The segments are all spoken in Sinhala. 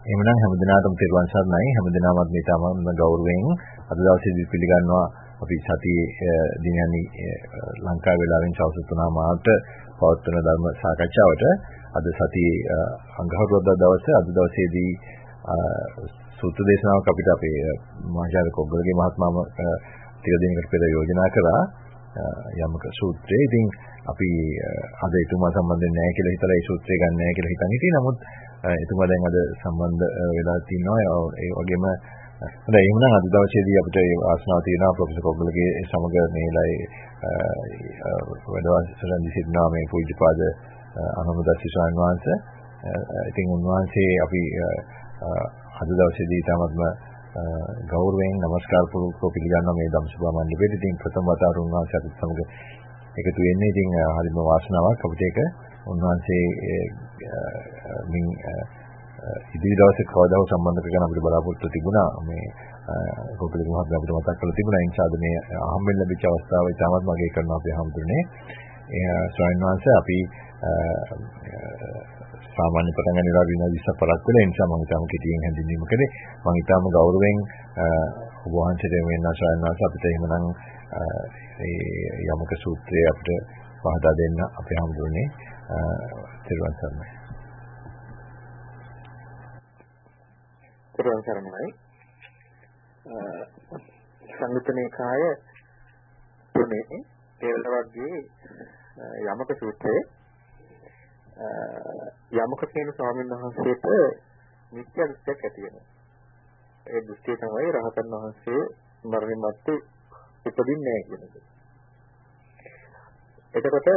එහෙමනම් හැමදිනාටම තෙරුවන් සරණයි හැමදිනාමත් මේ තමන්ම ගෞරවයෙන් අද දවසේදී පිළිගන්නවා අපි සතියේ දිනයන්හි ලංකා වේලාවෙන් සවස් 3 මාට පවත්වන ධර්ම සාකච්ඡාවට අද සතියේ අඟහරුවාදා දවසේ අද දවසේදී සූත්‍ර දේශනාවක් අපිට අපේ මහාචාර්ය කොග්ගලගේ මහත්මයාම ටික දිනකට පෙර යෝජනා කරා යමක සූත්‍රයේ. ඉතින් අපි අද එතුමා සම්බන්ධයෙන් නැහැ කියලා හිතලා ඒ සූත්‍රය ගන්න නැහැ කියලා හිතන් හිටියේ. නමුත් එතුමා දැන් අද සම්බන්ධ වෙලා තිනවා. ඒ වගේම හොඳයි එහෙනම් අද දවසේදී අපිට ආසනාව තියෙනවා ප්‍රොෆෙසර් කොග්ගලගේ සමග මේලයි වැඩවසරන් සිටිනවා මේ පූජ්‍යපාද අනුමදස්සි ස්වාමීන් වහන්සේ. ඉතින් උන්වහන්සේ අපි අද දවසේදී තමත්ම ගෞරවයෙන් নমස්කාර පූර්වකව පිළිගන්නවා මේ ධම්සභා මණ්ඩපෙට. ඉතින් ප්‍රථම වතාවට උන්වහන්සේ අපිත් සමග එකතු වෙන්නේ. ඉතින් හරිම වාසනාවක් අපිට ඒක උන්වහන්සේ මින් ඉදිරි දවසේ කවදාවත් සම්බන්ධ කරගෙන අපිට බලාපොරොත්තු තිබුණා. මේ රෝපිලි මහත්මයා අපිට මතක් කරලා තිබුණා. ඉන්ෂාද මේ අහම්බෙන් ලැබිච්ච අවස්ථාව ඉතාමත් මගේ කරනවා අපි හම්බුනේ. ඒ ස්වාමීන් වහන්සේ අපි සාමාන්‍ය පටන් ගන්නවා විනාඩි 20ක් පරක් වෙලා ඒ නිසා මම තාම කෙටියෙන් හැඳින්වීම කළේ මම ඊටම ගෞරවයෙන් ඔබ වහන්සේට වෙන ආශායනාස අපිට එහෙමනම් ඒ යමක සූත්‍රය අපිට පහදා දෙන්න අපේ හමුදුනේ තිරුවන් සරණයි. තිරුවන් සරණයි. සංයුතනේ කාය තුනේ තේරල වර්ගයේ යමක සූත්‍රයේ යමක කියන ස්වාමීන් වහන්සේට නිත්‍ය දෘෂ්ටියක් ඇති වෙනවා. ඒ දෘෂ්ටිය තමයි රහතන් වහන්සේ මරණින් මත්තේ උපදින්නේ නැහැ කියන එක. එතකොට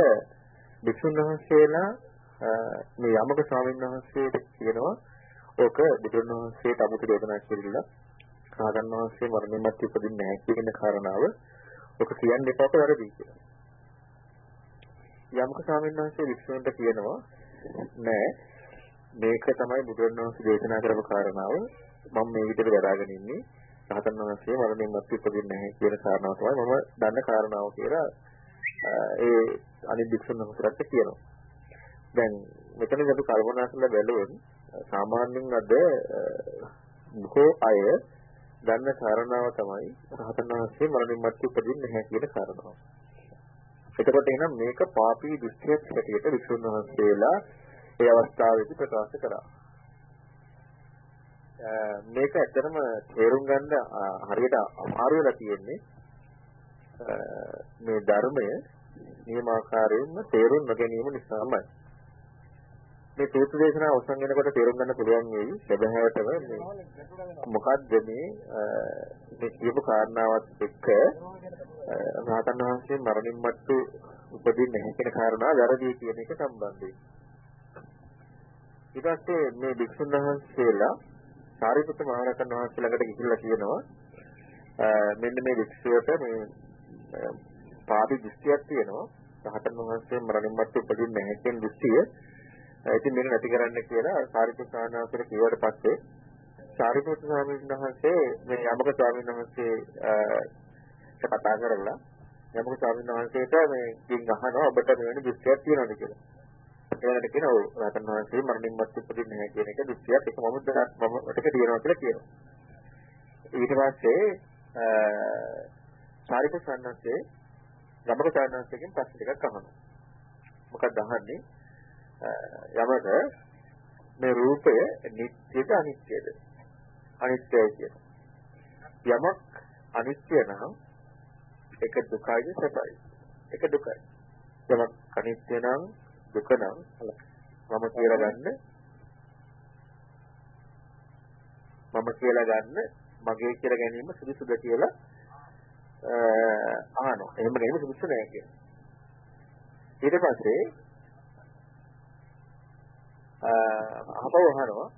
භික්ෂුන් වහන්සේලා මේ යමක ස්වාමීන් වහන්සේට කියනවා ඕක බුදුන් වහන්සේට අමුතු දේශනා කෙරෙලා රහතන් වහන්සේ මරණින් මත්තේ උපදින්නේ නැහැ කියන කාරණාව. ඔක කියන්න එපාක වැරදි කියලා. යමක ස්වාමීන් වහන්සේ විශ්වන්ට කියනවා නෑ මේක තමයි බුදුන් වහන්සේ දේශනා කරපු කාරණාව. මම මේ විදිහට දරාගෙන ඉන්නේ. රහතන් වහන්සේ මරණින් මත්තේ උපදින්නේ නැහැ කියන කාරණාව තමයි මම දන්න කාරණාව කියලා ඒ අනිත් විශ්වන් වහන්සේට කියනවා දැන් මෙතනදී අපි කල්පනා කරලා බැලුවොත් සාමාන්‍යයෙන් අද බොහෝ අය දන්න කාරණාව තමයි රහතන් වහන්සේ මරණින් මත්තේ උපදින්නේ නැහැ කියන කාරණාව. එතකොට එහෙනම් මේක පාපී දෘෂ්ටියක් හැටියට විසුණු වහන්සේලා ඒ අවස්ථාවේදී ප්‍රකාශ කරා. මේක ඇත්තටම තේරුම් ගන්න හරියට අමාරු වෙලා තියෙන්නේ මේ ධර්මය නියමාකාරයෙන්ම තේරුම් නොගැනීම නිසාමයි. මේ සූත්‍ර දේශනාව ඔසන් වෙනකොට තේරුම් ගන්න පුළුවන් වෙයි සැබෑවටම මේ මොකද්ද මේ මේ කියපු කාරණාවත් එක්ක රහතන් වහන්සේ මරණින් මත්තු උපදින්නේ නැහැ කියන කාරණාව වැරදි කියන එක සම්බන්ධයි. ඊට පස්සේ මේ භික්ෂුන් වහන්සේලා සාරිපුත්ත මහ රහතන් වහන්සේ ළඟට ගිහිල්ලා කියනවා මෙන්න මේ භික්ෂුවට මේ පාපි දෘෂ්ටියක් තියෙනවා. රහතන් වහන්සේ මරණින් මත්තු උපදින්නේ නැහැ කියන දෘෂ්ටිය ඉතින් මේක නැති කරන්න කියලා සාරිපුත් සානාසර කිව්වට පස්සේ සාරිපුත් ස්වාමීන් වහන්සේ මේ යමක ස්වාමීන් වහන්සේ කතා කරලා යමක ස්වාමීන් වහන්සේට මේ කින් අහනවා ඔබට මෙවැනි දෘෂ්ටියක් තියෙනවද කියලා. ඒකට කියනවා රහතන් වහන්සේ මරණින් මත්තේ උපදින්නේ නැහැ කියන එක දෘෂ්ටියක් ඒක මම මම ඔතක තියෙනවා කියලා කියනවා. ඊට පස්සේ සාරිපුත් සානාසයේ යමක ස්වාමීන් වහන්සේගෙන් ප්‍රශ්න ටිකක් අහනවා. මොකක්ද අහන්නේ? යමක මේ රූපය නිට්ටයද අනිත්‍යද අනිත්‍යයි කියන යමක් අනිත්‍ය නම් ඒක දුකයි සැපයි ඒක දුකයි යමක් අනිත්‍ය නම් දුක නම් මම කියලා ගන්න මම කියලා ගන්න මගේ කියලා ගැනීම සුදුසුද කියලා අහනවා එහෙම නෙමෙයි සුදුසු නෑ කියන ඊට පස්සේ අහපව අහනවා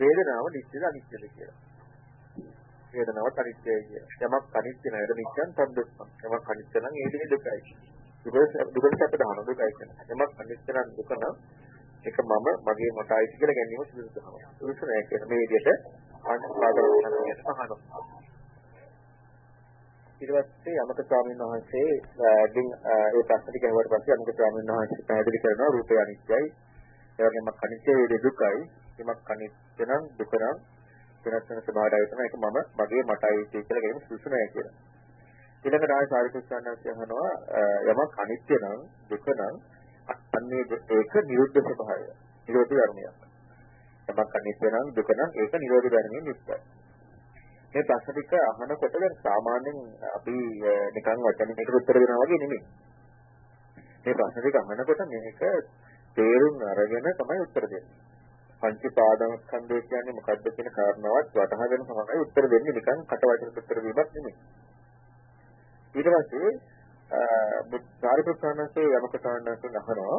වේදනාව නිත්‍යද අනිත්‍යද කියලා. වේදනාව අනිත්‍යයි කියලා. යමක් අනිත්‍ය නැද නිත්‍යං තද්දුක්ඛං. යමක් අනිත්‍ය නම් ඒ දෙක දුකයි. දුක දුකට සැප දහන දුකයි කියන්නේ. යමක් අනිත්‍ය නම් දුක නම් ඒක මම මගේ මටයි කියලා ගැනීම සුදුසු තමයි. සුදුසු නෑ කියන මේ විදිහට අනුපාදනය අහනවා. ඊට පස්සේ යමක ස්වාමීන් වහන්සේ ගෙන් ඒ ප්‍රශ්න ටික අහුවට පස්සේ යමක ස්වාමීන් වහන්සේ පැහැදිලි කරනවා රූපය අනිත්‍යයි ඒ වගේම කනිච්චේ දුකයි. යමක් කනිච්ච නම් දුක නම් වෙනස් වෙන ස්වභාවය තමයි ඒක මම මගේ මටයි කියලා කියන සුසු නැහැ කියලා. ඊළඟට ආය සාරිපුත්‍රයන්වන්සේ අහනවා යමක් අනිත්‍ය නම් දුක නම් අන්නේ ඒක නිරුද්ධ ස්වභාවය. නිරෝධ ධර්මයක්. යමක් අනිත්‍ය නම් දුක නම් ඒක නිරෝධ ධර්මයෙන් යුක්තයි. මේ ප්‍රශ්න ටික අහනකොට දැන් සාමාන්‍යයෙන් අපි නිකන් වචනයකට උත්තර දෙනවා වගේ නෙමෙයි. මේ ප්‍රශ්න ටික අහනකොට මේක තේරුම් අරගෙන තමයි උත්තර දෙන්නේ. පංච පාදස්කන්ධය කියන්නේ මොකක්ද කියන කාරණාවත් වටහාගෙන තමයි උත්තර දෙන්නේ නිකන් කට වචන උත්තර දීමක් නෙමෙයි. ඊට පස්සේ සාරිපුත්‍රයන්සේ යමක සාන්නයෙන් අහනවා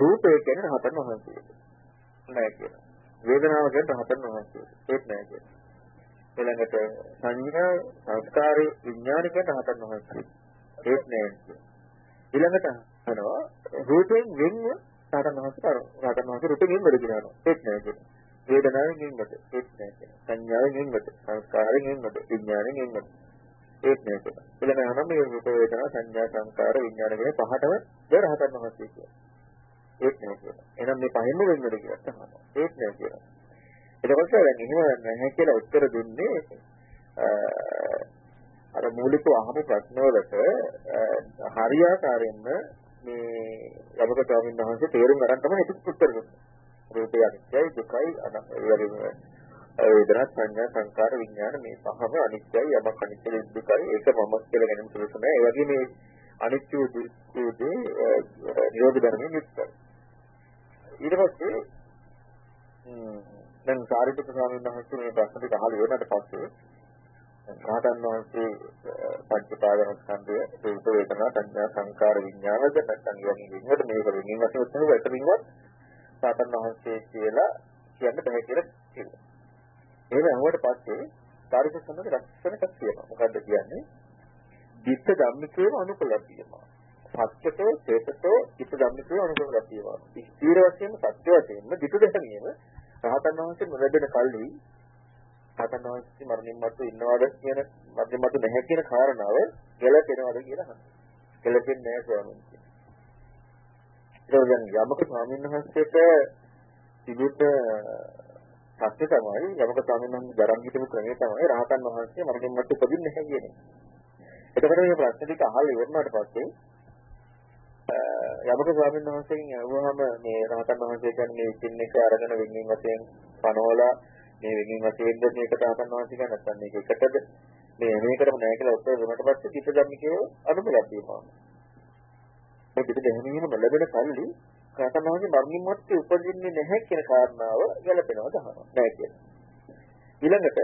රූපය කියන්නේ රහතන් වහන්සේ. නෑ කියලා. වේදනාව කියන්නේ රහතන් වහන්සේ. ඒත් නෑ කියලා. ඊළඟට සංඥා සංස්කාරේ විඥාන කියන්නේ රහතන් වහන්සේ. ඒත් නෑ කියලා. ඊළඟට අහනවා රූපයෙන් වෙන්ව රහතන් වහන්සේ රහතන් වහන්සේ රූපයෙන් වෙන්වද කියනවා. ඒත් නෑ කියලා. වේදනාවෙන් වෙන්වද? ඒත් නෑ කියලා. සංඥාවෙන් වෙන්වද? සංස්කාරයෙන් වෙන්වද? විඥාණයෙන් වෙන්වද? ඒත් නෑ කියලා. ඊළඟ අහනවා මේ රූප වේදනා සංඥා සංකාර විඥාන කියන පහටම දරහතන් වහන්සේ කියලා. ඒත් නෑ කියලා. එහෙනම් මේ පහෙන්ම වෙන්නද කියලා අහනවා. ඒත් නෑ කියලා. එතකොට දැන් එහෙම නැහැ කියලා උත්තර දුන්නේ අර මූලිකව අහපු ප්‍රශ්නවලට හරියාකාරයෙන්ම මේ යමක ස්වාමීන් වහන්සේ තේරුම් ගන්න තමයි ඒක උත්තර දුන්නේ. රූපය අනිත්‍යයි දුකයි අනාත්මයි වේදනා සංඥා සංකාර විඥාන මේ පහම අනිත්‍යයි යමක් අනිත්‍ය දුකයි. ඒක මම කියලා ගැනීම සුළුසු නෑ. ඒ වගේ මේ අනිත්‍ය දුකේ නිරෝධ ධර්මයෙන් යුක්තයි. ඊට පස්සේ දැන් සාරිපුත්‍ර ස්වාමීන් වහන්සේ මේ ප්‍රශ්න ටික අහලා ඉවරනට පස්සේ රහතන් වහන්සේ පංචපාදනස්කන්ධය රූප වේදනා සංඥා සංකාර විඥානද නැත්නම් යන්නේ විඤ්ඤාණ මේක විඤ්ඤාණ වශයෙන් උත්තරව එතනින්වත් රහතන් වහන්සේ කියලා කියන්න බෑ කියලා කිව්වා එහෙම අහුවට පස්සේ කාර්යක සම්බන්ධ ලක්ෂණයක් තියෙනවා. මොකද්ද කියන්නේ? ditta ධම්මිකේම අනුකූලතියනවා. සත්‍යතෝ චේතතෝ ditta ධම්මිකේ අනුකූලතියනවා. ස්ථීර වශයෙන්ම සත්‍ය වශයෙන්ම ditta දැකීම රහතන් වහන්සේ නොලැබෙන කල්හි රහතන් වහන්සේ මරණින් මතු ඉන්නවද කියන මරණින් මතු නැහැ කියන කාරණාව ගැලපෙනවද කියලා අහනවා. ගැලපෙන්නේ නැහැ ස්වාමීන් වහන්සේ. ඒක දැන් යමක ස්වාමීන් වහන්සේට තිබුත සත්‍ය තමයි යමක ස්වාමීන් වහන්සේ දරන් හිටපු ක්‍රමය තමයි රහතන් වහන්සේ මරණින් මතු උපදින්නේ නැහැ කියන්නේ. එතකොට මේ ප්‍රශ්න ටික අහලා ඉවරනාට පස්සේ යමක ස්වාමීන් වහන්සේගෙන් අහුවාම මේ රහතන් වහන්සේ කියන්නේ මේ පින් එක අරගෙන වෙනින් වශයෙන් පනවලා මේ වෙනින් වශයෙන්ද මේක රහතන් වහන්සේ කියන්නේ නැත්නම් මේක එකටද මේ මේකටම නැහැ කියලා උත්තර දුන්නට පස්සේ කිප ධම්මිකේ අනුබලක් තියෙනවා. මේ පිට දෙහිණීම ලැබෙන කල්ලි රහතන් වහන්සේ මරණින් මත්තේ උපදින්නේ නැහැ කියන කාරණාව ගැලපෙනවා දහනවා නෑ කියන. ඊළඟට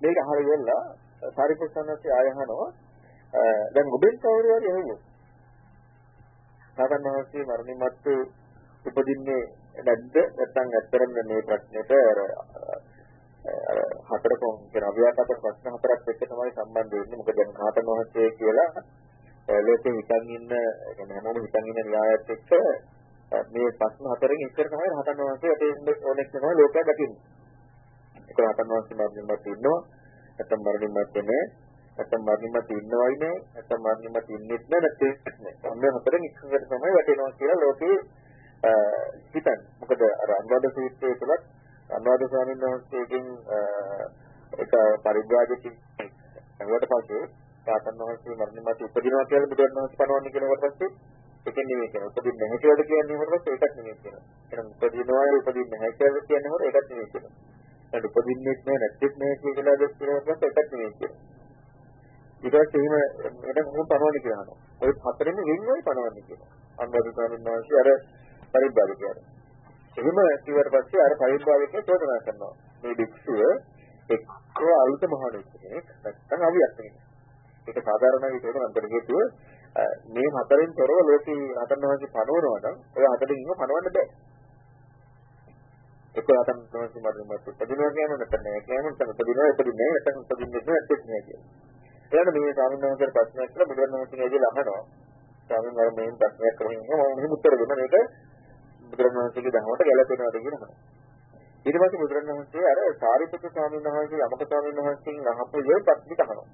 මේක අහලා ඉවරලා සාරිපුත්‍රයන්සේ ආය අහනවා දැන් ඔබෙන් කවුරු හරි ඇහුවොත් රහතන් වහන්සේ මරණින් මත්තේ උපදින්නේ නැද්ද නැත්නම් ඇත්තරම මේ ප්‍රශ්නෙට අර හතර කොන් කියන අව්‍යාකට ප්‍රශ්න හතරක් එක්ක තමයි සම්බන්ධ වෙන්නේ මොකද දැන් රහතන් වහන්සේ කියලා ලෝකෙ හිතන් ඉන්න يعني හැමෝම හිතන් ඉන්න න්‍යායත් එක්ක මේ ප්‍රශ්න හතරෙන් ඉස්සර තමයි රහතන් වහන්සේ අපේ ඕනෙක් තමයි ලෝකයක් දකින්නේ. ඒක රහතන් වහන්සේ මරණින්මත් ඉන්නවා. නැත්නම් මරණින්මත් නැහැ. නැත්නම් මරණින්මත් ඉන්නවයි නෑ. නැත්නම් මරණින්මත් ඉන්නෙත් නෑ නැත්නම් නෑ. මේ හතරෙන් එකකට තමයි වැටෙනවා කියලා ලෝකේ හිතන්නේ. මොකද අර අනුවාද සූත්‍රයේ තුලත් අනුවාද ස්වාමීන් වහන්සේගෙන් එක පරිබ්‍රාජකෙක් අහුවට පස්සේ රහතන් වහන්සේ මරණින්මත් උපදිනවා කියලා බුදුන් වහන්සේ පනවන්නේ කියනකොට පස්සේ ඒකෙන් නෙමෙයි කියන්නේ උපදින්න නැහැ කියලා කියන්නේ මොකද ඒකත් නෙමෙයි කියන්නේ. එහෙනම් උපදිනවා උපදින්න නැහැ කියලා කියන්නේ මොකද ඒකත් නෙමෙයි කියන්නේ. එහෙනම් උපදින්නෙත් නැහැ නැත්නම් නැහැ කියලා දෙයක් කියනකොට ඒකත් නෙමෙයි කියන්නේ. ඊට පස්සේ එහෙම එතන මොකක් පනවන්නේ කියලා අහනවා. ඔය හතරෙන් වෙන්නේ පනවන්නේ කියලා. අන්නවද ස්වාමීන් වහන්සේ අර පරිබ්‍රාජකයාට. එහෙම කිව්වට පස්සේ අර පරිබ්‍රාජකයා චෝදනා කරනවා. මේ භික්ෂුව එක්ක අලුත මහණෙක් කෙනෙක් නැත්නම් අවියක් කෙනෙක්. ඒක සාධාරණ විදිහට අන්තර හේතුව මේ හතරෙන් තොරව ලෝකේ හතරන් වහන්සේ පනවනවා නම් ඔය හතරෙන් ඉන්න පනවන්න බෑ. ඒක හතරන් වහන්සේ මරණ මත උපදිනවා කියන්නේ නැත්නම් නෑ කියන්නේ නැත්නම් උපදිනවා උපදින්නේ නෑ නැත්නම් උපදින්නේ නැත්නම් නෑ කියන්නේ. ඊළඟ මේ ස්වාමීන් වහන්සේට ප්‍රශ්නයක් කළා බුදුන් වහන්සේ ඇවිල්ලා අහනවා. ස්වාමීන් වහන්සේ මේ ප්‍රශ්නයක් කරමින් මම මෙහෙම උත්තර දුන්නා මේක බුදුන් වහන්සේගේ ධර්මයට ගැලපෙනවද කියලා අහනවා. ඊට පස්සේ බුදුන් වහන්සේ අර සාරිපුත්‍ර ස්වාමීන් වහන්සේ යමක ස්වාමීන් වහන්සේගෙන් අහපු ඒ ප්‍රශ්නික අහනවා.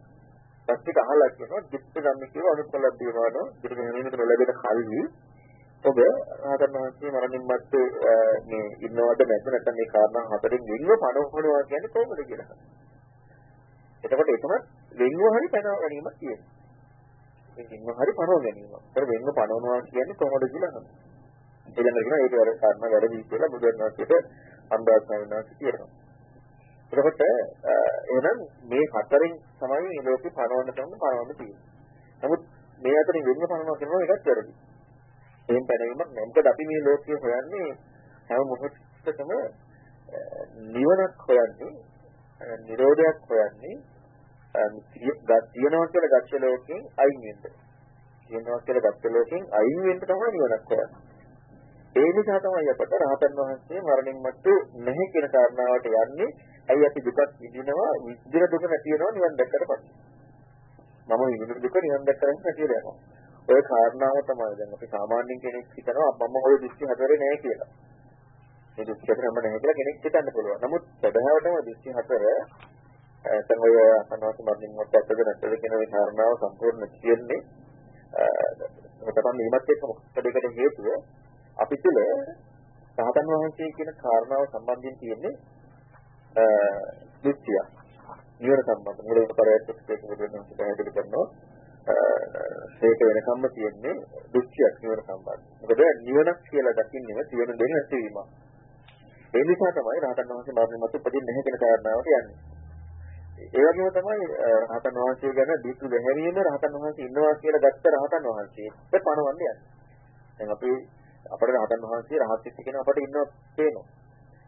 ප්‍රශ්නික අහලා කියනවා දිට්ඨ ධම්ම කියව අනුපලබ්ධියවන දිට්ඨ ධම්මෙට ලැබෙන කල්හි ඔබ රහතන් වහන්සේ මරණින් මත්තේ මේ ඉන්නවද නැද්ද නැත්නම් මේ කාරණා හතරෙන් වෙන්ව පණවනවා කියන්නේ කොහොමද කියලා. එතකොට ඒකම වෙන්ව හරි පණව ගැනීමක් තියෙනවා. මේ වෙන්ව හරි පණව ගැනීම. ඒතර වෙන්ව පණවනවා කියන්නේ කොහොමද කියලා අහනවා. ඊළඟට කියනවා ඒක වැඩ කාරණා වැරදි කියලා බුදුන් වහන්සේට අම්බාස් ස්වාමීන් කියනවා. එතකොට එහෙනම් මේ හතරෙන් තමයි මේ ලෝකේ පණවන්න තමයි පණවන්න තියෙන්නේ. නමුත් මේ අතරින් වෙන්න පණවනවා කියනවා ඒකත් වැරදි. එහෙම පැනවීමක් නෑ. මොකද අපි මේ ලෝකයේ හොයන්නේ හැම මොහොතකම නිවනක් හොයන්නේ, නිරෝධයක් හොයන්නේ තියනවා කියලා ගච්ඡ ලෝකයෙන් අයින් වෙන්න. තියනවා කියලා ගච්ඡ ලෝකයෙන් අයින් වෙන්න තමයි නිවනක් හොයන්නේ. ඒ නිසා තමයි අපට රහතන් වහන්සේ මරණින් මතු නැහැ කියන කාරණාවට යන්නේ. ඇයි අපි දුකක් විඳිනවා, විඳින දුක නැති වෙනවා නිවන් දැක්කට පස්සේ. මම විඳින දුක නිවන් දැක්කට නැති වෙනවා. ඔය කාරණාව තමයි දැන් අපි සාමාන්‍යයෙන් කෙනෙක් හිතනවා මම ඔය දෘෂ්ටි හතරේ නැහැ කියලා. මේ දෘෂ්ටි හතරම නැහැ කියලා කෙනෙක් හිතන්න පුළුවන්. නමුත් සදහවටම දෘෂ්ටි හතර එතන ඔය අනවස මර්ණින් මොකක්ද නැත්ද කියන ඒ කාරණාව සම්පූර්ණ කියන්නේ ඔතන නිමත් එක්ක මොකටද හේතුව අපි තුල සහතන් වහන්සේ කියන කාරණාව සම්බන්ධයෙන් තියෙන්නේ දෘෂ්ටිය. නිවන සම්බන්ධ මූලික පරයත් එක්ක බුදුන් වහන්සේ පැහැදිලි කරනවා ඒක වෙනකම්ම තියෙන්නේ දුක්ඛයක් නිවන සම්බන්ධ. මොකද නිවනක් කියලා දකින්නේම තියෙන දෙයක් නැතිවීම. ඒ නිසා තමයි රහතන් වහන්සේ මරණය මත උපදින්නේ නැහැ කියන කාරණාවට යන්නේ. ඒ වගේම තමයි රහතන් වහන්සේ ගැන දීතු දෙහැරීම රහතන් වහන්සේ ඉන්නවා කියලා ගත්ත රහතන් වහන්සේ පණවන්නේ යන්නේ. දැන් අපි අපේ රහතන් වහන්සේ රහත් කියන අපිට ඉන්නවා පේනවා.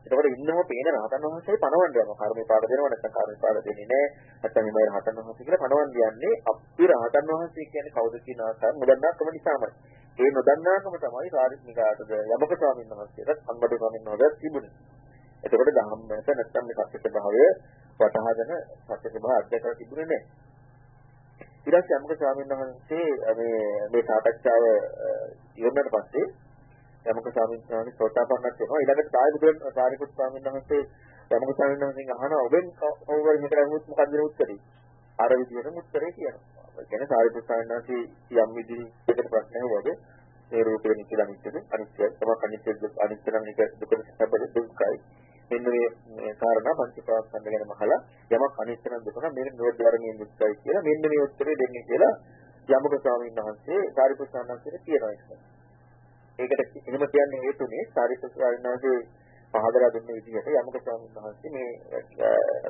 එතකොට ඉන්නම පේන රහතන් වහන්සේ පණවන්න යනවා. කර්ම විපාක දෙනවා නැත්නම් කර්ම විපාක දෙන්නේ නැහැ. නැත්නම් මේ රහතන් වහන්සේ කියලා පණවන්න යන්නේ අපි රහතන් වහන්සේ කියන්නේ කවුද කියන ආකාර නොදන්නාකම නිසාමයි. ඒ නොදන්නාකම තමයි සාරිත්මිකාටද යමක ස්වාමීන් වහන්සේට අම්බඩ ස්වාමීන් වහන්සේට තිබුණේ. එතකොට ධම්මයට නැත්නම් මේ සත්‍ය භාවය වටහාගෙන සත්‍ය භාවය අධ්‍යයනය තිබුණේ නැහැ. ඊට පස්සේ යමක ස්වාමීන් වහන්සේ මේ මේ සාකච්ඡාව ඉවරනට පස්සේ යමක ස්වාමීන් වහන්සේ සෝතාපන්නත් වෙනවා. ඊළඟට සාරිපුත්‍ර සාරිපුත් ස්වාමීන් වහන්සේ යමක ස්වාමීන් වහන්සේගෙන් අහනවා ඔබෙන් කවුරුහරි මෙතන වුත් මොකක්ද උත්තරේ? අර විදිහටම උත්තරේ කියනවා. ඒ කියන්නේ සාරිපුත් ස්වාමීන් වහන්සේ යම් විදිහකට ප්‍රශ්නයක් වගේ ඒ රූපේ නිත්‍ය අනිත්‍යද අනිත්‍යයි. තමයි අනිත්‍ය අනිත්‍ය නම් එක දුක සැපද? දුක්ඛයි මෙන්න මේ කාරණා පංචපාස්කන්ධ ගැන මහලා යමක් අනිත්‍ය නම් දුක නම් මේක නිරෝධාරණිය දුක්ඛයි කියලා මෙන්න මේ උත්තරේ දෙන්නේ කියලා යමක ස්වාමීන් වහන්සේ සාරිපුත් ස්වාමීන් වහන්සේට කියනවා ඒක ඒකට එහෙම කියන්න හේතුනේ සාරිපුත්‍ර ස්වාමීන් පහදලා දුන්න විදිහට යමක ස්වාමීන් වහන්සේ මේ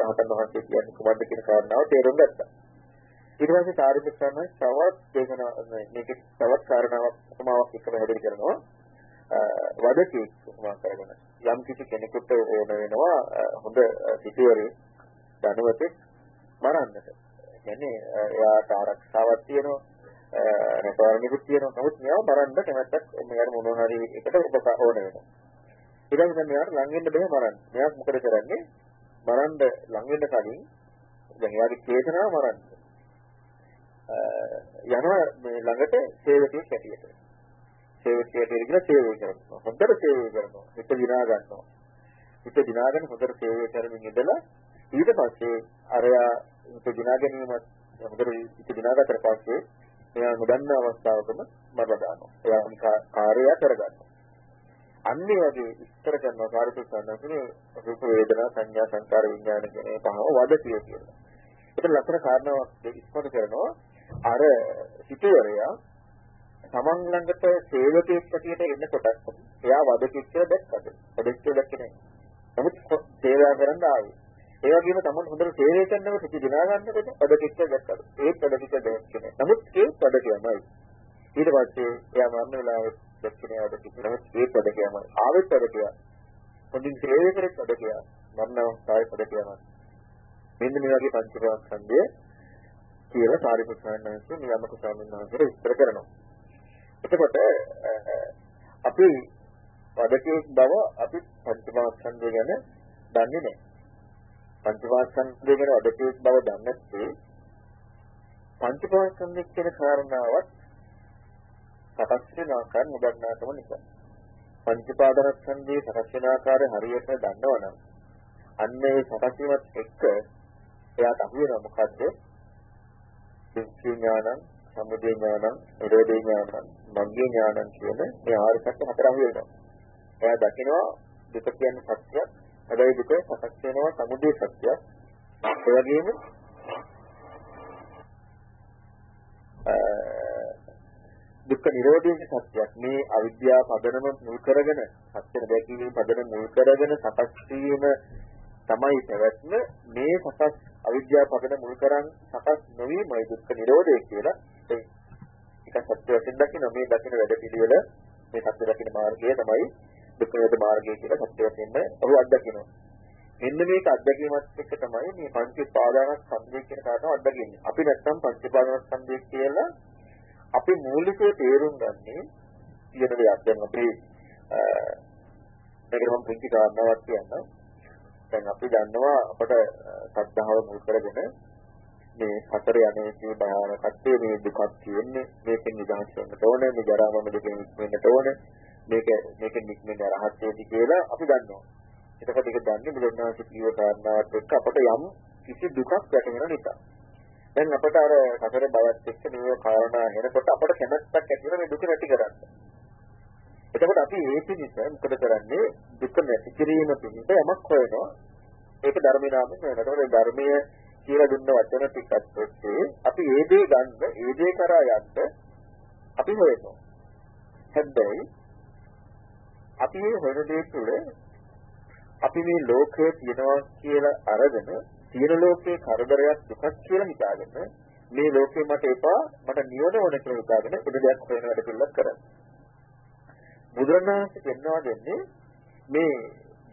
රහතන් වහන්සේ කියන්නේ කුමක්ද කියන කාරණාව තේරුම් ගත්තා. ඊට පස්සේ සාරිපුත්‍ර ස්වාමීන් තවත් දේශනා මේක තවත් කාරණාවක් උපමාවක් එක්ක පැහැදිලි කරනවා. වදකේ උපමා කරගෙන යම් කිසි කෙනෙකුට ඕන වෙනවා හොඳ සිටුවරේ ධනවතෙක් මරන්නට. කියන්නේ එයාට ආරක්ෂාවක් තියෙනවා රැකවරණෙකුත් තියෙනවා. නමුත් මෙයාව මරන්න කැමැත්තක් මෙයාට මොනවා හරි එකට උපක ඕන වෙනවා. ඊළඟට මෙයාට ලං වෙන්න බෑ මරන්න. මෙයා මොකද කරන්නේ? මරන්න ලං වෙන්න කලින් දැන් එයාගේ චේතනාව මරන්න. යනවා මේ ළඟට සේවකයෙක් හැටියට. සේවකයෙක් හැටියට කියලා සේවය කරනවා. හොඳට සේවය කරනවා. හිත දිනා ගන්නවා. හිත දිනාගෙන හොඳට සේවය කරමින් ඉඳලා ඊට පස්සේ අරයා හිත දිනා ගැනීමත් හොඳට හිත දිනාගත්තට පස්සේ එයා නොදන්න අවස්ථාවකම මරලා දානවා. එයා කාර්යය කරගන්නවා. අන්නේ වගේ ඉස්තර කරනවා කාර්යතු සම්බන්ධනේ රූප වේදනා සංඥා සංකාර විඥාන කියන පහව වදතිය කියලා. ඒක ලතර කාරණාවක් ඉස්මතු කරනවා අර සිටුවරයා තමන් ළඟට සේවකයෙක් හැටියට එන්නකොට එයා වදකිච්ච දැක්කද? වදකිච්ච දැක්කේ නැහැ. නමුත් සේවා කරන්න ආවේ. ඒ වගේම තමයි හොඳට සේවය කරනකොට සිටි දිනා ගන්නකොට පදකිච්ච දැක්කද? ඒ පදකිච්ච දැක්කේ නැහැ. නමුත් ඒ පදකයමයි. ඊට පස්සේ එයා මරණ වෙලාවේ දැක්කේ පදකිච්ච නමුත් ඒ පදකයමයි. ආවෙත් පදකය. හොඳින් සේවය කරේ පදකය. මරණ අවස්ථාවේ පදකයමයි. මෙන්න මේ වගේ පංචකාස්කන්ධය කියලා සාරිපුත් සාමණේර නියමක ස්වාමීන් වහන්සේ විස්තර කරනවා. එතකොට අපි පදකේ බව අපි පංචමාස්කන්ධය ගැන දන්නේ නැහැ. පංචපාස්කන්ධය ගැන අදපේස් බව දන්නේ නැත්නම් පංචපාස්කන්ධය කියන කාරණාවත් සකස් වෙන ආකාර නොදන්නාකම නිසා පංචපාදරස්කන්ධයේ සකස් වෙන ආකාරය හරියට දන්නවනම් අන්න ඒ සකස් වීමත් එක්ක එයාට අහු වෙනවා මොකද්ද විඥානං සමුදය ඥානං, නිරෝධ ඥානං, මග්ගේ ඥානං කියන මේ ආර්ය සත්‍ය හතර අහු වෙනවා. එයා දකිනවා දුක කියන්නේ සත්‍යයක්. හැබැයි දුක සත්‍ය වෙනවා සමුදය සත්‍යයක්. ඒ වගේම දුක්ඛ නිරෝධයේ සත්‍යයක් මේ අවිද්‍යාව පදනම මුල් කරගෙන සත්‍ය දැකීමේ පදනම මුල් කරගෙන සකස් වීම තමයි පැවැත්ම මේ සකස් අවිද්‍යාව පදනම මුල් කරන් සකස් නොවීමයි දුක්ඛ නිරෝධය කියලා ඒක සත්‍ය වශයෙන් දකින්න මේ දකින්න වැඩ පිළිවෙල මේ සත්‍ය දකින්න මාර්ගය තමයි දුක්ඛ නිරෝධ මාර්ගය කියලා සත්‍ය වශයෙන්ම ඔහු අත්දකිනවා මෙන්න මේක අත්දැකීමත් එක්ක තමයි මේ පංච උපාදානස්කන්ධය කියන කාරණාව අත්දකින්නේ. අපි නැත්තම් පංච උපාදානස්කන්ධය කියලා අපි මූලිකව තේරුම් ගන්නේ කියන දෙයක්. දැන් අපි මේකට මම පුංචි කාරණාවක් කියන්නම්. දැන් අපි දන්නවා අපට සද්ධාව මුල් කරගෙන මේ හතර යන්නේ භයානකත්වයේ මේ දුකක් තියෙන්නේ මේකෙන් නිදහස් වෙන්න ඕනේ මේ ජරා මරණ දෙකෙන් නික්මෙන්න ඕනේ මේක මේකෙන් නික්මෙන්න රහත් වෙති කියලා අපි දන්නවා එතකොට ඒක දන්නේ බුදුරජාණන් කිව්ව කාරණාවත් එක්ක අපට යම් කිසි දුකක් වැටෙන නිසා දැන් අපට අර සතර බවත් එක්ක මේ කාරණා එනකොට අපට කැමැත්තක් ඇති වෙන මේ දුක නැති කරන්න. එතකොට අපි ඒ පිණිස මොකද කරන්නේ දුක නැති කිරීම පිණිස යමක් හොයනවා. ඒක ධර්මයේ නාමයෙන් වෙනවා. එතකොට ධර්මයේ කියලා දුන්න වචන ටිකත් ඔස්සේ අපි ඒ දේ ගන්න, ඒ දේ කරා යන්න අපි හොයනවා. හැබැයි අපි මේ හොයන දේ තුළ අපි මේ ලෝකයේ තියනවා කියලා අරගෙන තියෙන ලෝකේ කරදරයක් දුකක් කියලා හිතාගෙන මේ ලෝකේ මට එපා මට නිවන ඕන කියලා හිතාගෙන ඒ දෙයක් හොයන වැඩ පිළිලක් කරන්නේ. බුදුරණාහි කියනවා දෙන්නේ මේ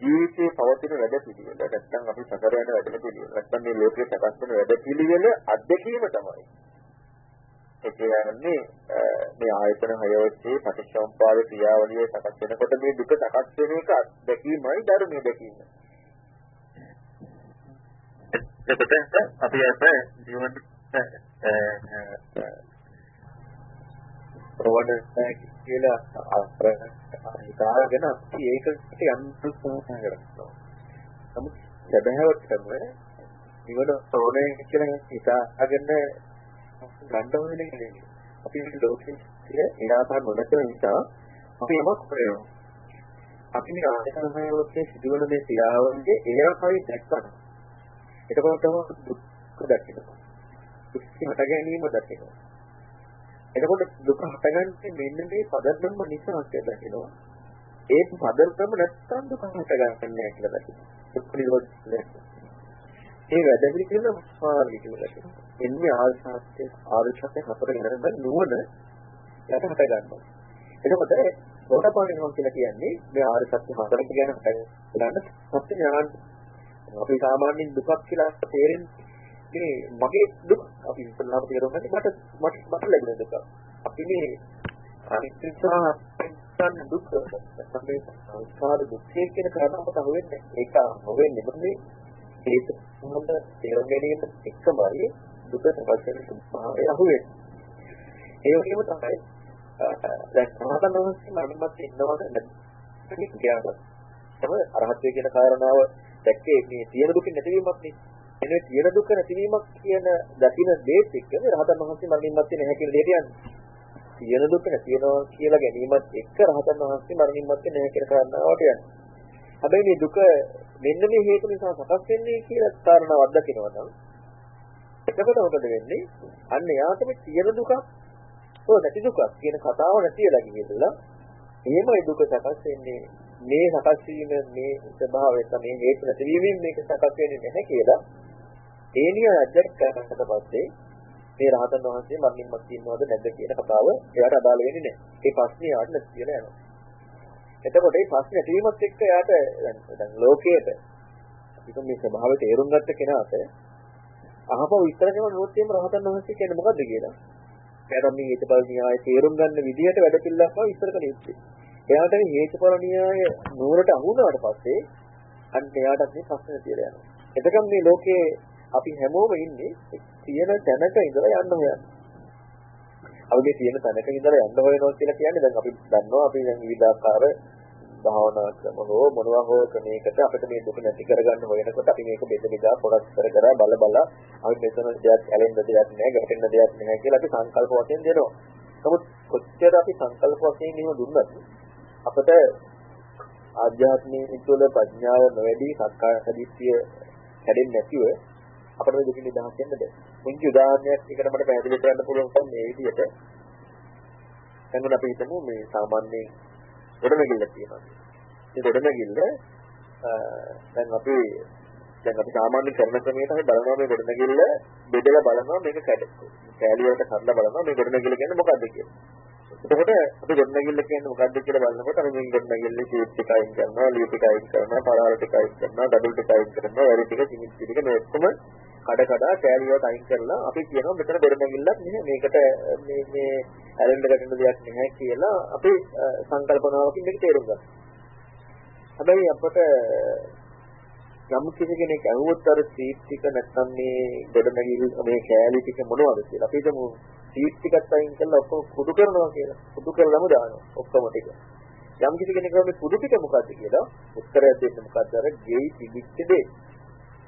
ජීවිතයේ පවතින වැඩ පිළිවෙල නැත්නම් අපි සතර යන වැඩ පිළිවෙල නැත්නම් මේ ලෝකේ සකස් වෙන වැඩ පිළිවෙල අත්දැකීම තමයි. ඒ කියන්නේ මේ ආයතන හය ඔස්සේ පටිච්චසමුප්පාද ක්‍රියාවලිය සකස් වෙනකොට මේ දුක සකස් වෙන එක අත්දැකීමයි ධර්මයේ දැකීම. එතකොට අපි අද ජීවන ප්‍රවණතා කියලා අපර හිතාගෙන අපි ඒකට යන්න උත්සාහ කරනවා. නමුත් සැබෑවටම නිවන ඕනේ කියලා හිතාගෙන ගන්න ඕනේ නෙවෙයි. අපි ලෝකයේ ඉනාසන් නොනැතන නිසා අපි යමක් කරනවා. අපි මේ ආයතනය ඔස්සේ සිදුවන මේ ක්‍රියාවන්ගේ ඒවායි දැක්කම එතකොට තමයි දුක් දකිනවා. දුක් හට ගැනීම දකිනවා. එතකොට දුක හටගන්නේ මෙන්න මේ පදන්නම නිසා කියලා දකිනවා. ඒ පදන්නම නැත්තම් දුක හටගන්නේ නැහැ කියලා දකිනවා. දුක් නිරෝධය. ඒ වැඩවිලි කියන මාර්ගය කියලා දකිනවා. එන්නේ ආර්ශාස්ත්‍ය ආර්ශාස්ත්‍ය හතර ඉඳන් නුවණ යට හට ගන්නවා. එතකොට සෝතපන්නවා කියලා කියන්නේ මේ ආර්ශාස්ත්‍ය හතර කියන හට ගන්න සත්‍ය ඥාන අපි සාමාන්‍යයෙන් දුකක් කියලා තේරෙන්නේ මේ මගේ දුක් අපි ඉස්සල්ලාම තේරුම් ගන්න මට මට මට ලැබෙන දුක. අපි මේ අනිත්‍යසා සං දුක් තමයි සංස්කාර දුක්ඛය කියන කාරණාවට අහුවෙන්නේ. ඒක අහුවෙන්නේ මොකද? ඒක මොකද තේරුම් ගැනීම එක්කමයි දුක සකස් වෙන ස්වභාවය අහුවෙන්නේ. ඒ වගේම තමයි දැන් සමාතන වහන්සේ මනමත් ඉන්නවද නැත්නම් කියනවා. තමයි අරහත්ය කියන කාරණාව දැක්කේ මේ තියෙන දුක නැතිවීමක් නේ. එනේ තියෙන දුක නැතිවීමක් කියන දකින්න දේත් එක්ක මේ රහතන් වහන්සේ මරණින් මත්තේ නැහැ කියන දෙයට යන්නේ. තියෙන දුක නැතිවෙනවා කියලා ගැනීමත් එක්ක රහතන් වහන්සේ මරණින් මත්තේ නැහැ කියන කාරණාවට යන්නේ. හැබැයි මේ දුක මෙන්න මේ හේතු නිසා සකස් වෙන්නේ කියලා කාරණාවක් දකිනවා නම් එතකොට මොකද වෙන්නේ? අන්න යාට මේ තියෙන දුක ඔය නැති දුක කියන කතාව නැතිලා ගිහිල්ලා එහෙමයි දුක සකස් වෙන්නේ මේ සකස් වීම මේ ස්වභාවය තමයි හේතු නැතිවීමෙන් මේක සකස් වෙන්නේ නැහැ කියලා ඒනිය අධ්‍යක් කරකට පස්සේ මේ රහතන් වහන්සේ මරණින් මත් ඉන්නවද නැද්ද කියන කතාව එයාට අදාළ වෙන්නේ නැහැ. ඒ ප්‍රශ්නේ යාට නැති කියලා යනවා. එතකොට මේ ප්‍රශ්නේ නැතිවීමත් එක්ක එයාට දැන් ලෝකයේද අපි මේ ස්වභාවය තේරුම් ගත්ත කෙනාට අහපව විස්තර කරන නෝත්‍යම රහතන් වහන්සේ කියන්නේ මොකද්ද කියලා. එයාට මේ ඊටපල් න්‍යාය තේරුම් ගන්න විදිහට වැඩ පිළිවෙලක් විස්තර කරන්න ඉන්නේ. එයාට මේ හේතුඵල න්‍යාය නුවරට අහු වුණාට පස්සේ අන්න එයාට මේ ප්‍රශ්න තියලා යනවා. එතකම් මේ ලෝකේ අපි හැමෝම ඉන්නේ තියෙන තැනක ඉඳලා යන්න හොයන්නේ. අපි මේ තියෙන තැනක ඉඳලා යන්න හොයනවා කියලා කියන්නේ දැන් අපි දන්නවා අපි දැන් විවිධාකාර භාවනා ක්‍රම හෝ මොනවා හෝ ක්‍රමයකට අපිට මේ දුක නැති කරගන්න හොයනකොට අපි මේක බෙද බෙදා පොරක් කර කර බල බල අපි මෙතන දෙයක් ඇලෙන්න දෙයක් නැහැ ගැටෙන්න දෙයක් නැහැ කියලා අපි සංකල්ප වශයෙන් දෙනවා. නමුත් කොච්චර අපි සංකල්ප වශයෙන් එහෙම දුන්නත් අපිට ආධ්‍යාත්මික තුළ ප්‍රඥාව නොවැඩි සක්කාය සදිස්සිය හැදෙන්නේ නැතිව අපිට මේ දුකින් නිදහස් වෙන්න බැහැ. මුංචි උදාහරණයක් එකට මට පැහැදිලි කරන්න පුළුවන් මේ විදිහට දැන් අපි හිතමු මේ සාමාන්‍ය ගොඩනැගිල්ල තියෙනවා. මේ ගොඩනැගිල්ල දැන් අපි දැන් අපි සාමාන්‍ය කරන ක්‍රමයට අපි බලනවා මේ ගොඩනැගිල්ල බෙදලා බලනවා මේක කැඩ කැලිය වලට කඩලා බලනවා මේ ගොඩනැගිල්ල කියන්නේ මොකක්ද කියලා. එතකොට අපි ගොඩනැගිල්ල කියන්නේ මොකක්ද කියලා බලනකොට අපි මේ ගොඩනැගිල්ලේ ෂේප් ටික අයින් කරනවා, ලියු ටික අයින් කරනවා, පරාල ටික අයින් කරනවා, ඩබල් ටික අයින් කරනවා, වැලි ටික, සිමෙන්ති ටික මේ ඔක්කොම කඩ කඩ කෑලි වලට අයින් කරලා අපි කියනවා මෙතන ගොඩනැගිල්ලක් නෙමෙයි මේකට මේ මේ ඇලෙන්න ගැටෙන්න දෙයක් නැහැ කියලා අපි සංකල්පනාවකින් මේක තේරුම් ගන්නවා. හැබැයි අපට යම් කිසි කෙනෙක් අහුවොත් අර සීට් ටික නැත්තම් මේ ගොඩනැගිලි මේ කෑලි ටික මොනවද කියලා. අපි හිතමු සීට් ටිකත් අයින් කරලා ඔක්කොම කුඩු කරනවා කියලා. කුඩු කරලම දානවා ඔක්කොම ටික. යම් කිසි කෙනෙක් මේ කුඩු ටික මොකද්ද කියලා උත්තරයක් දෙන්න මොකද්ද අර ගෙයි තිබිච්ච දේ.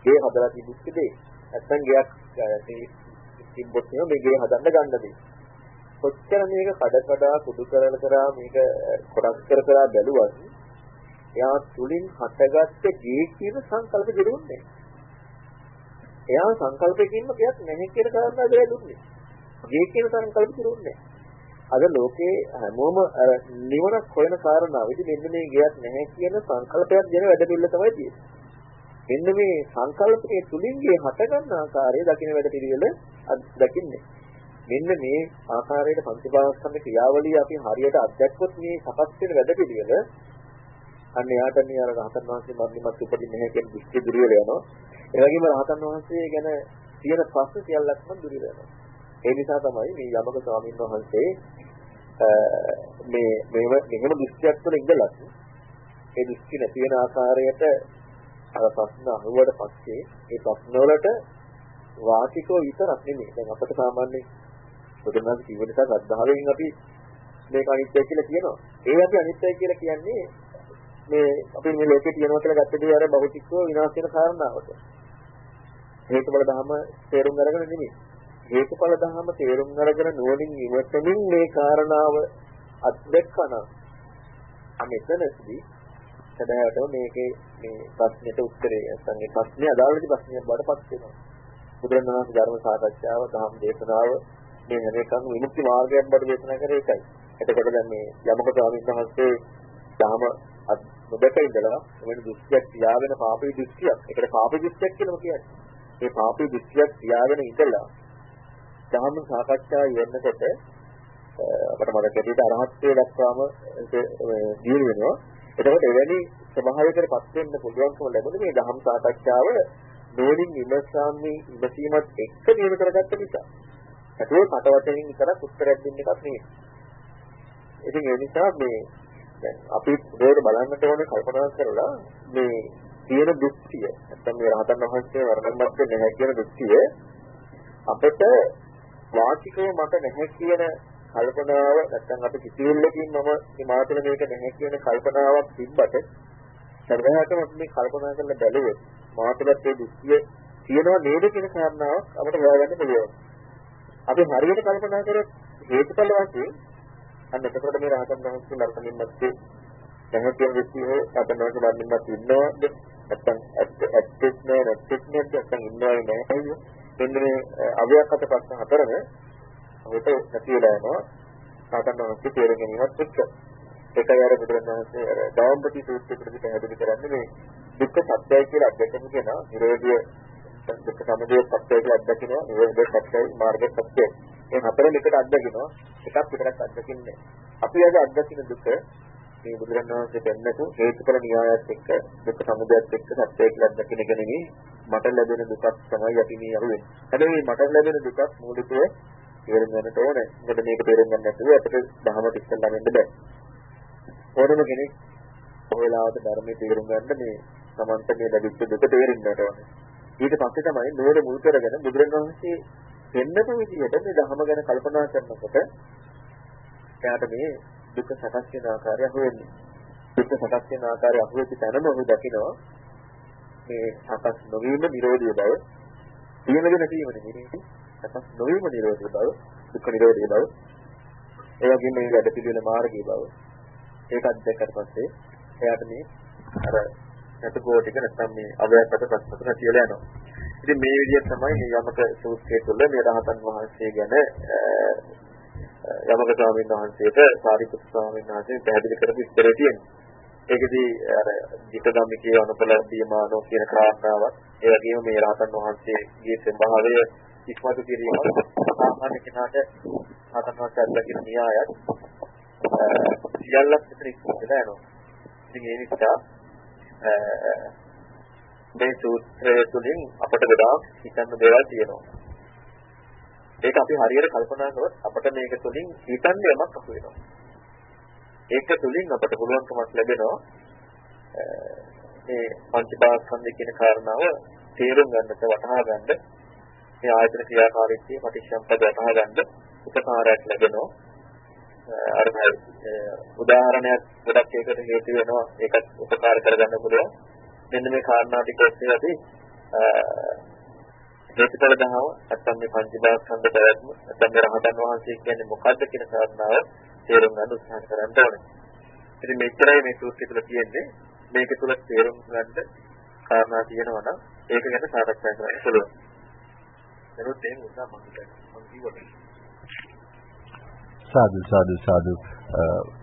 ගේ හදලා තිබිච්ච දේ. නැත්තම් ගයක් තිබ්බොත් එහෙම මේ ගේ හදන්න ගන්න දේ. කොච්චර මේක කඩ කඩ කුඩු කරලා කරා මේක කොටස් කර කර බැලුවත් එයා තුලින් හටගත්ත ගේ කියන සංකල්ප දෙරුන්නේ. එයා සංකල්පකින්ම කියක් නැහැ කියලා කරන්න බැහැ දුන්නේ. ගේ කියන සංකල්ප දෙරුන්නේ. අද ලෝකේ හැමෝම නිවනක් හොයන කාරණාවෙදි මෙන්න මේ ගයක් නැහැ කියන සංකල්පයක් දෙන වැඩ පිළිවෙල තමයි තියෙන්නේ. මෙන්න මේ සංකල්පයේ තුලින්ගේ හටගන්න ආකාරය දකින්න වැඩ පිළිවෙල දකින්නේ. මෙන්න මේ ආකාරයට පංචපාස්කන්ධ ක්‍රියාවලිය අපි හරියට අත්දැක්කොත් මේ සකස් වෙන වැඩ පිළිවෙල අන්න එයාට මේ අර රහතන් වහන්සේ මරණිමත් උපදින්නේ නැහැ කියන දෘෂ්ටි දුර වෙලා යනවා. ඒ වගේම රහතන් වහන්සේ ගැන තියෙන ප්‍රශ්න සියල්ලක්ම දුර වෙනවා. ඒ නිසා තමයි මේ යමක ස්වාමීන් වහන්සේ මේ මේව මෙහෙම දෘෂ්ටියක් තුළ ඉඳලා ඒ දෘෂ්ටි නැති වෙන ආකාරයට අර ප්‍රශ්න අහුවට පස්සේ ඒ ප්‍රශ්න වලට වාචිකව විතරක් නෙමෙයි. දැන් අපිට සාමාන්‍යයෙන් බුදුනාත් කිව්ව නිසා ශ්‍රද්ධාවෙන් අපි මේක අනිත්‍යයි කියලා කියනවා. ඒ අපි අනිත්‍යයි කියලා කියන්නේ මේ අපි මේ ලෝකේ තියෙනවා කියලා ගත්ත දේ අර භෞතිකව විනාශ වෙන කාරණාවට. හේතුඵල ධර්ම තේරුම් අරගෙන නෙමෙයි. හේතුඵල ධර්ම තේරුම් අරගෙන නුවණින් ඉවසමින් මේ කාරණාව අත්දැකන අමෙතනදී සදායටම මේකේ මේ ප්‍රශ්නෙට උත්තරේ නැත්නම් මේ ප්‍රශ්නේ අදාළ වෙච්ච ප්‍රශ්නයක් බවට පත් වෙනවා. බුදුරණවහන්සේ ධර්ම සාකච්ඡාව, ධම්ම දේශනාව මේ හැම එකම විමුක්ති මාර්ගයක් බවට දේශනා කරේ ඒකයි. එතකොට දැන් මේ යමක ස්වාමීන් වහන්සේ ධර්ම නොදක ඉඳලා වෙන දෘෂ්ටියක් තියාගෙන පාපී දෘෂ්ටියක්. ඒකට පාපී දෘෂ්ටියක් කියලා කියන්නේ. මේ පාපී දෘෂ්ටියක් තියාගෙන ඉඳලා ධර්ම සාකච්ඡාව යන්නකොට අපිට මතක ඇටියට අරහත්ත්වයට දක්වාම දියුණු වෙනවා. එතකොට එවැනි ස්වභාවයකටපත් වෙන්න පුළුවන්කම ලැබුණේ මේ ධම්ම සාකච්ඡාව නෝනින් විමසාමි විමසීමත් එක්ක දිනු කරගත්ත නිසා. ඒකෝ කට වචනින් විතරක් උත්තරයක් දෙන්න එකක් නෙවෙයි. ඉතින් ඒ නිසා මේ දැන් අපි දෙයට බලන්නට ඕනේ කල්පනා කරලා මේ තියෙන දෘෂ්ටිය නැත්නම් මේ රහතන් වහන්සේ වර්ණනවත් නැහැ කියන දෘෂ්ටිය අපිට වාචිකව මට නැහැ කියන කල්පනාව නැත්නම් අපි කිසිවෙල්ලකින් මම මේ මාතල මේක නැහැ කියන කල්පනාවක් තිබ්බට සර්වහාටම මේ කල්පනා කරලා බැලුවොත් මාතලත් ඒ දෘෂ්ටිය තියෙනවා නේද කියන කාරණාවක් අපිට හොයාගන්න පුළුවන්. අපි හරියට කල්පනා කරොත් හේතුඵල වශයෙන් අන්න එතකොට මේ රහතන් වහන්සේ නරකමින් නැත්තේ නැහැ කියන දෘෂ්ටිය රහතන් වහන්සේ නරකමින්වත් ඉන්නවද නැත්නම් ඇත්තෙත් නෑ නැත්තෙත් නැත්නම් ඉන්නවද නැහැ මෙන්න මේ අව්‍යාකට ප්‍රශ්න හතරම ඔබට නැති වෙලා යනවා. රහතන් වහන්සේ තේරුම් ගැනීමත් එක්ක. ඒකයි අර බුදුරජාණන්සේ අර දවම්පති සූත්‍රයේදී පැහැදිලි කරන්නේ මේ දුක්ඛ සත්‍යය කියලා අධ්‍යයනය කරන නිරෝධිය දුක්ඛ සමුදය සත්‍යය කියලා අධ්‍යයනය නිරෝධ සත්‍යය මාර්ග සත්‍යය. මේ හතරෙන් එකට අත්දකිනවා. එකක් විතරක් අත්දකින්නේ අපි අද අත්දකින දුක මේ බුදුරණවහන්සේ දෙන්නතු හේතුඵල න්‍යායත් එක්ක දුක් සමුදයත් එක්ක සත්‍යය කියලා අත්දකින එක නෙවෙයි මට ලැබෙන දුකක් තමයි අපි මේ අහුවෙන්නේ හැබැයි මට ලැබෙන දුකක් මූලිකව තේරුම් ගන්නට ඕනේ. මොකද මේක තේරුම් ගන්න නැතුව අපිට ධහමට ඉස්සෙල්ලා වෙන්න බෑ. ඕනම කෙනෙක් ඔය වෙලාවට ධර්මයේ තේරුම් ගන්න මේ සමන්ත මේ ලැබිච්ච දුක තේරෙන්නට ඕනේ. ඊට පස්සේ තමයි නෝර මුල් කරගෙන බුදුරණවහන්සේ දෙන්නපු විදිහට මේ ධහම ගැන කල්පනා කරනකොට එයාට මේ දුක සකස් වෙන ආකාරය හොයන්නේ. චිත්ත සකස් වෙන ආකාරය අහුවෙච්ච තැනම ඔහු දකිනවා මේ සකස් නොවීම නිරෝධී බව තියෙනගෙන තියෙන්නේ නෙමෙයි සකස් නොවීම නිරෝධී බව දුක්ඛ නිරෝධී බව ඒ වගේම මේ වැඩ පිළිවෙල මාර්ගී බව ඒකත් දැක්කට පස්සේ එයාට මේ අර නැතකෝ ටික නැත්නම් මේ අවයකට ප්‍රශ්න තුන කියලා යනවා. ඉතින් මේ විදිහට තමයි මේ යමක සූත්‍රය තුළ මේ රහතන් වහන්සේ ගැන යමක ස්වාමීන් වහන්සේට සාරිපුත් ස්වාමීන් වහන්සේ පැහැදිලි කරපු විස්තරය තියෙනවා. ඒකදී අර ධිටගම්මිකේ අනුපල දීමානෝ කියන කාරණාවත් ඒ වගේම මේ රහතන් වහන්සේගේ ස්වභාවය ඉස්මතු කිරීම සාමාන්‍ය කෙනාට රහතන් වහන්සේ අත්දකින න්‍යායත් සියල්ලක් මෙතන ඉස්සරහට යනවා. ඉතින් ඒ නිසා මේ සූත්‍රය තුළින් අපට ගොඩාක් හිතන්න දේවල් තියෙනවා. ඒක අපි හරියට කල්පනා කරොත් අපට මේක තුළින් හිතන්න යමක් අහු වෙනවා. ඒක තුළින් අපට පුළුවන්කමක් ලැබෙනවා මේ පංචපාස්කන්ධ කියන කාරණාව තේරුම් ගන්නට වටහා ගන්න මේ ආයතන ක්‍රියාකාරීත්වය ප්‍රතිශම්පද වටහා ගන්න උපකාරයක් ලැබෙනවා. අර උදාහරණයක් ගොඩක් ඒකට හේතු වෙනවා ඒකත් උපකාර කරගන්න පුළුවන් මෙන්න මේ කාරණා ටික ඔස්සේ අපි හේතුඵල දහම නැත්නම් මේ පංචදාස්කන්ධ පැවැත්ම නැත්නම් මේ රහතන් වහන්සේ කියන්නේ මොකද්ද කියන කාරණාව තේරුම් ගන්න උත්සාහ කරන්න ඕනේ. ඉතින් මෙච්චරයි මේ සූත්‍රය තුළ තියෙන්නේ. මේක තුළ තේරුම් ගන්න කාරණා තියෙනවා නම් ඒක ගැන සාකච්ඡා කරන්න පුළුවන්. ඒකත් එහෙම උසා මම හිතන්නේ මම කිව්වා සාදු සාදු සාදු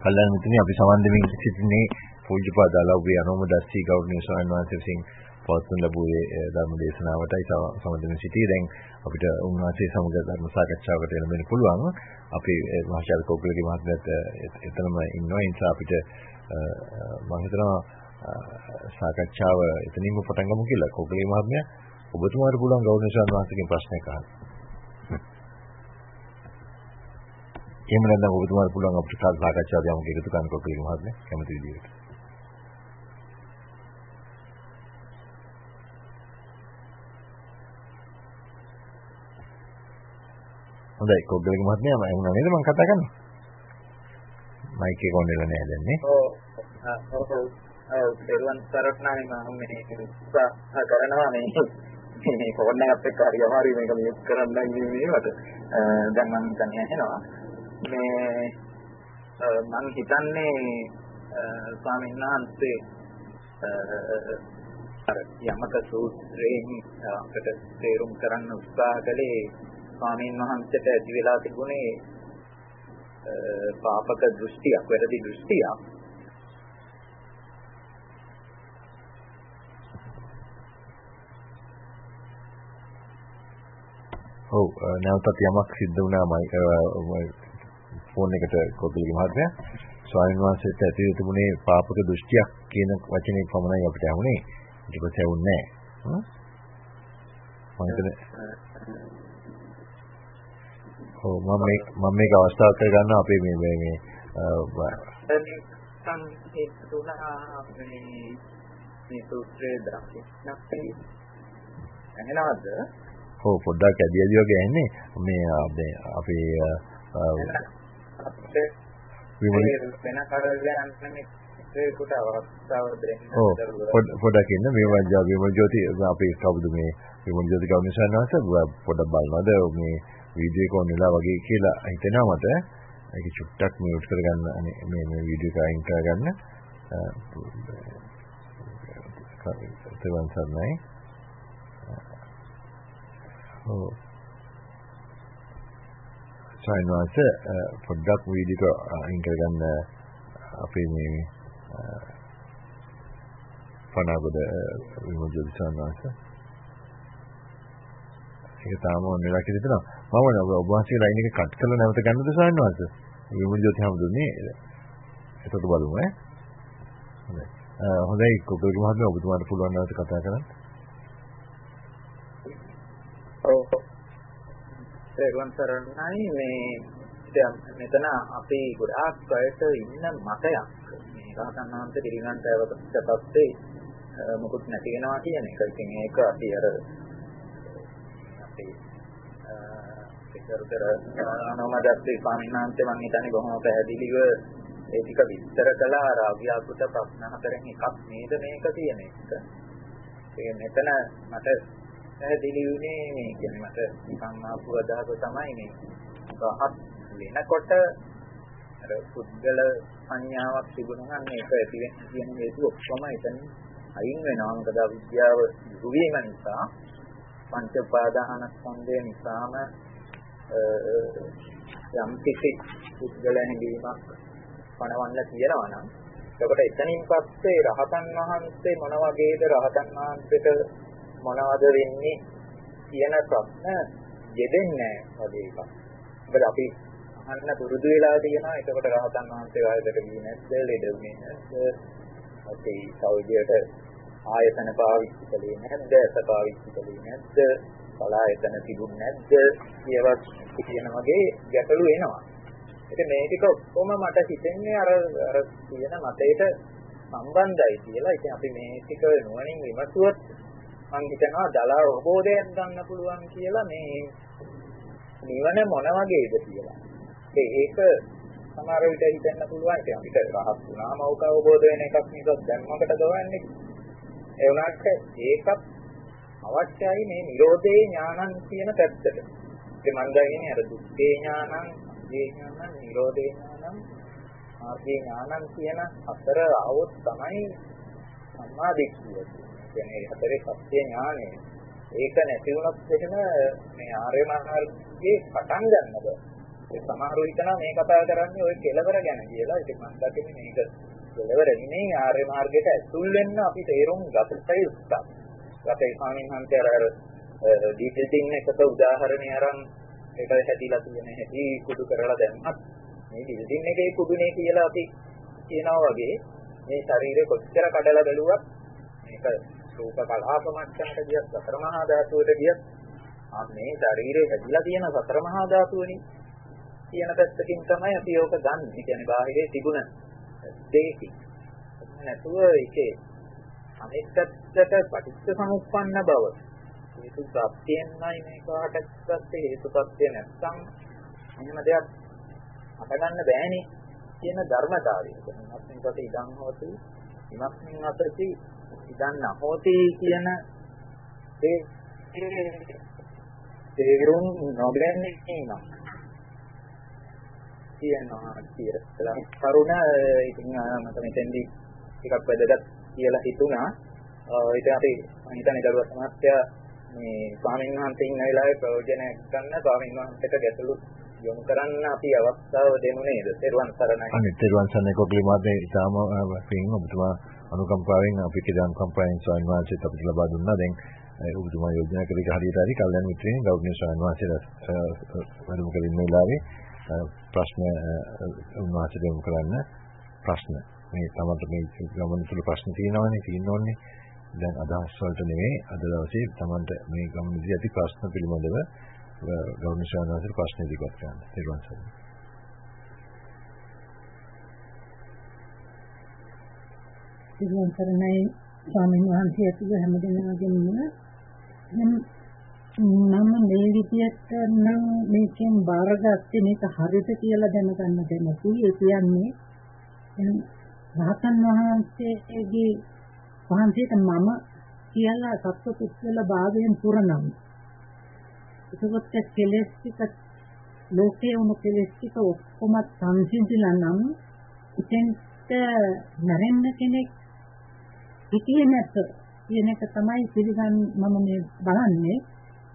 කල්යනා මිතුනි අපි සමන් දෙමින් සිටින්නේ පූජ්‍යපාද අලව්වේ අනුමදස්සී ගෞරවනීය ස්වාමීන් වහන්සේ විසින් පවත්වන ලැබුවේ ධර්ම දේශනාවටයි සමදෙන සිටී. දැන් අපිට උන්වහන්සේ සමග ධර්ම සාකච්ඡාවකට එළඹෙන්න පුළුවන්. අපි මහාචාර්ය කෝකලගේ මහත්මයාත් එතනම ඉන්නවා. ඒ නිසා අපිට මම හිතනවා සාකච්ඡාව එතනින්ම පටන් ගමු කියලා. කෝකලගේ මහත්මයා ඔබතුමාට පුළුවන් ගෞරවනීය ස්වාමීන් වහන්සේගෙන් ප්‍රශ්නයක් අහන්න. එහෙම නැත්නම් ඔබතුමාට පුළුවන් අපිට සාකච්ඡාවක් යමු එකතු කරන්න කොකලි මහත්මයා කැමති විදිහට. හොඳයි කොග්ගලගේ මහත්මයා මම වුණා නේද මම කතා කරන්නේ. මයික් එක ඔන් වෙලා නැහැ දැන් නේ. ඔව් ඔව් ඔව් දෙවන් සරත්නායි මම මේ උත්සාහ කරනවා මේ මේ ෆෝන් එකත් එක්ක හරි අමාරුයි මේක මියුට් කරන්න ඉන්නේ මට. දැන් මම හිතන්නේ ඇහෙනවා. මේ මම හිතන්නේ ස්වාමීන් වහන්සේ අර යමක සූත්‍රයෙන් අපිට තේරුම් කරන්න උත්සාහ කළේ ස්වාමීන් වහන්සේට ඇති වෙලා තිබුණේ පාපක දෘෂ්ටියක් වැරදි දෘෂ්ටියක්. ඔව් නැවතත් යමක් සිද්ධ වුණාමයි ෆෝන් එකට කොපිලි මහත්මයා ස්වාමීන් වහන්සේට ඇති තිබුණේ පාපක දෘෂ්ටියක් කියන වචනේ පමණයි අපිට ඇහුනේ. ඊට පස්සේ ඇහුන්නේ නැහැ ඔව් මම මේ මම මේක අවස්ථාවක් කරගන්න අපේ මේ මේ මේ මේ සූත්‍රයේ දක්වන්නේ එහෙනවද? ඔව් පොඩ්ඩක් ඇදි ඇදි වගේ ඇන්නේ මේ මේ අපේ විමුක්තිය වෙන කරගෙන නෙමෙයි ඒකට අවස්ථාව දෙන්න. ඔව් පොඩ්ඩක් ඉන්න මේ වංජා විමුල් ජෝති අපි කවුද මේ විමුල් ජෝති කවුනිසන්නවස පොඩ්ඩක් බලනවාද මේ වීඩියෝ එක ඔන්ලා වගේ කියලා හිතෙනවා මට. ඒක චුට්ටක් මියුට් කරගන්න මේ මේ වීඩියෝ එක අයින් කරගන්න. තෙවන් සර්ණයි. ඔව් ස්වාමීන් වහන්සේ පොඩ්ඩක් වීඩියෝ අයින් කරගන්න අපේ මේ පනගොඩ විමුජ්ජ ස්වාමීන් වහන්සේ ඒක තාම ඔන්නලා කියලා දෙනවා මම නෝ ඔබ වහන්සේ ලයින් එක කට් කරලා නැවත ගන්නද ස්වාමීන් වහන්සේ? විමුජ්ජ හැමදුන්නේ එතකොට බලමු ඈ. හොඳයි. හොඳයි කොබල්ගේ මහත්මයා ඔබතුමාට පුළුවන් නැවත කතා කරන්න. ඔව්. ඒගොල්ලන් සරණයි මේ දැන් මෙතන අපි ගොඩාක් අයට ඉන්න මතයක්. මේ රහතන් වහන්සේ පිළිගන්න තවපස්සේ මොකුත් නැති වෙනවා කියන එක. ඉතින් ඒක අපි අර අපි ඒකතර අනෝමදස්සේ ස්වාමීන් වහන්සේ මම හිතන්නේ බොහොම පැහැදිලිව ඒ ටික විස්තර කළා අර අව්‍යාකෘත ප්‍රශ්න හතරෙන් එකක් නේද මේක කියන එක. ඒ මෙතන මට පැහැදිලි වුණේ මේ කියන්නේ මට නිකන් ආපු අදහස තමයි මේ රහත් වෙනකොට අර පුද්ගල සංඥාවක් තිබුණා නම් මේක ඇති වෙන්න කියන හේතු ඔක්කොම එතන අයින් වෙනවා මොකද අවිද්‍යාව දුවීම නිසා පංච උපාදාන ස්කන්ධය නිසාම යම් කිසි පුද්ගල හැඟීමක් පණවන්න කියනවා නම් එතකොට එතනින් පස්සේ රහතන් වහන්සේ මොන වගේද රහතන් වහන්සේට මොනවද වෙන්නේ කියන ප්‍රශ්න යෙදෙන්නේ නැහැ වගේ එකක්. මොකද අපි අහන්න පුරුදු වෙලා තියෙනවා. එතකොට රහතන් වහන්සේ වයසට ගියේ නැද්ද? ලෙඩ වුණේ නැද්ද? අපි සෞදියට ආයතන පාවිච්චි කළේ නැද්ද? ඇස පාවිච්චි කළේ නැද්ද? බලායතන තිබුණ නැද්ද කියවත් කියන වගේ ගැටලු එනවා ඉතින් මේ ටික ඔක්කොම මට හිතෙන්නේ අර අර කියන මතයට සම්බන්ධයි කියලා. ඉතින් අපි මේ ටික නුවණින් විමසුවොත් මම හිතනවා දලා අවබෝධයක් ගන්න පුළුවන් කියලා මේ නිවන මොන වගේද කියලා. ඒක සමහර විට හිතෙන්න පුළුවන් ඉතින් අපිට රහත් වුණාම ඕක අවබෝධ වෙන එකක් නිසා දැන් මොකට දවන්නේ. ඒ වුණාට ඒකත් අවශ්‍යයි මේ Nirodhe ඥානං කියන පැත්තට. ඒ මම කියන්නේ අර දුක්ඛේ ඥානං, දේ ඥානං, Nirodhe ඥානං, මාර්ගේ ඥානං කියන හතර આવොත් තමයි සම්මා දිට්ඨිය කියන්නේ. ඒ හතරේ සත්‍ය ඥානය. ඒක නැති වුණොත් එහෙම මේ ආර්ය මාර්ගයේ පටන් ගන්න බෑ. ඒ සමහරව හිතනවා මේ කතා කරන්නේ ඔය කෙලවර ගැන කියලා. ඒක මම දකින්නේ මේක කෙලවර නෙමෙයි ආර්ය මාර්ගයට ඇතුල් වෙන්න අපි තේරුම් ගත යුත්තක්. අපේ ස්වාමීන් වහන්සේ අර ඩීටේලින් එකට උදාහරණයක් අරන් ඒක හැදිලා තියෙන හැටි කුඩු කරලා දැම්මත් මේ ඩීටේලින් එකේ කුඩුනේ කියලා අපි කියනවා වගේ මේ ශරීරය කොච්චර කඩලා බැලුවත් මේක රූප කලාප මට්ටමට ගියත් සතර මහා ධාතුවට ගියත් ආ මේ ශරීරය හැදිලා තියෙන සතර මහා ධාතුවනේ කියන පැත්තකින් තමයි අපි ඕක ගන්න. ඒ කියන්නේ බාහිරේ තිබුණ දෙයකින්. නැතුව ඒකේ අනෙක් පැත්තට පටිච්ච සමුප්පන්න බව. හේතු ප්‍රත්‍යයෙන්මයි මේක හටගත්තේ හේතු ප්‍රත්‍ය නැත්නම් එහෙම දෙයක් හටගන්න බෑනේ කියන ධර්මතාවය. ඉමස්මින් කොට ඉදන් හොති ඉමස්මින් අතරති ඉදන් නැහොති කියන ඒ තේරුම් නොගැනීම කියනවා කියලා. කරුණ ඉතින් මම මෙතෙන්දී ටිකක් වැදගත් කියලා හිතුණා. ඒක අපි මම හිතන්නේ දරුවත් මහත්තයා මේ ස්වාමීන් වහන්සේ ඉන්න වෙලාවේ ප්‍රයෝජන ගන්න ස්වාමීන් වහන්සේට ගැටලු යොමු කරන්න අපි අවස්ථාව දෙමු නේද? තෙරුවන් සරණයි. අනේ තෙරුවන් සරණයි කොග්ලි මාතේ ඉතාම පින් ඔබතුමා අනුකම්පාවෙන් අපිට අනුකම්පාවෙන් ස්වාමීන් වහන්සේට අපිට ලබා දුන්නා. දැන් ඔබතුමා යෝජනා කළ එක හරියට හරි කල්යන මිත්‍රයන් ගෞරවනීය ස්වාමීන් වහන්සේලා වැඩම කරගෙන ඉන්න වෙලාවේ ප්‍රශ්න උන්වහන්සේට යොමු කරන්න ප්‍රශ්න මේ තමන්ට මේ ගමන තුල ප්‍රශ්න තියෙනවනේ තියෙනෝනේ දැන් අදහස් වලට නෙමෙයි අද දවසේ තමන්ට මේ ගමනදී ඇති ප්‍රශ්න පිළිබඳව ගෞරවනීය ශාන්වහන්සේ ප්‍රශ්න ඉදිරිපත් කරන්න. ඊළඟ සැරේ. ඊළඟ සැරේ ස්වාමීන් වහන්සේ ඇතුළු හැමදෙනාගේම නම් මම මේ විදියට නම් මේකෙන් බාරගත්තේ මේක හරිද කියලා දැනගන්න දැනුයි. ඒ කියන්නේ රහතන් වහන්සේගේ වහන්සේට මම කියලා සත්පුද්ගල භාවයෙන් පුරනම්. එතකොට කෙලෙස් ටික ලෝකයේ වුණු කෙලෙස් ටික ඔක්කොම සංසිඳිලා නම් ඉතින්ට නැරෙන්න කෙනෙක් හිතියේ නැත කියන එක තමයි පිළිගන්න මම මේ බලන්නේ.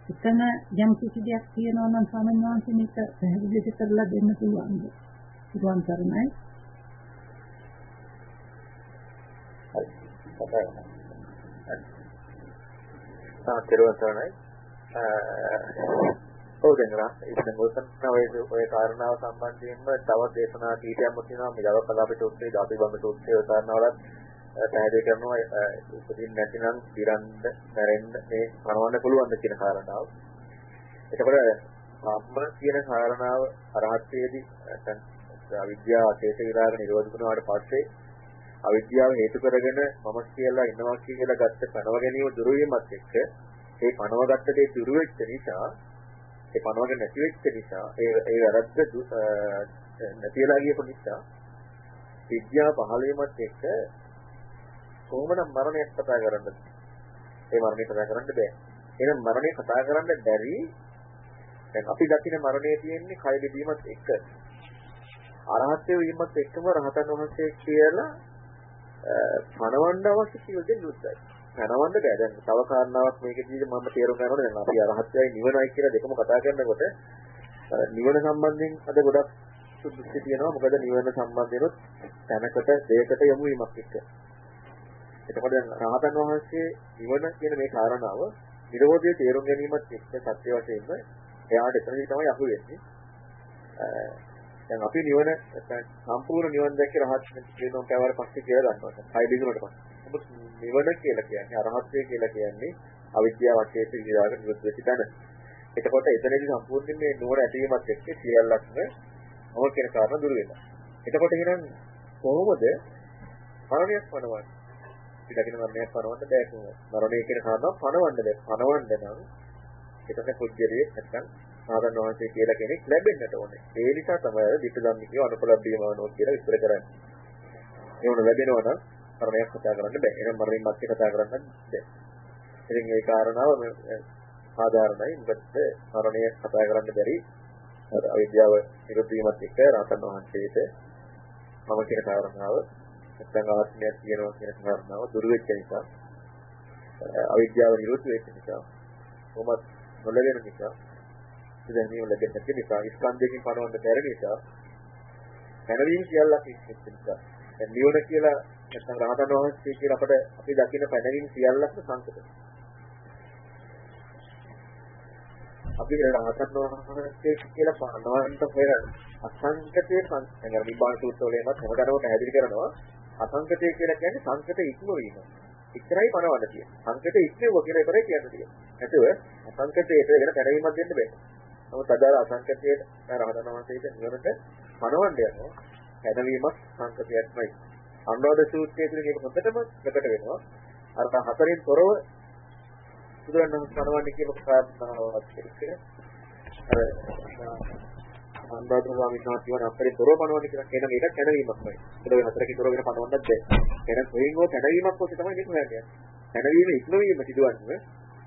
එතන යම් කිසි දෙයක් තියෙනවා නම් ස්වාමීන් වහන්සේ මේක පැහැදිලි කරලා දෙන්න පුළුවන්ද? පුළුවන් තරමයි. කතා කරනවා. ආ කෙරුවසනයි. ඔව් දෙන්නා ඉතින් ඔතන ඔය ඔය කාරණාව සම්බන්ධයෙන්ම තව දේශනා කීපයක්ම තියෙනවා මේ දවස් වල අපිට උත්තේ ධාතු බඹට උත්තේ ඔය කාරණාවලත් පැහැදිලි කරනවා උපදින් නැතිනම් දිරන්න නැරෙන්න මේ පනවන්න පුළුවන් කියන කාරණාව. එතකොට සම්ම කියන කාරණාව අරහත්යේදී නැත්නම් අවිද්‍යාව අශේෂ විරාග නිරෝධ වුණාට පස්සේ අවිද්‍යාව හේතු කරගෙන මම කියලා ඉන්නවා කියලා ගත්ත පනව ගැනීම දුරු වීමත් එක්ක ඒ පනව ගත්ත දේ දුරු වෙච්ච නිසා ඒ පනවක නැති වෙච්ච නිසා ඒ ඒ වැරද්ද නැතිලා ගියපු නිසා විද්‍යාව පහළ වීමත් එක්ක කොහොමද මරණයක් කතා කරන්නද? ඒ මරණය කතා කරන්න බෑ. එහෙනම් මරණය කතා කරන්න බැරි දැන් අපි දකින මරණය තියෙන්නේ කය දෙදීමත් එක්ක. අරහත්ත්ව වීමත් එක්කම රහතන් වහන්සේ කියලා පණවන්න අවශ්‍ය කියලා දෙන්නුත්. පණවන්න බෑ. දැන් තව කාරණාවක් මේකදී මම තේරුම් ගන්න ඕනේ. දැන් අපි අරහත්ත්වයි නිවනයි කියලා දෙකම කතා කරනකොට නිවන සම්බන්ධයෙන් අද ගොඩක් සුදුසු තියෙනවා. මොකද නිවන සම්බන්ධෙනොත් තැනකට දෙයකට යොමු වීමක් එක්ක. එතකොට රහතන් වහන්සේ නිවන කියන මේ කාරණාව නිරෝධය තේරුම් ගැනීමත් එක්ක සත්‍ය වශයෙන්ම එයාට එතනදී තමයි අහු වෙන්නේ. දැන් අපි නිවන සම්පූර්ණ නිවන් දැක්ක රහත් වෙනෝන් කවර පස්සේ කියලා ගන්නවා. හය දිනුනට පස්සේ. නමුත් නිවන කියලා කියන්නේ අරහත්ත්වය කියලා කියන්නේ අවිද්‍යාව වශයෙන් විඳාගෙන නිරුද්ධ වෙච්ච තැන. එතකොට එතනදී සම්පූර්ණයෙන් මේ නුවණ ඇතිවීමත් එක්ක සියල්ලක්ම මොහ කියන කාරණා දුර වෙනවා. එතකොට එහෙනම් කොහොමද මරණයක් පනවන්නේ? පිටකින මරණයක් පනවන්න බෑ කොහොමද? මරණය කියන කාරණාව පනවන්න බෑ. පනවන්න නම් එතන කුජ්ජරියේ නැත්නම් ආදන් වහන්සේ කියලා කෙනෙක් ලැබෙන්නට ඕනේ. ඒ නිසා තමයි විපදම්මිකව අනුපලබ්බියමනෝ කියලා විස්තර කරන්නේ. ඒ වුණ ලැබෙනවා නම් මරණයක් කතා කරන්න බෑ. එහෙනම් මරණින් මැත්තේ කතා කරන්න බෑ. ඉතින් ඒ කාරණාව සාධාරණයි. මොකද මරණය කතා කරන්න බැරි අවිද්‍යාව නිරුද්ධ වීමත් එක්ක රහතන් වහන්සේට මම කියන කාරණාව නැත්නම් ආත්මයක් කියනවා කියන කාරණාව දුර වෙච්ච නිසා අවිද්‍යාව නිරුද්ධ වෙච්ච නිසා කොහොමද නොලැබෙන නිසා දැනීම ලැබෙන්නේ නැති නිසා ස්කන්ධයෙන් පනවන්න බැරි නිසා පැනවීම සියල්ලක් ඉච්ච නිසා. දැන් නිවන කියලා නැත්නම් රහතන් වහන්සේ කියලා අපිට අපි දකින පැනවීම සියල්ලක්ම සංකත. අපි රහතන් වහන්සේ කියලා පනවන්න හොයන අසංකතයේ සංකතය නිබ්බාන සූත්‍රවලෙමත් හැමදාම පැහැදිලි කරනවා. අසංකතය කියලා කියන්නේ සංකත ඉක්මවීම ඉතරයි පනවන්න තියෙන්නේ. සංකත ඉක්මව කියලා ඉතරයි කියන්නේ නැතුව අසංකතයට වෙන පැනවීමක් දෙන්න බෑ. නමුත් අදාළ අසංකතයේ රහතන් වහන්සේට නිවනට පණවන්න යනවා. පැනවීමක් සංකතයක්මයි. අනුරාධ සූත්‍රයේ තුල මේක හොඳටම ප්‍රකට වෙනවා. අර හතරෙන් තොරව බුදුරණන් පණවන්නේ කියන කාරණාවක් එක්ක අර අනුරාධ ස්වාමීන් වහන්සේ කියන හතරෙන් තොරව පණවන්නේ කියලා කියන මේක පැනවීමක්මයි. ඒක හතරකින් තොරව වෙන පණවන්නත් බැහැ. එහෙනම් කොහෙන් හෝ පැනවීමක් ඔස්සේ තමයි මේක හොයන්නේ. පැනවීම ඉක්මවීම සිදුවන්නේ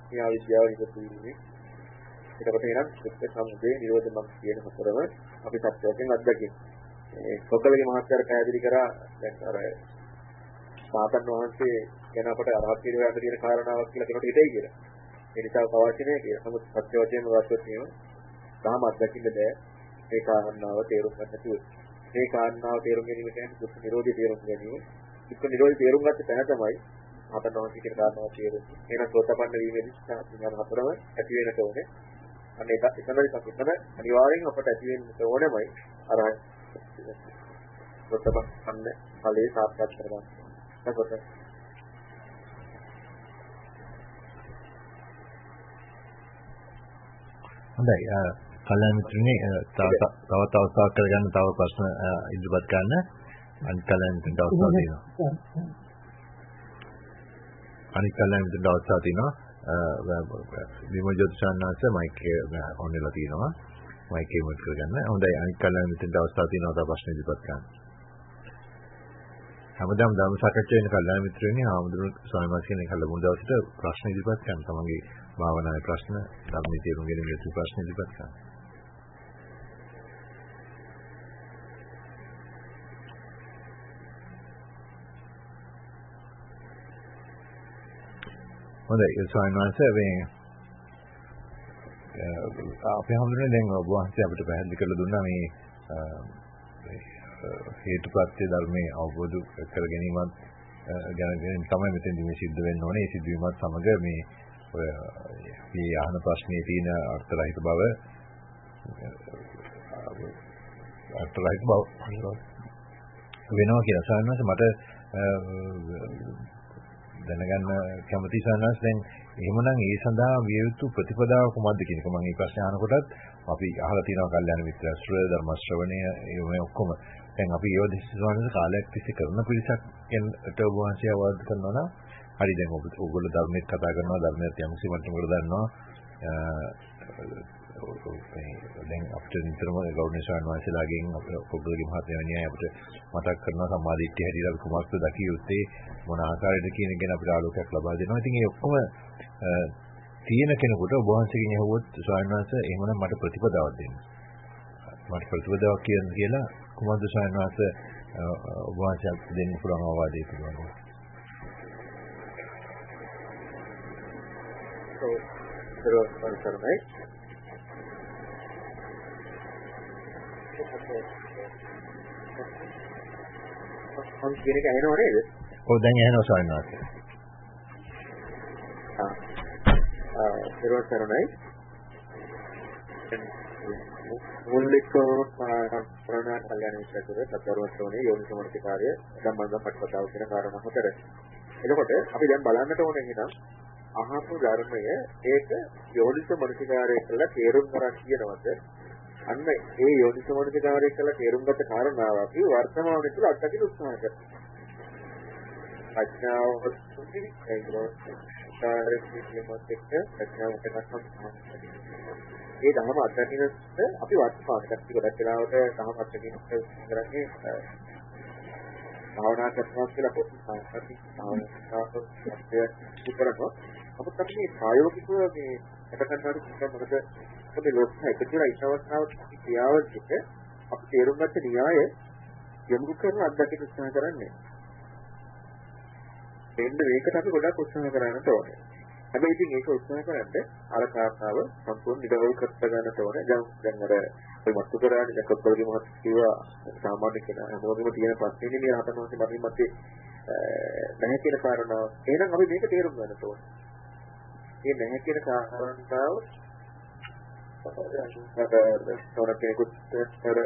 මේ ආවිද්‍යාව ඉවත් වීමේ එතකොට එනම් සුත්ත සමුදේ නිරෝධ මඟ කියන හතරම අපි සත්‍යයෙන් අත්දකින්න. ඒ කොකලගේ මහත්කාර පැහැදිලි කරා දැන් අර සාතන් වහන්සේ ගැන අපට අරහත් පිළිවෙලට තියෙන කාරණාවක් කියලා කෙනෙකුට හිතයි කියලා. ඒ නිසා පවචනේ කියන නමුත් සත්‍ය වශයෙන්ම ගත්තොත් එහෙම තාම අත්දකින්න බෑ. ඒ කාරණාව තේරුම් ගන්න නැතුව. මේ කාරණාව තේරුම් ගැනීම කියන්නේ දුක් නිරෝධය තේරුම් ගැනීම. දුක් නිරෝධය තේරුම් ගත්ත තැන තමයි සාතන් වහන්සේ කියන කාරණාව තේරුම්. එහෙනම් සෝතපන්න වීමේදී සාතන් හතරම ඇති වෙනට ඕනේ. අන්න ඒක එතන අනිවාර්යෙන් අපට ඇති වෙන්න ඕනෙමයි අර ප්‍රථම අන්න ඵලයේ සාක්ෂාත් කරගන්න. එතකොට හොඳයි කල්‍යාණ මිත්‍රනේ තව තවත් අවස්ථාවක් කරගන්න තව ප්‍රශ්න ඉදිරිපත් කරන්න අනිත් කල්‍යාණ මිත්‍රන්ට අවස්ථාවක් තියෙනවා. අනිත් කල්‍යාණ මිත්‍රන්ට අවස්ථාවක් තියෙනවා. විමෝජිත ශාන්නාස මයික් එක ඔන් වෙලා තියෙනවා. මයික් එක මුත් කරගන්න. හොඳයි අනිත් කල්ලාන මෙතෙන්ට අවස්ථාව තියෙනවා තව ප්‍රශ්න ඉදිරිපත් කරන්න. හැමදාම ධර්ම සාකච්ඡා වෙන කල්ලාන මිත්‍රයනේ ආමුදුරු ස්වාමීන් වහන්සේ කෙනෙක් ලැබුණ දවසට ප්‍රශ්න ඉදිරිපත් කරන තමන්ගේ භාවනාවේ ප්‍රශ්න ධර්මයේ තේරුම් ගැනීම යුතු ප්‍රශ්න ඉදිරිපත් කරන්න. හොඳයි ස්වාමීන් වහන්සේ මේ අපි හඳුනන්නේ දැන් ඔබ වහන්සේ අපිට පැහැදිලි කරලා දුන්නා මේ හේතුප්‍රත්‍ය ධර්මයේ අවබෝධ කර ගැනීමත් ගැන තමයි මෙතෙන්දි මේ සිද්ධ වෙන්න ඕනේ. ඒ සිදුවීමත් සමග මේ ඔය මේ අහන ප්‍රශ්නේ තියෙන අර්ථරහිත බව අර්ථරහිත බව වෙනවා කියලා සාමාන්‍යයෙන් මට දැනගන්න කැමති සනස් දැන් එහෙමනම් ඒ සඳහා විය යුතු ප්‍රතිපදාව කුමක්ද කියන එක මම මේ ප්‍රශ්නේ අහනකොටත් අපි අහලා තියෙනවා කල්යනා මිත්‍ර ශ්‍රේ ධර්ම ශ්‍රවණය ඒ මේ ඔක්කොම. දැන් අපි ඒව දිස්වානස කාලයක් තිස්සේ කරන පිළිසක් එන්ට ඔබ වහන්සේ අවවාද කරනවා නම් හරි දැන් ඔබ ඔයගොල්ලෝ ධර්මයක් කතා කරනවා ධර්මයක් යම්සි මට්ටමකට දන්නවා. දැන් අපිට නිතරම ගෞරවනීය ස්වාමීන් වහන්සේලාගෙන් පොඩ්ඩලගේ මහත්මයා වෙනියයි අපිට මතක් කරනවා සම්මාදිට්ඨිය හැටියට අපි කුමක්ද දකිය යුත්තේ මොන ආකාරයකද කියන එක ගැන අපිට ආලෝකයක් ලබා දෙනවා. ඉතින් ඒ ඔක්කොම තියෙන කෙනෙකුට ඔබ වහන්සේගෙන් අහුවොත් ස්වාමීන් වහන්සේ එහෙමනම් මට ප්‍රතිපදාවක් දෙන්න. මට ප්‍රතිපදාවක් කියන්න කියලා කුමද්ද ස්වාමීන් වහන්සේ ඔබ වහන්සේ දෙන්න පුළුවන් අවවාදය පිළිබඳව. දරුවන් කරනයි මම කියන එක ඇහෙනව නේද? ඔව් දැන් ඇහෙනවා ස්වාමීන් වහන්සේ. ආ ආ දරුවන් කරනයි මුල්ලිකව ප්‍රාණ කල්යනා විශ්වතුර සතරවස්තෝනේ යෝනිසමනසිකාර්ය ධම්මංග පටපතාව කියන කාරණා හතර. එතකොට අපි දැන් බලන්නට ඕනේ එහෙනම් අහපු ධර්මය ඒක යෝනිසමනසිකාර්ය කියලා තේරුම් ගන්න කියනවද? අන්න ඒ යෝනිසමනසිකාර්ය කියලා තේරුම් ගත කාරණාව අපි වර්තමානයේ තුල අත්දකින්න උත්සාහ කරනවා. ප්‍රඥාව තුලින් ඒක කාර්යක්ෂේත්‍රයත් එක්ක ප්‍රඥාවට ගන්න ඒ ධර්ම අත්දැකීමත් අපි වර්තමානට ගොඩක් වෙලාවට ධර්ම අත්දැකීමත් කරන්නේ භාවනා කරනවා කියලා පොත් සංස්කෘතික භාවනාවක් කරනවා. අපිට අපි මේ ප්‍රායෝගිකව මේ එකකන්නාරු කියන මොකද මේ ලෝක එකතු වෙලා ඉන්න අවස්ථාවක් ක්‍රියාවලික අපි තේරුම් ගත්ත න්‍යාය යොමු කරන අත්දැකීම් උත්සාහ කරන්නේ. එන්න මේකට අපි ගොඩක් උත්සාහ කරන්නට ඕනේ. හැබැයි ඉතින් ඒක උත්සාහ කරන්නේ අර කාරණාව සම්පූර්ණ නිරවුල් කර ගන්නට ඕනේ. දැන් දැන් අර ඔය මත්තු කරානේ දැන් කොත්තරගේ මහත් කිව්වා සාමාන්‍ය කෙනා හැමෝගෙම තියෙන ප්‍රශ්නේ මේ රහතන් වහන්සේ මරින් මතේ නැහැ කියන කාරණාව. එහෙනම් අපි මේක තේරුම් ගන්නට ඕනේ. මේ නැහැ කියන කාරණාව තොර කෙනෙකුට තොර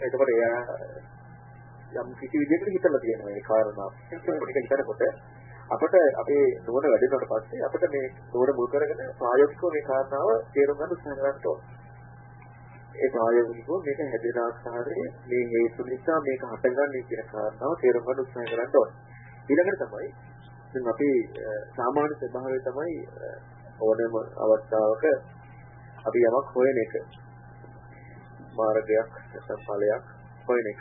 එතකොට එයා යම් කිසි විදිහකට හිතලා තියෙනවා මේ කාරණාව. ඒක හිතනකොට අපිට අපේ නුවණ වැඩෙනකොට පස්සේ අපිට මේ නුවණ මුල් කරගෙන ප්‍රායෝගිකව මේ කාරණාව තේරුම් ගන්න උත්සාහ කරන්න ඕනේ. ඒ ප්‍රායෝගිකව මේක හැදෙන ආකාරය මේ හේතු නිසා මේක හටගන්නේ කියන කාරණාව තේරුම් ගන්න උත්සාහ කරන්න ඕනේ. ඊළඟට තමයි ඉතින් අපි සාමාන්‍ය ස්වභාවය තමයි ඕනෑම අවස්ථාවක අපි යමක් හොයන එක. මාර්ගයක් නැත්නම් ඵලයක් හොයන එක.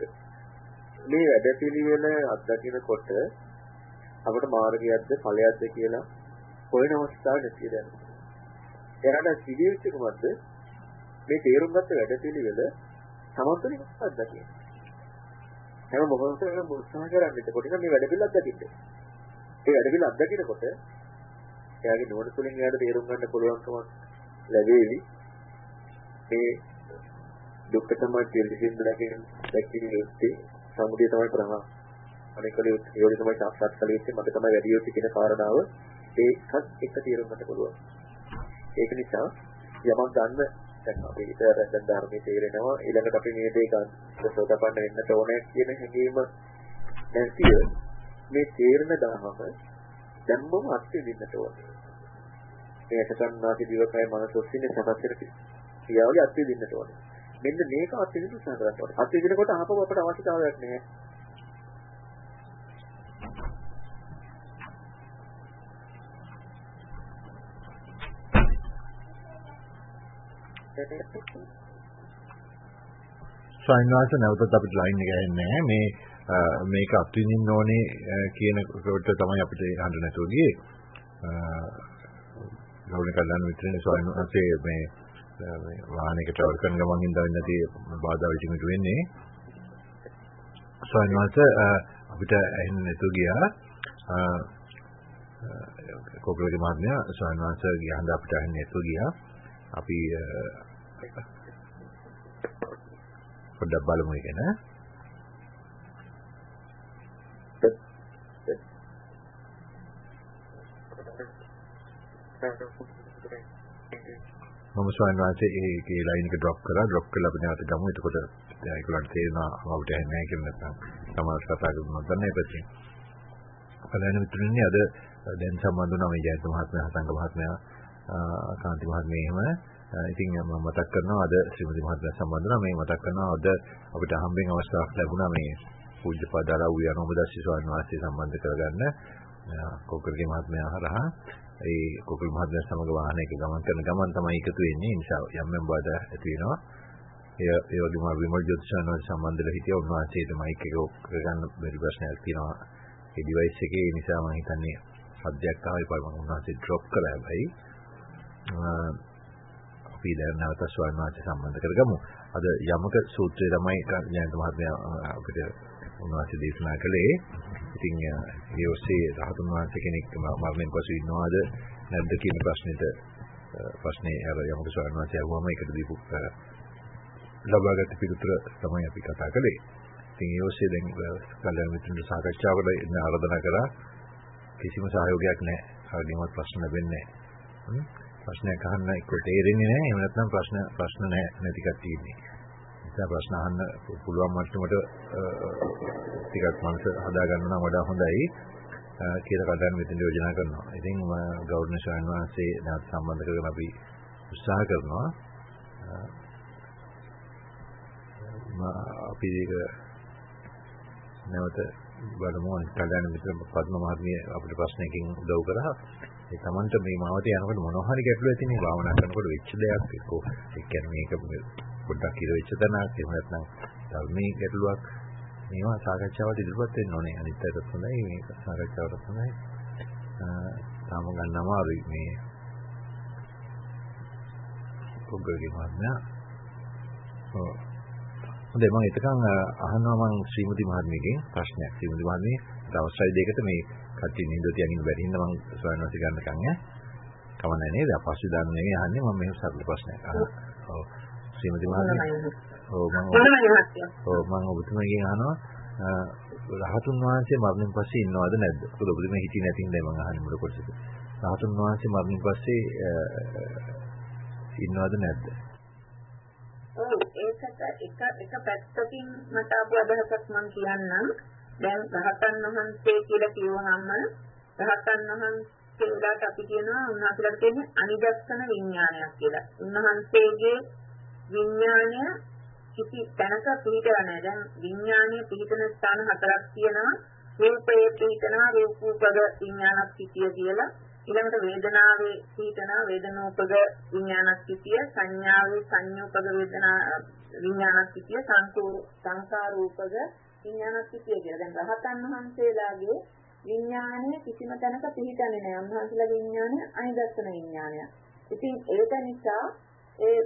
මේ වැඩ පිළිවෙල අත්දකිනකොට අපට මාර්ගයක්ද ඵලයක්ද කියලා හොයන අවස්ථාවක් නැති දැන්. එයාට සිවිල්ච කොහොමද මේ තේරුම් ගත්ත වැඩ පිළිවෙල සමතුලිත අත්දකින්න. හැම මොහොතකම උත්සාහ කරන්නේ එතකොට මේ වැඩ පිළිවෙල අත්දකින්න. ඒ වැඩ පිළිවෙල අත්දකිනකොට එයාගේ නුවණ තුලින් එයාට තේරුම් ගන්න පුළුවන්කම ලැබෙවි. මේ දුක්ඛ තමයි දෙලිසින් දැකින දැකින යුක්ති සමුදය තමයි ප්‍රහා අනිකල යෝනි තමයි සාක්ෂාත් කළ යුත්තේ මට තමයි වැඩි යුත්තේ කියන කාරණාව ඒකත් එක තීරණ ගන්න පුළුවන්. ඒක නිසා යමක් ගන්න දැන් අපි ඉතර දැන් ධර්මයේ තේරෙනවා ඊළඟට අපි මේ දේ ගන්න සෝතපන්න වෙන්න ඕනේ කියන හැඟීම නැතිව මේ තේරෙන දහම දැම්මම අත්විඳින්නට ඕනේ. මේ එකසන්නාති දිවකය මනස ඔස්සිනේ සකස් වෙන ක්‍රියාවලිය අත්විඳින්නට ඕනේ. මෙන්න මේක අත්විඳින්න උත්සාහ කරන්න ඕනේ. අත්විඳිනකොට අහපව අපට අවශ්‍යතාවයක් නැහැ. සයින්වාස නැවතත් අපිට ලයින් එක ඇහෙන්නේ මේ මේක අත්විඳින්න ඕනේ කියන කොට තමයි අපිට අහන්න නැතුව ගියේ. ගෞරවණීය කල්ලාන මිත්‍රනේ සයින්වාසේ මේ මේ වාහනයක ට්‍රැවල් කරන ගමන් ඉඳන් නැති බාධා විචිමිට වෙන්නේ. සයින්වාස අපිට ඇහෙන්න නැතුව ගියා. කොපලගේ මහත්මයා සයින්වාස ගියහඳ අපිට ඇහෙන්න නැතුව ගියා. අපි පොඩ්ඩක් බලමු ඒක නේ. මම ස්වාමීන් වහන්සේ ඒකේ ලයින් එක ඩ්‍රොප් කරා ඩ්‍රොප් කරලා අපි නැවත ගමු. එතකොට ඒගොල්ලන්ට තේරෙනවා අවුට ඇන්නේ නැහැ කියලා නැත්නම් සමහර කතා කරනවා දන්නේ පැත්තෙන්. කලයන් මිතුරුනි අද දැන් සම්බන්ධ වුණා මේ ජයන්ත මහත්මයා හසංග මහත්මයා කාන්ති මහත්මිය එහෙම. ඉතින් මම මතක් කරනවා අද ශ්‍රීමති මහත්මිය සම්බන්ධ වුණා. මේ මතක් කරනවා අද අපිට හම්බෙන් අවස්ථාවක් ලැබුණා මේ පූජ්‍යපදාලා වූ යනෝමදස්සි ස්වාමීන් වහන්සේ සම්බන්ධ කරගන්න. කොකල්ගේ මහත්මයා හරහා. ඒ කොකල් මහත්මයා සමග වාහනයක ගමන් කරන ගමන් තමයි එකතු වෙන්නේ. ඒ නිසා යම් යම් බාධ ඇති වෙනවා. ඒ ඒ වගේම විමල් ජෝතිෂාන සම්බන්ධව හිටිය උන්වහන්සේට මයික් එක කරගන්න බැරි ප්‍රශ්නයක් තියෙනවා. ඒ ඩිවයිස් එකේ ඒ නිසා මම හිතන්නේ සද්දයක් ආවේ පස්සේ මම උන්වහන්සේ ඩ්‍රොප් කරා හැබැයි අපි දැන් නැවත ස්වාමීන් වහන්සේ සම්බන්ධ කරගමු. අද යමක සූත්‍රය තමයි ජයන්ත මහත්මයා අපිට උන්වහන්සේ දේශනා කළේ. ඉතින් ඒ ඔස්සේ රහතුන් වහන්සේ කෙනෙක් මරණයෙන් පසු ඉන්නවද නැද්ද කියන ප්‍රශ්නෙට ප්‍රශ්නේ අර යමක ස්වාමීන් වහන්සේ අහුවම ඒකට දීපු ලබාගත් පිළිතුර තමයි අපි කතා කළේ. ඉතින් ඒ ඔස්සේ දැන් කල්යනා මිත්‍රන් සාකච්ඡාවකට ඉන්න ආරාධනා කරා කිසිම සහයෝගයක් නැහැ. කාගෙවත් ප්‍රශ්න ලැබෙන්නේ නැහැ. ප්‍රශ්නයක් අහන්න එක්ක තේරෙන්නේ නැහැ. එහෙම නැත්නම් ප්‍රශ්න ප්‍රශ්න නැහැ නැති කට්ටිය ඉන්නේ. නිසා ප්‍රශ්න අහන්න පුළුවන් මට්ටමට ටිකක් මනස හදා ගන්න නම් වඩා හොඳයි කියලා කතාන් මෙතන යෝජනා කරනවා. ඉතින් ගෞරවනීය ස්වාමීන් වහන්සේ නැවත සම්බන්ධ කරගෙන අපි උත්සාහ කරනවා. අපි ඒක නැවත බලමු කල්‍යාණ මිත්‍ර පද්ම මහත්මිය අපිට ප්‍රශ්නයකින් උදව් කරා. ඒ තමන්ට මේ මාවත යනකොට මොනවා හරි ගැටලුවක් ඇති නේ භාවනා කරනකොට වෙච්ච දෙයක් එක්ක ඒ කියන්නේ මේක පොඩ්ඩක් ඉර වෙච්ච තැනක් එහෙම නැත්නම් ධර්මයේ ගැටලුවක් මේවා සාකච්ඡාවට ඉදිරිපත් වෙන්න ඕනේ. අනිත් පැත්තත් හොඳයි මේක සාකච්ඡාවට හොඳයි. තාම ගන්න අමාරුයි මේ පොග්ගගේ මහත්මයා. ඔව් හොඳයි මම එතකන් අහනවා මම ශ්‍රීමති මහත්මියගෙන් ප්‍රශ්නයක් ශ්‍රීමති මහත්මිය දවස්යි දෙකට මේ කට්ටිය නින්ද තියමින් බැරි හින්දා මම ස්වයංවාසී ගන්නකම් ඈ කවන්නේ නේද අපස්සේ දාන්න නෙවෙයි අහන්නේ මම මේ සරල ප්‍රශ්නයක් අහනවා ඔව් ශ්‍රීමති මහත්මිය ඔව් මම ඔව් මම ඔබතුමගෙන් අහනවා රහතුන් වහන්සේ මරණයෙන් පස්සේ ඉන්නවද නැද්ද? මොකද ඔබතුමා හිටියේ නැති ඉඳයි මම අහන්නේ මුල කොටසට. රහතුන් වහන්සේ මරණයෙන් පස්සේ ඉන්නවද නැද්ද? ඔව් ඒකට එක එක පැත්තකින් මට ආපු අදහසක් මම කියන්නම්. දැන් රහතන් වහන්සේ කියලා කිව්වහම රහතන් වහන්සේලාට අපි කියනවා උන්වහන්සේලාට කියන්නේ අනිදස්සන විඥානයක් කියලා. උන්වහන්සේගේ විඥානය කිසි තැනක පිළිතර නැහැ. දැන් විඥානීය පිළිතන ස්ථාන හතරක් තියෙනවා. රූපයේ පිළිතනවා රූපෝපද විඥානක් සිටිය කියලා. ඊළඟට වේදනාවේ පිටනා වේදනෝපද විඥානක් සිටිය සංඥාවේ සංයෝපද වේදනා විඥානක් සිටිය සංකාරූපද විඥානක් සිටිය කියලා. දැන් රහතන් වහන්සේලාගේ විඥානය කිසිම තැනක පිහිටන්නේ නැහැ. උන්වහන්සේලා විඥානය අනිදස්සන විඥානය. ඉතින් ඒක නිසා ඒ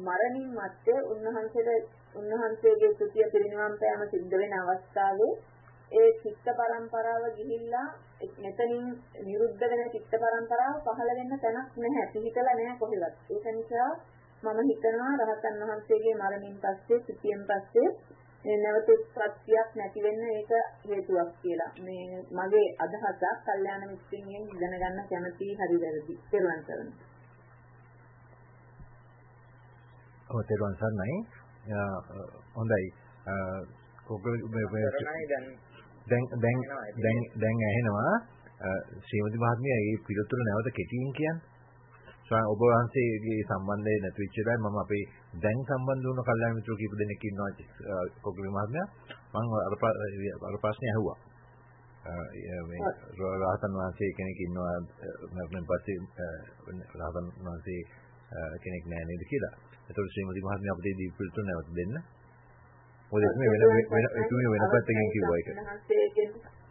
මරණින් මත්තේ උන්වහන්සේලා උන්වහන්සේගේ සුතිය පිරිනිවන් පෑම සිද්ධ වෙන අවස්ථාවේ ඒ චිත්ත පරම්පරාව ගිහිල්ලා මෙතනින් නිරුද්ධ වෙන චිත්ත පරම්පරාව පහළ වෙන්න තැනක් නැහැ. පිහිටලා නැහැ කොහෙවත්. ඒක නිසා මම හිතනවා රහතන් වහන්සේගේ මරණින් පස්සේ සුතියෙන් පස්සේ නැවත උත්පත්තියක් නැති වෙන්න ඒක හේතුවක් කියලා. මේ මගේ අදහසක් කල්යාණ මිත්‍රින්ගෙන් දැනගන්න කැමති හරි වැරදි. පෙරවන් කරනවා. ඔව් තේරුවන් සරණයි. හොඳයි. කොගල් දැන් දැන් දැන් දැන් ඇහෙනවා ශ්‍රීමති මහත්මිය මේ පිළිතුර නැවත කෙටියෙන් කියන්න. ස්වාමී ඔබ වහන්සේගේ සම්බන්ධය නැති වෙච්ච දා මම අපේ දැන් සම්බන්ධ වුණ කල්යාණ මිත්‍රෝ කීප දෙනෙක් ඉන්නවා කොගල් මහත්මයා මම අර ප්‍රශ්නේ ඇහුවා. මේ රහතන් වහන්සේ කෙනෙක් ඉන්නවා මරණයෙන් පස්සේ රහතන් වහන්සේ කෙනෙක් නෑ නේද කියලා. ඒතකොට ශ්‍රීමති මහත්මිය අපිට දී පිළිතුර නැවත දෙන්න. මොකද මේ වෙන වෙන එතුමිය වෙන පැත්තකින් කිව්වා ඒක.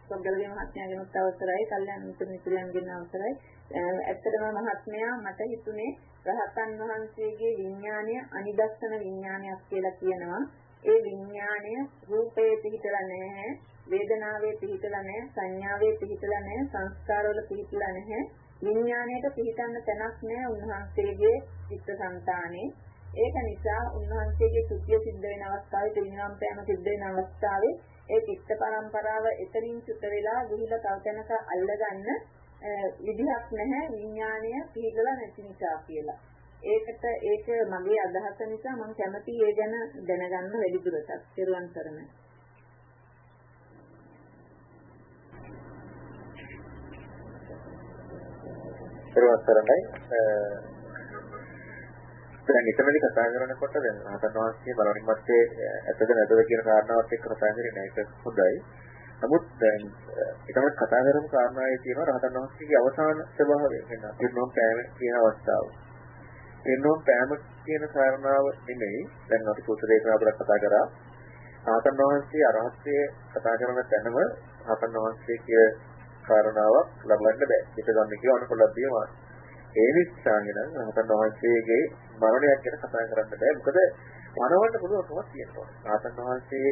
සොග්ගලගේ මහත්මයාගෙන් අවසරයි, කල්යනා මිත්‍ර මිත්‍රයන්ගෙන් අවසරයි. ඇත්තටම මහත්මයා මට හිතුනේ රහතන් වහන්සේගේ විඥාණය අනිදස්සන විඥානයක් කියලා කියනවා. ඒ විඥාණය රූපයේ පිහිටලා නැහැ, වේදනාවේ පිහිටලා නැහැ, සංඥාවේ පිහිටලා නැහැ, සංස්කාරවල පිහිටලා නැහැ. විඥාණයට පිහිටන්න තැනක් නැහැ උන්වහන්සේගේ චිත්තසංතානේ. ඒක නිසා උන්වහන්සේගේ සුද්ධිය සිද්ධ වෙන අවස්ථාවේ පිරිනවම් පෑම සිද්ධ වෙන අවස්ථාවේ ඒ චිත්ත පරම්පරාව එතනින් චුත වෙලා ගිහිලා තව තැනක අල්ලගන්න විදිහක් නැහැ විඥාණය පිළිගලා නැති නිසා කියලා. ඒකට ඒක මගේ අදහස නිසා මම කැමති ඒ ගැන දැනගන්න වැඩි දුරටත් පෙරවන් කරනවා. පෙරවන් කරන්නේ දැන් එතනදී කතා කරනකොට දැන් රහතන් වහන්සේ බලමින් මැත්තේ ඇතද නැතද කියන කාරණාවත් එක්ක කතා කරන්නේ ඒක හොඳයි. නමුත් දැන් ඊටම කතා කරමු කාරණාවේ තියෙනවා රහතන් වහන්සේගේ අවසාන ස්වභාවය කියන පිරිනොම් පෑම කියන අවස්ථාව. පිරිනොම් පෑම කියන කාරණාව නෙමෙයි දැන් අපි සූත්‍ර දේශනාවල කතා කරා. රහතන් වහන්සේ අරහත්ත්වයේ කතා කරන තැනම රහතන් වහන්සේ කිය කාරණාවක් ලබන්න බෑ. ඒක ගන්න කියව අනුකලබ්බිය වාස්. ඒ නිසා නම් රහතන් වහන්සේගේ මරණයක් ගැන කතා කරන්න බෑ. මොකද පණවන්න පුළුවන්කමක් තියෙනවා. රහතන් වහන්සේ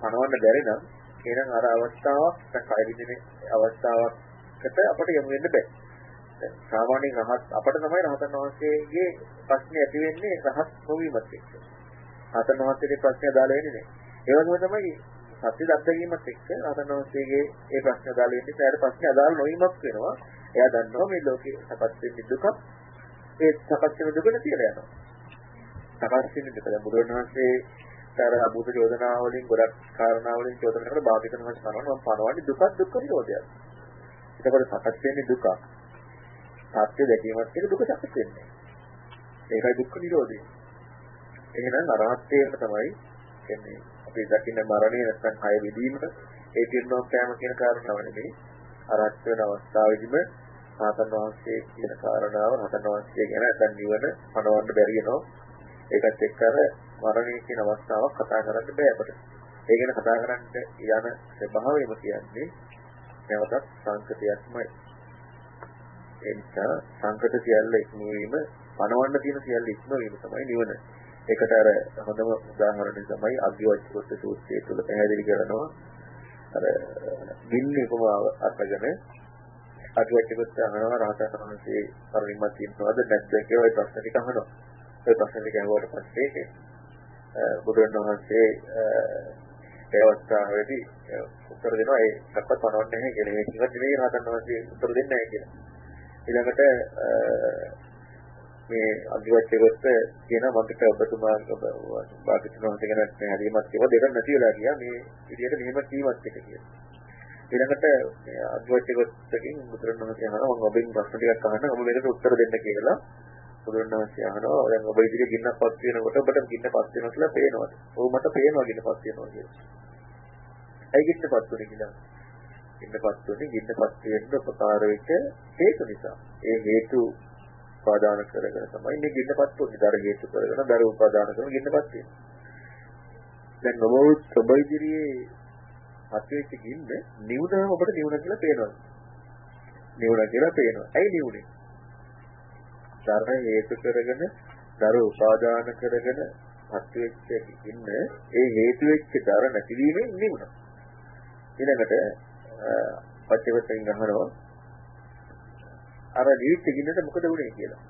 පණවන්න බැරි නම් එහෙනම් අර අවස්ථාවක් දැන් කය විදිනේ අවස්ථාවකට අපට යමු වෙන්න බෑ. දැන් සාමාන්‍යයෙන් රහත් අපට තමයි රහතන් වහන්සේගේ ප්‍රශ්නේ ඇති වෙන්නේ රහත් නොවීමත් එක්ක. රහතන් වහන්සේගේ ප්‍රශ්නේ අදාළ වෙන්නේ නැහැ. ඒ වගේම තමයි සත්‍ය දත්තගීමත් එක්ක රහතන් වහන්සේගේ ඒ ප්‍රශ්න අදාළ වෙන්නේ එයාට ප්‍රශ්නේ අදාළ නොවීමක් වෙනවා. එයා දන්නවා මේ ලෝකේ සපත් වෙන්නේ දුක. ඒ සපත් වෙන දුක නැතිලා යනවා. සපත් වෙන්නේ දුක. දැන් බුදුරණන් වහන්සේ තර අභූත චෝදනා වලින් ගොඩක් කාරණා වලින් චෝදනා කරලා භාවිතන වහන්සේ කරනවා මම පනවන්නේ දුක දුක්ඛ නිරෝධයක්. එතකොට සපත් වෙන්නේ දුක. සත්‍ය දැකීමත් එක්ක දුක සපත් වෙන්නේ. ඒකයි දුක්ඛ නිරෝධය. එහෙනම් අරහත්ත්වයට තමයි කියන්නේ අපි දකින්න මරණය නැත්නම් කය විදීමට ඒ පිරිනොම් පෑම කියන කාරණාව නෙමෙයි අරහත් වෙන අවස්ථාවේදීම රහතන් වහන්සේ කියන කාරණාව රහතන් වහන්සේ ගැන නැත්නම් නිවන පණවන්න බැරි වෙනවා ඒකත් එක්ක අර මරණය කියන අවස්ථාවක් කතා කරන්න බෑ අපිට. ඒ ගැන කතා කරන්න යන ස්වභාවයම කියන්නේ නැවතත් සංකතයක්මයි. ඒ නිසා සංකත සියල්ල ඉක්මවීම පණවන්න තියෙන සියල්ල ඉක්මවීම තමයි නිවන. ඒකට අර හොඳම උදාහරණය තමයි අග්ගිවච්ඡකොත් සූත්‍රය තුළ පැහැදිලි කරනවා. අර ගින්න උපමාව අරගෙන අග්ගිවච්ඡකොත් අහනවා රහතන් වහන්සේ පරිණිමත් තියනවාද නැද්ද කියලා ඒ ප්‍රශ්න ටික අහනවා. ඒ ප්‍රශ්න ටික අහුවට පස්සේ බුදුන් වහන්සේ ඒ අවස්ථාවේදී උත්තර දෙනවා ඒ සක්වත් පනවන්නේ නැහැ කියලා. ඒක ඉවත් නෙවෙයි රහතන් වහන්සේ උත්තර දෙන්නේ නැහැ කියලා. ඊළඟට මේ අධිවචකත් කියන මන්ට ඔබතුමා භාගතුන් වහන්සේ ගැන හැදීමක් කියව දෙක නැති වෙලා ගියා මේ විදිහට මෙහෙම කීමත් එක කියලා. ඊළඟට අධිවචකත්කින් බුදුරණවහන්සේ අහනවා මම ඔබෙන් ප්‍රශ්න ටිකක් අහන්න ඔබ මේකට උත්තර දෙන්න කියලා. බුදුරණවහන්සේ අහනවා දැන් ඔබ ඉදිරියේ ගින්නක් පත් වෙනකොට ඔබට ගින්න පත් වෙනවා කියලා පේනවද? ඔව් මට පේනවා ගින්න පත් වෙනවා කියලා. ඇයි ගින්න පත් වෙන්නේ කියලා? ගින්නපත් වෙන්නේ ගින්නපත් වෙන්න උපකාර වෙච්ච හේතු නිසා. ඒ හේතු උපාදාන කරගෙන තමයි මේ ගින්නපත් වෙන්නේ. දර හේතු කරගෙන දර උපාදාන කරගෙන ගින්නපත් වෙන්නේ. දැන් ඔබ ඔබ ඉදිරියේ හත්වෙච්ච ගින්න නිවුනම ඔබට නිවුන කියලා පේනවා. නිවුන කියලා පේනවා. ඇයි නිවුනේ? දර හේතු කරගෙන දර උපාදාන කරගෙන හත්වෙච්ච ගින්න ඒ හේතු වෙච්ච දර නැතිවීමෙන් නිවුණා. ඊළඟට පච්චවතෙන් අහනවා අර නිවිච්ච ගින්නට මොකද වුනේ කියලා.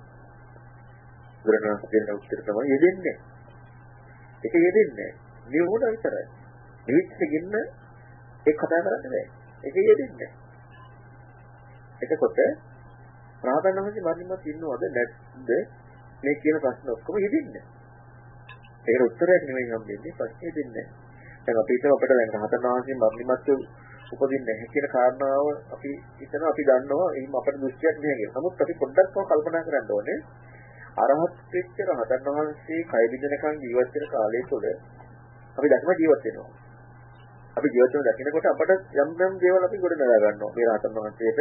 බුදුරණන් දෙන උත්තර තමයි යෙදෙන්නේ. ඒක යෙදෙන්නේ. නිවුණ විතරයි. නිවිච්ච ගින්න ඒක කතා කරන්න බෑ. ඒක යෙදෙන්නේ. එතකොට රාතන් වහන්සේ මරින්මත් ඉන්නවද නැද්ද මේ කියන ප්‍රශ්න ඔක්කොම යෙදෙන්නේ. ඒකට උත්තරයක් නෙමෙයි හම්බෙන්නේ ප්‍රශ්නේ දෙන්නේ. දැන් අපි හිතමු අපිට දැන් රහතන් වහන්සේ මරින්මත් උපදින්නේ නැහැ කියන කාරණාව අපි හිතන අපි දන්නවා එහෙනම් අපේ දෘෂ්ටියක් නෑ කියලා. නමුත් අපි පොඩ්ඩක් තව කල්පනා කරන්න ඕනේ. අරහත් වෙච්ච රහතන් වහන්සේ කය විදිනකන් ජීවත් වෙන කාලය තුළ අපි දැක්ම ජීවත් වෙනවා. අපි ජීවත් වෙන දකින්නකොට අපට යම් යම් දේවල් අපි ගොඩ නගා ගන්නවා. මේ රහතන් වහන්සේට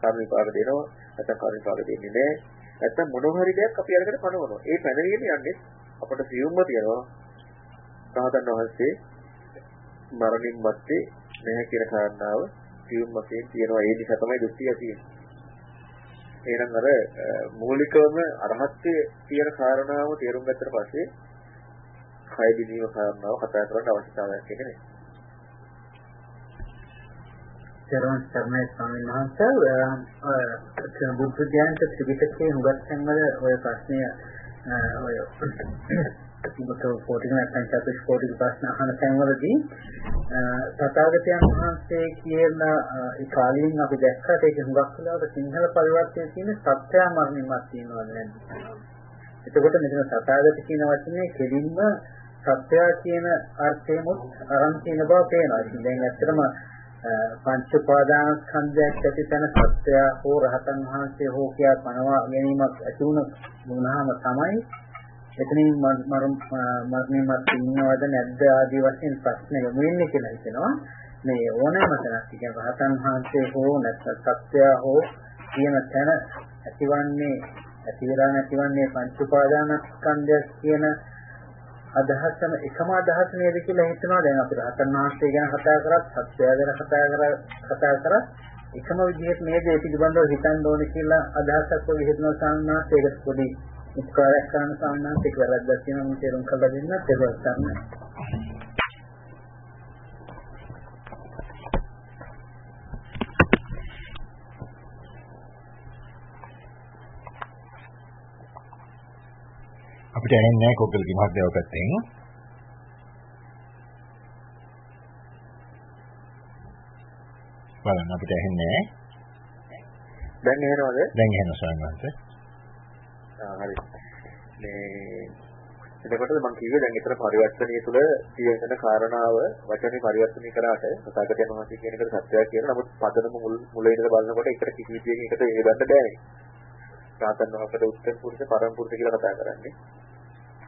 කර්ම විපාක දෙනවා. නැත්නම් කර්ම විපාක දෙන්නේ නැහැ. නැත්නම් මොන හරි දෙයක් අපි අරගෙන පනවනවා. ඒ පැනවීම යන්නේ අපට සියුම්ම තියෙනවා. රහතන් වහන්සේ මරණින් මත්තේ නැහැ කියන කාරණාව සියුම් වශයෙන් තියෙනවා ඒ නිසා තමයි දෘෂ්ටිය තියෙන්නේ. එහෙනම් අර මූලිකවම අරහත්ත්වයේ තියෙන කාරණාව තේරුම් ගත්තට පස්සේ කය දිනීම කාරණාව කතා කරන්න අවශ්‍යතාවයක් නැහැ. චරණ සර්ණයි ස්වාමීන් වහන්සේ බුද්ධ ඥානක ත්‍රිපිටකයේ හුඟක් තැන්වල ඔය ප්‍රශ්නය ඔය ඉබත පොඩි නැත්නම් චතුස් පොඩි ප්‍රශ්න අහන තැන්වලදී තථාගතයන් වහන්සේ කියන ඒ කාලයෙන් අපි දැක්කට ඒක හුඟක් වෙලාවට සිංහල පරිවර්තනයේ තියෙන සත්‍ය මරණින්මත් තියෙනවා නේද? එතකොට මෙතන තථාගත කියන වචනේ කෙලින්ම සත්‍ය කියන අර්ථයෙමුත් අරන් තියෙන බව පේනවා. ඉතින් දැන් ඇත්තටම පංච උපාදාන ස්කන්ධයක් ඇති තැන සත්‍ය හෝ රහතන් වහන්සේ හෝ කියා පනවා ගැනීමක් ඇති වුණාම තමයි එතනින් මරණින් මත් ඉන්නවද නැද්ද ආදී වශයෙන් ප්‍රශ්න යොමු වෙන්නේ කියලා හිතෙනවා. මේ ඕනෑම තැනක් කියන රහතන් වහන්සේ හෝ නැත්නම් සත්‍ය හෝ කියන තැන ඇතිවන්නේ ඇතිවලා නැතිවන්නේ පංච උපාදානස්කන්ධය කියන අදහසම එකම අදහස නේද කියලා හිතනවා. දැන් අපි රහතන් වහන්සේ ගැන කතා කරත් සත්‍යය ගැන කතා කරා කතා කරත් එකම විදිහට නේද ඒ පිළිබඳව හිතන්න ඕනේ කියලා අදහසක් ඔය හිතනවා. සාමාන්‍යයෙන් ඒකට පොඩි උත්කාරයක් කරන සාමාන්‍යයෙන් ඒක වැරද්දක් කියනවා මම තේරුම් කරලා දෙන්නත් ඒක තමයි. අපිට ඇහෙන්නේ නැහැ කොග්ගලගේ මහත්මයාව පැත්තෙන්. බලන්න අපිට ඇහෙන්නේ නැහැ. දැන් එහෙනවද? දැන් ඇහෙනවා ස්වාමීන් ආ හරි. මේ එතකොට මම කිව්වේ දැන් ඊතර පරිවර්තනීය තුළ තියෙන කාරණාව වචනේ පරිවර්තනය කරාට සතාගතයන් වහන්සේ කියන එකට සත්‍යයක් කියන නමුත් පදනම මුල් මුල ඉඳලා බලනකොට එකට කිසි විදියකින් එකට ඒ ගන්න බෑනේ. රාතන් වහන්සේට උත්තර පුරුෂ පරම පුරුෂ කියලා කතා කරන්නේ.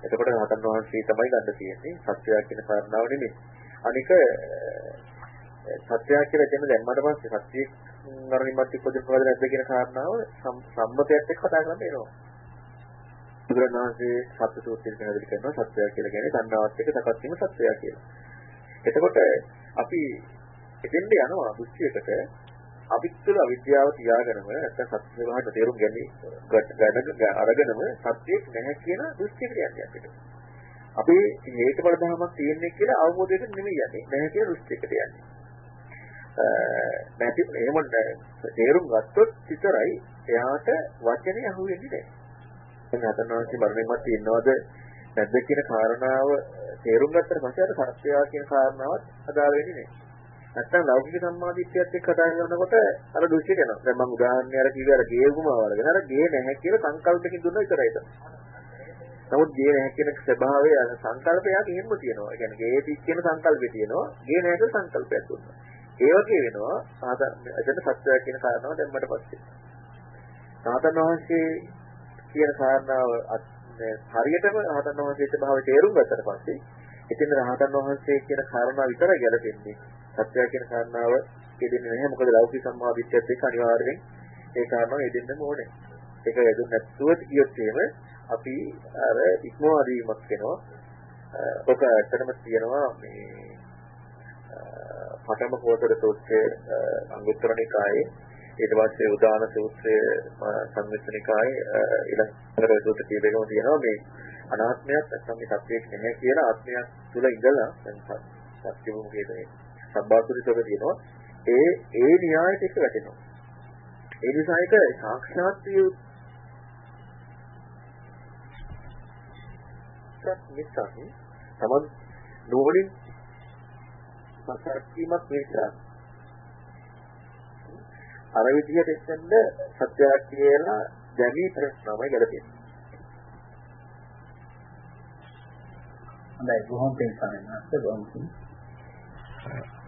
එතකොට රාතන් වහන්සේ තමයි ගන්න තියෙන්නේ සත්‍යයක් කියන කාරණාව නෙමෙයි. අනික සත්‍යයක් කියලා කියන දැම්මට පස්සේ සත්‍යයේ නරණිමත් ඉපදෙන්නවද නැද්ද කියන කාරණාව සම්මතයත් එක්ක කතා කරන්න එනවා. බුදුරණවහන්සේ සත්‍ය සූත්‍රයෙන් පැහැදිලි කරනවා සත්‍යය කියලා කියන්නේ සංනාවත් එක්ක සකස් වීම සත්‍යය කියලා. එතකොට අපි එතෙන්ද යනවා දෘෂ්ටියකට අපිත් තුළ අවිද්‍යාව තියාගෙනම නැත්නම් සත්‍ය වලට තේරුම් ගැනීම අරගෙනම සත්‍යයක් නැහැ කියන දෘෂ්ටියකට යන්නේ අපිට. අපි හේතුඵල ධර්මයක් තියෙන්නේ කියලා අවබෝධයකට නෙමෙයි යන්නේ. නැහැ කියන දෘෂ්ටියකට යන්නේ. නැති එහෙම තේරුම් ගත්තොත් විතරයි එයාට වචනේ අහුවෙන්නේ නැහැ. දැන් අතනවාසි මරණයමත් ඉන්නවද නැද්ද කියන කාරණාව තේරුම් ගත්තට පස්සේ අර සත්‍යය කියන කාරණාවත් අදාළ වෙන්නේ නැහැ. නැත්තම් ලෞකික සම්මාදිට්ඨියත් එක්ක කතා කරනකොට අර දුෂ්ටිට එනවා. දැන් මම උදාහරණයක් අර කිව්වේ අර ගේ උපමාවලගෙන අර ගේ නැහැ කියලා සංකල්පකින් දුන්නා විතරයි ඒක. නමුත් ගේ නැහැ කියන ස්වභාවය අර සංකල්පයක් එහෙම තියෙනවා. ඒ කියන්නේ ගේ තික් කියන සංකල්පේ තියෙනවා. ගේ නැහැ කියන සංකල්පයක් දුන්නා. ඒ වගේ වෙනවා එතන සත්‍යය කියන කාරණාව දැම්මට පස්සේ. සාතන් වහන්සේ කියන කාරණාව හරියටම රහතන් වහන්සේට භාවය තේරුම් ගත්තට පස්සේ ඉතින් රහතන් වහන්සේ කියන කාරණාව විතරයි ගැලපෙන්නේ. සත්‍යය කියන කාරණාව දෙන්නේ නැහැ. මොකද ලෞකික සම්මාදිට්ඨියත් එක්ක අනිවාර්යෙන් ඒ කාරණාව දෙන්නම ඕනේ. ඒක යදුන් නැත්තුව කියොත් එහෙම අපි අර ඉක්මවා දීමක් වෙනවා. ඔක ඇත්තටම තියෙනවා මේ පඨම කෝතර සූත්‍රයේ අංගුත්තර නිකායේ ඊට පස්සේ උදාන සූත්‍රයේ සංයුත්ත නිකායේ ඊළඟට සූත්‍ර කීපයකම තියෙනවා මේ අනාත්මයක් නැත්නම් මේ සත්‍යයක් නෙමෙයි කියන ආත්මයක් තුල ඉඳලා දැන් සත්‍ය භූමිකේ සබ්බාසුරිතක තියෙනවා ඒ ඒ න්‍යායයට එක වැටෙනවා ඒ නිසා ඒක සාක්ෂාත් විය නිසා තමන් නෝනින් සත්‍යීමක් නිසා අර විදිහට එක්කෙන්ද සත්‍යයක් කියලා දැමී ප්‍රශ්නමයි ගැලපෙන්නේ. හොඳයි බොහොම පිං ස්වාමීන් වහන්සේ බොහොම පිං.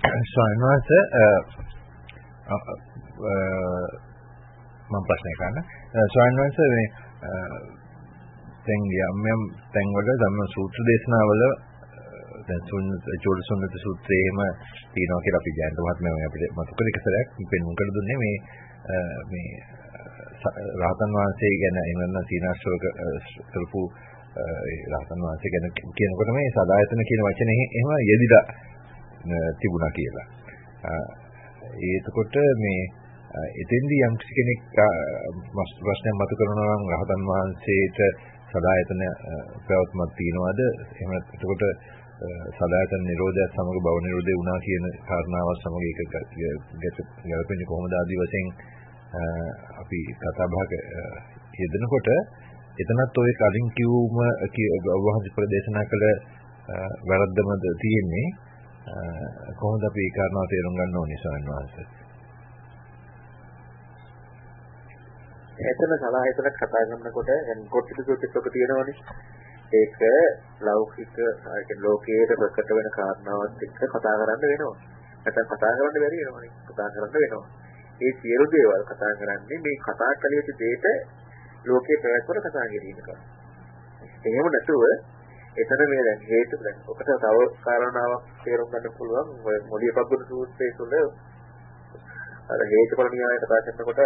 ස්වාමීන් වහන්සේ මම ප්‍රශ්නයක් අහන්න. ස්වාමීන් වහන්සේ මේ දැන් යම් යම් තැන්වල ධම්ම සූත්‍ර දේශනාවල දැන් චෝදසොන්නත සූත්‍රයේම තියෙනවා කියලා අපි ජයන්ත මහත්මයා මේ අපිට මතක කළ එක සැරයක් පෙන්වන්න කළ දුන්නේ මේ මේ රහතන් වහන්සේ ගැන එනන්න සීනාශ්‍රවක කරපු රහතන් වහන්සේ ගැන කියනකොට මේ සදායතන කියන වචනේ එහෙම යෙදිලා තිබුණා කියලා. ඒකකොට මේ එතෙන්දී යම් කෙනෙක් ප්‍රශ්නයක් මතු කරනවා නම් රහතන් වහන්සේට සදායතන ප්‍රවත්මක් තියනවාද? එහෙම එතකොට සදායතන නිරෝධයත් සමග භව නිරෝධය වුණා කියන කාරණාවත් සමග ඒක ගැලපෙන්නේ කොහොමද ආදි වශයෙන්? අපි කතා බහක යෙදෙනකොට එතනත් ඔය කලින් කිව්වම වහන්සේ ප්‍රදේශනා කළ වැරද්දමද තියෙන්නේ. කොහොමද අපි ඒ කාරණාව තේරුම් ගන්න ඕනේ ස්වාමීන් වහන්සේ එතන සලායතන කතා කරනකොට දැන් කොට්ටිද සූත්‍රයක තියෙනවනේ ඒක ලෞකික ඒ ලෝකයේ ප්‍රකට වෙන කාරණාවත් එක්ක කතා කරන්න වෙනවා. නැත්නම් කතා කරන්න බැරි වෙනවනේ. කතා කරන්න වෙනවා. ඒ සියලු දේවල් කතා කරන්නේ මේ කතා කළ යුතු දෙයට ලෝකයේ ප්‍රවැත්මට කතා කිරීම කරා. එහෙම නැතුව එතන මේ දැන් හේතු දැන් ඔකට තව කාරණාවක් තේරුම් ගන්න පුළුවන් ඔය මොළිය පබ්බුන සූත්‍රයේ තුල අර හේතුඵල න්‍යාය කතා කරනකොට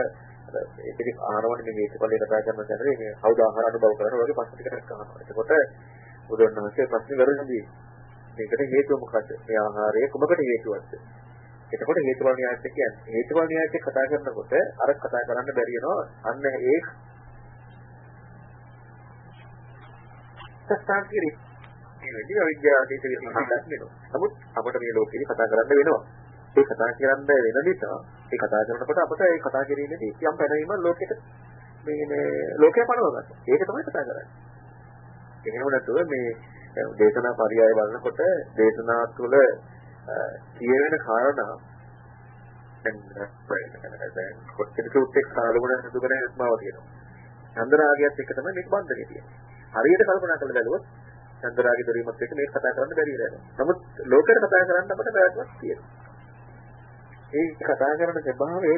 ඒකෙදි ආනවනේ මේ හේතුඵලේ කතා කරන තැනදී මේ කවුද ආහාර අනුභව කරනවා වගේ ප්‍රශ්න ටිකක් අහනවා. එතකොට බුදුරණවහන්සේ ප්‍රශ්න කරන්නේ මේකට හේතුව මොකද්ද? මේ ආහාරය කුමකට හේතුවක්ද? එතකොට හේතුඵල න්‍යායත් කියන්නේ හේතුඵල න්‍යායත් කතා කරනකොට අර කතා කරන්න බැරි වෙනවා අන්න ඒ සත්‍යාකිරි මේ වෙලී අවිද්‍යාවට ඉතිරි හදක් වෙනවා. නමුත් අපිට මේ ලෝකෙදි කතා කරන්න වෙනවා. ඒ කතා කරන්න වෙන නිසා ඒ කතා කරනකොට අපිට ඒ කතා කිරීමේදී යම් පැනවීමක් ලෝකෙට මේ මේ ලෝකය පනව ගන්න. ඒක තමයි කතා කරන්නේ. එහෙම නැතුව මේ දේශනා පරියාය බලනකොට දේශනා තුළ කියවෙන කාරණා දැන් කොච්චර සූත්‍රයක් සාලවන සුදුකන ඉස්මාව තියෙනවා. චන්ද්‍රාගයත් එක්ක තමයි මේක බන්ධනේ තියෙන්නේ. හරියට කල්පනා කරලා බැලුවොත් චන්ද්‍රාගය දරීමත් එක්ක මේක කතා කරන්න බැරි වෙනවා. නමුත් ලෝකෙට කතා කරන්න අපිට බැරිවක් තියෙනවා. ඒ කතා කරන ස්වභාවය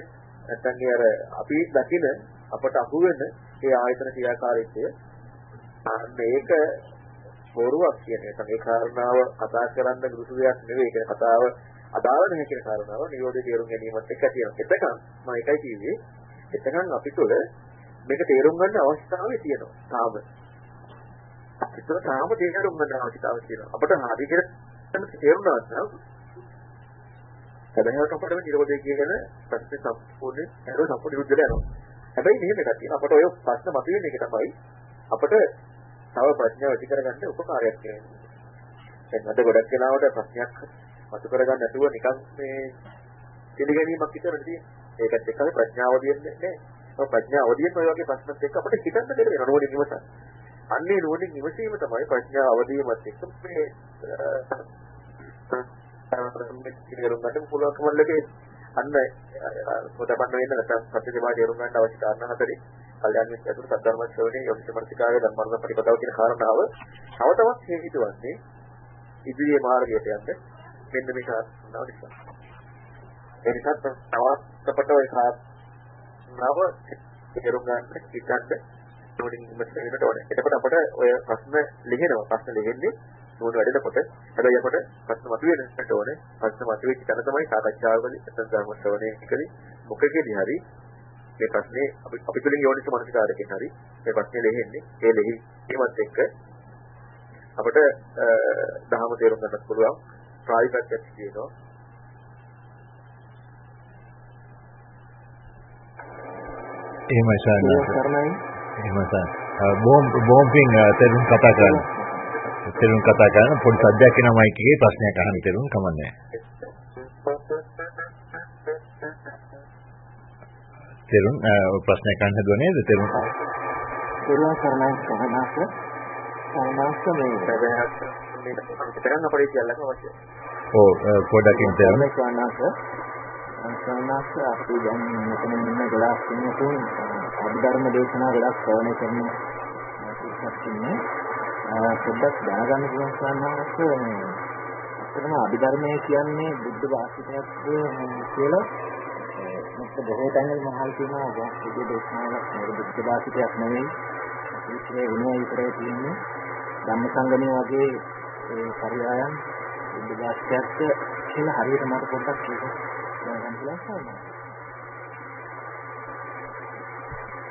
නැත්නම් අර අපි දකින අපට අහු වෙන ඒ ආයතන ක්‍රියාකාරීත්වය මේක බොරුවක් කියන එක. මේ කාරණාව කතා කරන්න දුසු දෙයක් නෙවෙයි. ඒක කතාව අදාළ නැහැ කියන කාරණාව නිරෝධය තේරුම් ගැනීමත් එක්ක තියෙනවා. එතකන් මම එකයි කිව්වේ එතකන් අපි තුළ මේක තේරුම් ගන්න අවස්ථාවේ තියෙනවා. තාම. අපිට තාම තේරුම් ගන්න අවශ්‍යතාවය තියෙනවා. අපිට හරියට තේරුණා නම් හැබැයි අපිට මේ නිරෝධය කියන ප්‍රශ්නේ සම්පූර්ණ නේද සම්පූර්ණ විරුද්ධ වෙනවා. හැබැයි මෙහෙම එකක් තියෙනවා. අපිට ඔය ප්‍රශ්න මතුවෙන එක තමයි අපිට තව ප්‍රඥාව ඇති කරගන්න උපකාරයක් කියන්නේ. දැන් අද ගොඩක් වෙලාවට ප්‍රශ්නයක් මතු කරගන්න නැතුව නිකන් මේ පිළිගැනීමක් විතරනේ තියෙන්නේ. ඒකත් එක්ක ප්‍රඥාව දියන්නේ නැහැ. ඔය ප්‍රඥාව දියන ඔය වගේ ප්‍රශ්නත් එක්ක අපිට හිතන්න දෙන්න වෙනවා නෝනින් ඉවසන්න. අන්නේ නෝනින් ඉවසීම තමයි ප්‍රඥාව අවදීමත් එක්ක මේ තේරුම් ගන්න පුළුවන්කම ලැබේ. අන්න පොතපන්න වෙන්න නැත්නම් සත්‍යදේවා තේරුම් ගන්න අවශ්‍ය කාරණා හතරේ කල්යාණ මිත්‍ර අතුරු සද්ධර්ම ශ්‍රවණේ යොක්ෂමර්තිකාවේ ධර්මර්ධ ප්‍රතිපදාව කියන කාරණාව තව තවත් හේතුවන්නේ ඉදිරියේ මාර්ගයට යන්න මෙන්න මේ කාරණාව නිසා. ඒ නිසා තවත් අපට ওই කාරණාව තේරුම් ගන්න හිතන්න නෝනින් ඉමසෙන්නට ඕනේ. එතකොට අපට ඔය ප්‍රශ්න ලියනවා. ප්‍රශ්න ලියන්නේ නෝන වැඩෙනකොට. හැබැයි අපට ප්‍රශ්න මතුවෙන්නට ඕනේ. ප්‍රශ්න මතුවෙච්ච තැන තමයි සාකච්ඡාවකදී නැත්නම් ධර්ම ශ්‍රවණයකදී මොකකේදී හරි? මේ ප්‍රශ්නේ අපි අපි තුලින් යෝනිස මනසිකාරකෙන් හරි මේ ප්‍රශ්නේ ලෙහෙන්නේ. ඒ ලෙහි ඒවත් එක්ක අපිට දහම තේරුම් ගන්නත් පුළුවන්. ප්‍රායෝගිකත්වයක් තියෙනවා. එහෙමයි සාර බොම් බොම් පින් තේරුම් කතා කරන්න. තේරුම් කතා කරන පොඩි සද්දයක් එන මයික් එකේ ප්‍රශ්නයක් අහන්න තේරුම් කමන්නේ තේරුම් ප්‍රශ්නයක් අහන්න හදුවා නේද තේරුම් තේරුම් කරනයි සහනාස සහනාස මේ බැලහත් මේ විතරක් අපේ කියන්නම අවශ්‍යයි. ඔව් පොඩ්ඩක් තේරුම් සහනාස සහනාස අපි දැන් මෙතන ඉන්න ගොඩාක් ඉන්නතුන් අභිධර්ම දේශනා ගොඩාක් ශ්‍රවණය කරන පිරිසක් ඉන්නේ පොඩ්ඩක් දැනගන්න පුළුවන් සහනාස මේ ඇත්තටම අභිධර්මය කියන්නේ බුද්ධ වාසිකයක් කියලා. මේක බොහෝ තැන්වල මහල් තියෙනවා. වාස්තුවේ දේශනාවක් නෙවෙයි බුද්ධ වාසිකයක් නෙවෙයි. ඉතිරේ වෙනවා විතරයි තියෙන්නේ. ධම්මසංගමයේ වගේ ඒ පරියායන් බුද්ධ වාසිකයක් කියලා හරියට මට පොඩ්ඩක් ඒක දැනගන්න පුළුවන්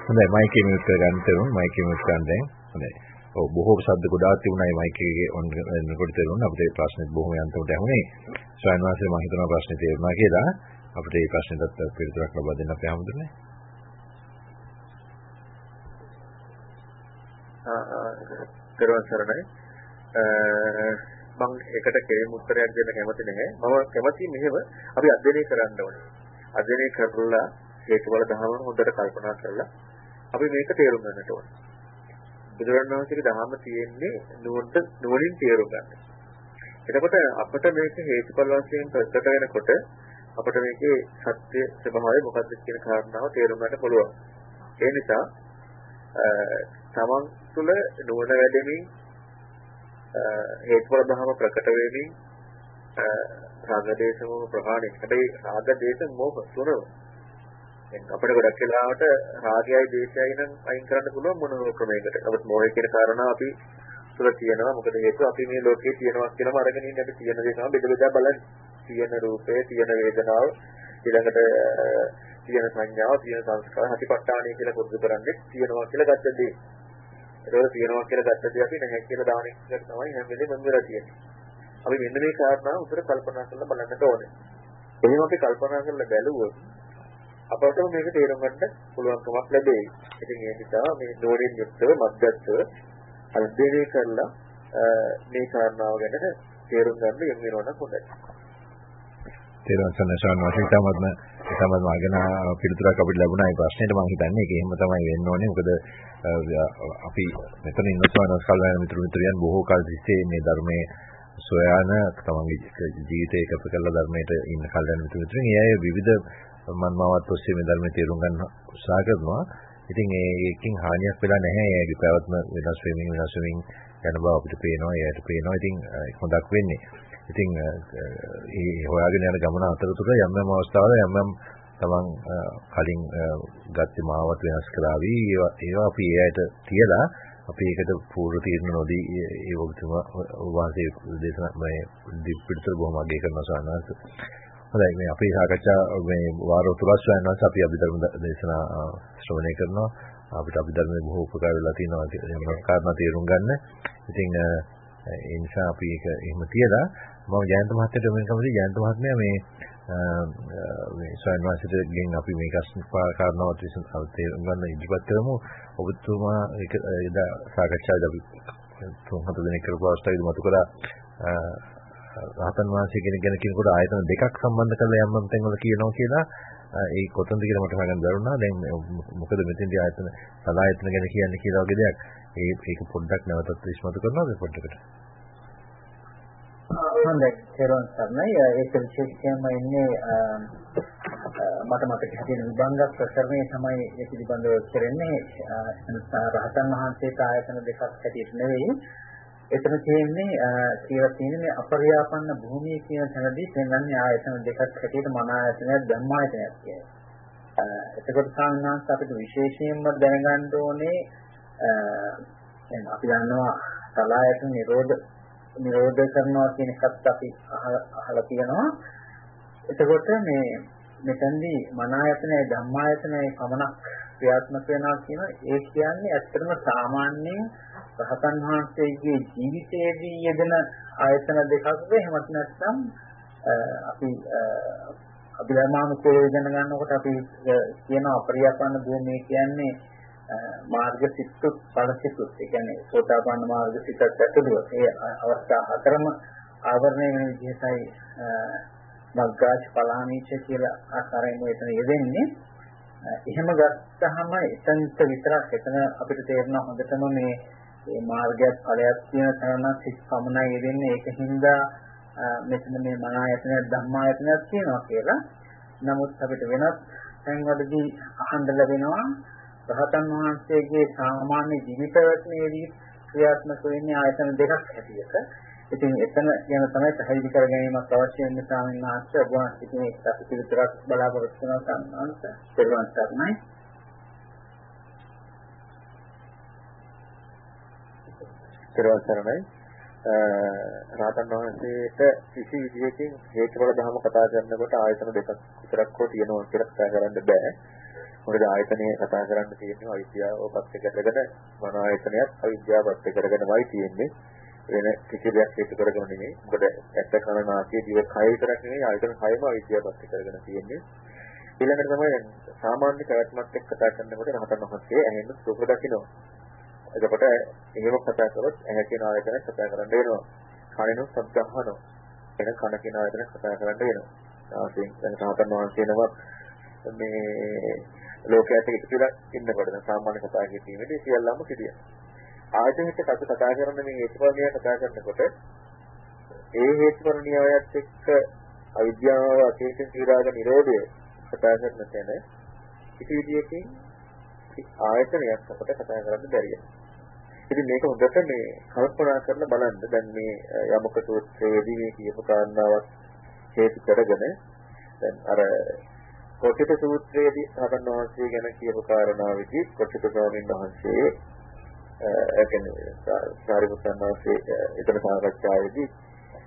හොඳයි මයික් එක මියුට් කරගන්න තරුණ මයික් එක මියුට් කරන්න දැන්. හොඳයි. ඔව් බොහෝ ශබ්ද ගොඩාක් තිබුණා මේ මයික් එකේ ඔන් වෙනකොට තේරුණා. අපිට ප්‍රශ්නේ බොහොම යන්තමට ඇහුනේ ස්වයන් වාසේ මම හිතනවා ප්‍රශ්නේ තේරුණා කියලා. අපිට මේ ප්‍රශ්නෙටත් පිළිතුරක් ලබා දෙන්න අපේ හැමදෙන්නේ පෙරවන් සරණයි. මම එකට කෙලින් උත්තරයක් දෙන්න කැමති නැහැ. මම කැමති මෙහෙම අපි අධ්‍යයනය කරන්න ඕනේ. අධ්‍යයනය කරලා හේතුවල දහම හොඳට කල්පනා කරලා අපි මේක තේරුම් ගන්නට ඕනේ. බුදුරණවහන්සේගේ දහම තියෙන්නේ නුවණට නුවණින් තේරුම් ගන්න. එතකොට අපිට මේක හේතුඵල වශයෙන් ප්‍රකට වෙනකොට අපිට මේකේ සත්‍ය ස්වභාවය මොකක්ද කියන කාරණාව තේරුම් ගන්න පුළුවන්. ඒ නිසා තමන් තුළ නුවණ වැඩෙමින් හේතුඵල ධර්ම ප්‍රකට වෙමින් රාගදේශම ප්‍රහාණය. හැබැයි රාගදේශ මොහ තුනම දැන් අපිට ගොඩක් වෙලාවට රාගයයි දේශයයි නම් අයින් කරන්න පුළුවන් මොන ක්‍රමයකට. නමුත් මොහේ කියන කාරණා අපි තුළ තියෙනවා. මොකද හේතුව අපි මේ ලෝකේ තියෙනවා කියලාම අරගෙන ඉන්නේ. අපි තියෙන දේ තමයි බෙද බෙදා බලන්නේ. තියෙන රූපේ තියෙන වේදනාව ඊළඟට තියෙන සංඥාව තියෙන සංස්කාර හටිපට්ඨානය කියලා පුරුදු කරන්නේ තියෙනවා කියලා ගත්ත දේ. ඒකවල තියෙනවා කියලා ගත්ත දේ අපි නැහැ කියලා දාන එක තමයි හැම වෙලේම මම වෙලා තියෙන්නේ අපි මෙන්න මේ කාරණාව උතර කල්පනා කරලා බලන්නට ඕනේ එහෙනම් අපි කල්පනා කරලා බැලුවොත් අපට මේක තේරුම් ගන්න පුළුවන්කමක් ලැබෙයි. ඉතින් ඒ නිසා මේ නෝරින් යුක්තව මධ්‍යස්ථව අධ්‍යයනය කරලා මේ කාරණාව ගැන තේරුම් ගන්න යොමු වෙනවා නම් හොඳයි. තේරුම් ගන්න ශාන්වාසී තමත්ම තමත්ම අගන පිළිතුරක් අපිට ලැබුණා ඒ ප්‍රශ්නෙට මම හිතන්නේ ඒක එහෙම තමයි වෙන්න ඕනේ. මොකද අපි මෙතන ඉන්න සවනස් කල්යනා මිතුරු මිත්‍රයන් බොහෝ කල් තිස්සේ මේ ධර්මයේ සොයාන තමන්ගේ ජීවිතය එකතු කරලා ධර්මයට ඉන්න කල්යනා මිතුරු මිත්‍රයන් ඒ අය විවිධ මන්මාවත් ඔස්සේ මේ ධර්මයේ තේරුම් ගන්න උත්සාහ කරනවා. ඉතින් ඒකෙන් හානියක් වෙලා නැහැ. ඒගේ පැවැත්ම වෙනස් වෙමින් වෙනස් වෙමින් යන බව අපිට පේනවා. ඒකට පේනවා. ඉතින් හොඳක් වෙන්නේ. ඉතින් ඒ හොයාගෙන යන ගමන අතරතුර යම් යම් අවස්ථාවල යම් යම් තමන් කලින් ගත්ත මාවත් වෙනස් කරાવી ඒවා අපි ඒ ඇයට තියලා අපි ඒකට පූර්ව තීරණ නොදී ඒ ඔබතුමා වාසේ දේශනා මේ දිප්පිටතර බොහොම අගය කරනවා සානස් හොඳයි මේ අපේ සාකච්ඡා මේ වාර තුනක් යනවාස් අපි අභිධර්ම දේශනා ශ්‍රවණය කරනවා. අපිට අභිධර්මයේ බොහෝ උපකාර වෙලා තියෙනවා යම් කාරණා තේරුම් ගන්න. ඉතින් ඒ නිසා අපි ඒක එහෙම තියලා මම ජයන්ත මහත්තයට මේ කමදී ජයන්ත මහත්මයා මේ මේ සයන්වාසිට ගෙන් අපි මේක කාරණාවත් විසඳ තේරුම් ගන්න ඉදිරිපත් කරමු. ඔබතුමා ඒක එදා සාකච්ඡාවේදී අපි තුන් හතර දිනක් කරපු අවස්ථාවේදී මතු කළා රහතන් වහන්සේ කෙනෙක් ගැන කියනකොට ආයතන දෙකක් සම්බන්ධ කරලා යම් යම් තැන්වල කියනවා කියලා ඒ කොතනද කියලා මට හොයගන්න දරුණා. දැන් මොකද මෙතෙන්දී ආයතන සලායතන ගැන කියන්නේ කියලා වගේ දෙයක්. ඒ ඒක පොඩ්ඩක් නැවතත් විශ්මතු කරනවාද පොඩ්ඩකට? හොඳයි. තේරුම් ගන්නයි. ඒක විශේෂයෙන්ම ඉන්නේ මට මතක හිටින විභංග ප්‍රකරණය තමයි ඒ පිළිබඳව කරන්නේ. රහතන් වහන්සේට ආයතන දෙකක් හැටියට නෙවෙයි එතන තියෙන්නේ කියලා තියෙන්නේ මේ අපරියාපන්න භූමිය කියන තැනදී පෙන්වන්නේ ආයතන දෙකක් හැටියට මන ආයතනයක් ධම්මායතනයක් කියලා. එතකොට සාමාන්‍යයෙන් අපිට විශේෂයෙන්ම දැනගන්න ඕනේ දැන් අපි දන්නවා සලායතන නිරෝධ නිරෝධ කරනවා කියන එකත් අපි අහලා තියෙනවා. එතකොට මේ මෙතෙන්දී මන ආයතනය ධම්මායතනය පමණක් ක්‍රියාත්මක වෙනවා කියන ඒ කියන්නේ ඇත්තටම සාමාන්‍යයෙන් රහතන් වහන්සේගේ ජීවිතයේදී යෙදෙන ආයතන දෙකක්ද එහෙමත් නැත්නම් අපි අභිධර්මානුකූලව ඉගෙන ගන්නකොට අපි කියන අපරියපන්න භූමිය කියන්නේ මාර්ග සිත්තු ඵල සිත්තු ඒ කියන්නේ සෝතාපන්න මාර්ග සිතත් ඇතුළු ඒ අවස්ථා හතරම ආවරණය වෙන විදිහටයි මග්ගාච පලාමීච කියලා ආකාරයෙන් මෙතන යෙදෙන්නේ. එහෙම ගත්තාම එතනට විතරක් එතන අපිට තේරෙන හොඳටම මේ මේ මාර්ගයක් ඵලයක් තියෙන තරණක් සිත් පමණයි යෙදෙන්නේ. ඒකින්ද මෙතන මේ මනායතනයක් ධම්මායතනයක් තියෙනවා කියලා. නමුත් අපිට වෙනත් තැන්වලදී අහන්න ලැබෙනවා රහතන් වහන්සේගේ සාමාන්‍ය ජීවිතවත්මේදී ක්‍රියාත්මක වෙන්නේ ආයතන දෙකක් හැටියට. ඉතින් එතන යන තමයි පැහැදිලි කර ගැනීමක් අවශ්‍ය වෙන ස්වාමීන් වහන්සේ ඔබ වහන්සේ මේ අපි පිළිතුරක් බලාපොරොත්තු වෙනවා සම්මානස. පෙරවන් සර්ණයි. පෙරවන් සර්ණයි. රාතන් වහන්සේට කිසි විදිහකින් හේතුඵල ධර්ම කතා කරනකොට ආයතන දෙකක් විතරක් හෝ තියෙනවා කියලා කතා කරන්න බෑ. මොකද ආයතනය කතා කරන්න තියෙන්නේ අවිද්‍යාව පත්‍ය කරගෙන මන ආයතනයත් අවිද්‍යාව පත්‍ය කරගෙනමයි තියෙන්නේ. වෙන කිසි දෙයක් හේතු කරගෙන නෙමෙයි. මොකද ඇත්ත කන නාසය දිව කය විතරක් නෙමෙයි ආයතන කයම අවිද්‍යාව පත්‍ය කරගෙන තියෙන්නේ. ඊළඟට තමයි සාමාන්‍ය ප්‍රවැත්මක් එක්ක කතා කරනකොට රහතන් වහන්සේ ඇහෙන්න සුඛ දකින්නවා. එතකොට එහෙම කතා කරොත් ඇහැ කියන ආයතන කතා කරන්න වෙනවා. කනිනුත් ශබ්ද අහනවා. එන කන කියන ආයතන කතා කරන්න වෙනවා. ඊට පස්සේ රහතන් වහන්සේ නමක් මේ ලෝකයට ඉතිරිලා ඉන්නකොට සාමාන්‍ය කතා කිරීමේදී සියල්ලම සිදුවෙනවා. ආයතනෙට කත කතා කරන මේ හේතුඵලණිය කතා කරනකොට ඒ හේතුඵලණියයත් එක්ක අවිද්‍යාව අතීතින් විරාග නිරෝධය කතා කරන තැන කිසි විදියකින් ආයතනයක් අපට කතා කරන්න බැරිය. ඉතින් මේක හොඳට මේ කල්පනා කරලා බලන්න දැන් මේ යමක සූත්‍රයේදී මේ කියපු කාරණාවක් හේතු කරගෙන දැන් අර කොටිත සූත්‍රයේදී සාතන් වහන්සේ ගැන කියපු කාරණාවෙදී කොටිත ස්වාමීන් වහන්සේ ඒ කියන්නේ සාරිපුත්තන් වහන්සේ එතන සාකච්ඡාවේදී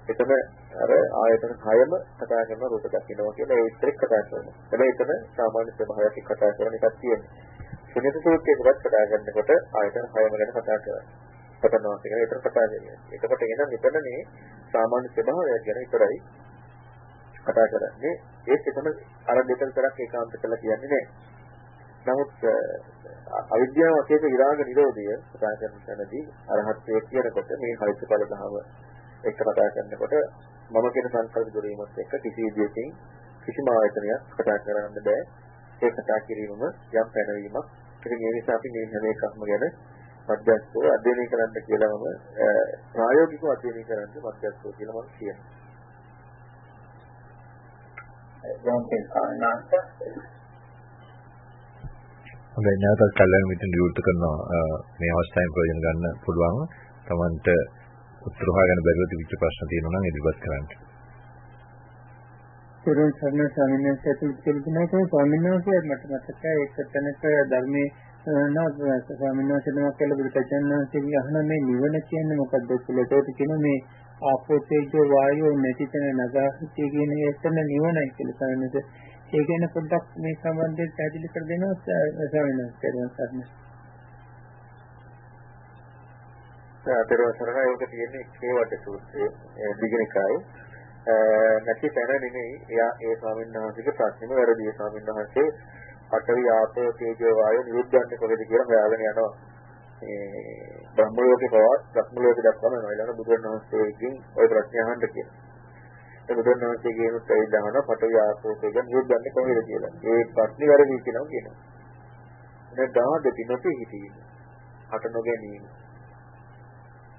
එතන අර ආයතන හයම කතා කරන රූප දකින්නවා කියලා ඒ විස්තර කතා කරනවා. හැබැයි එතන සාමාන්‍ය ස්වභාවයක් කතා කරන එකක් තියෙනවා. සුනිත සූත්‍රයේවත් කතා කරනකොට ආයතන හයම ගැන කතා කරනවා. පතනවා කියලා ඒතර කතා කරන්නේ. එතකොට එන මෙතන මේ සාමාන්‍ය ස්වභාවයක් ගැන විතරයි කතා කරන්නේ. ඒත් එතන අර දෙක විතරක් ඒකාන්ත කරලා කියන්නේ නැහැ. නමුත් අවිද්‍යාව වශයෙන් විරාග නිරෝධය කතා කරන තැනදී අරහත්ත්වයේ කියනකොට මේ හයිතඵල ධම එක්ක කතා කරනකොට මම කියන සංකල්ප දුරීමත් එක්ක කිසි විදියකින් කිසිම ආයතනයක් කතා කරන්න බෑ. ඒ කතා කිරීමම යම් පැනවීමක්. ඉතින් ඒ නිසා අපි මේ හැම එකක්ම ගැන මධ්‍යස්ථව අධ්‍යයනය කරන්න කියලාම ප්‍රායෝගිකව අධ්‍යයනය කරන්න මධ්‍යස්ථව කියලා මම කියනවා. හොඳයි නැවතත් කල්යන මිත්‍රන් විවෘත කරනවා මේ අවස්ථාවෙන් ප්‍රයෝජන ගන්න පුළුවන්. Tamanට උත්තර හොයාගන්න බැරිව තිබිච්ච ප්‍රශ්න තියෙනවා නම් ඉදිරිපත් කරන්න. සරණ සරණ ස්වාමීන් වහන්සේ පිළිතුරු ස්වාමීන් වහන්සේ මට මතකයි ඒක තැනක ධර්මයේ නාග ස්වාමීන් වහන්සේ නමක් කියලා බුදුචානන්සේ අහන මේ නිවන කියන්නේ මොකක්ද කියලා ඒකට කියන මේ ආපෝ තේජෝ වායෝ නැති තැන නගාහිතේ කියන එතන නිවනයි කියලා ස්වාමීන් වහන්සේ ඒ ගැන පොඩ්ඩක් මේ සම්බන්ධයෙන් පැහැදිලි කර දෙනවා ස්වාමීන් වහන්සේ අතර සරණයි. ඒක තියෙන්නේ කේවට සූත්‍රයේ දිගනිකායි. නැති තැන නෙමෙයි. එයා ඒ ස්වාමීන් වහන්සේගේ ප්‍රශ්නෙම වැරදි ඒ ස්වාමීන් වහන්සේ අටවි ආපෝ තේජෝ වායෝ නිරුද්ධන්නේ කොහෙද? කියලා හොයාගෙන යනවා. ඒ බ්‍රහ්ම ලෝකේ පවත් බ්‍රහ්ම ලෝකේ දක්වාම යනවා ඊළඟ බුදුන් වහන්සේගෙන් ওই ප්‍රශ්නේ අහන්න කියලා. ඒ බුදුන් වහන්සේගෙන් උත්තර දහන පටවි ආපෝ තේජෝ නිරුද්ධන්නේ කොහෙද කියලා. ඒ ප්‍රශ්නේ වැරදි කියනවා කියනවා. දැන් දාදති නොපේ හිතීම. හට නොගැනීම.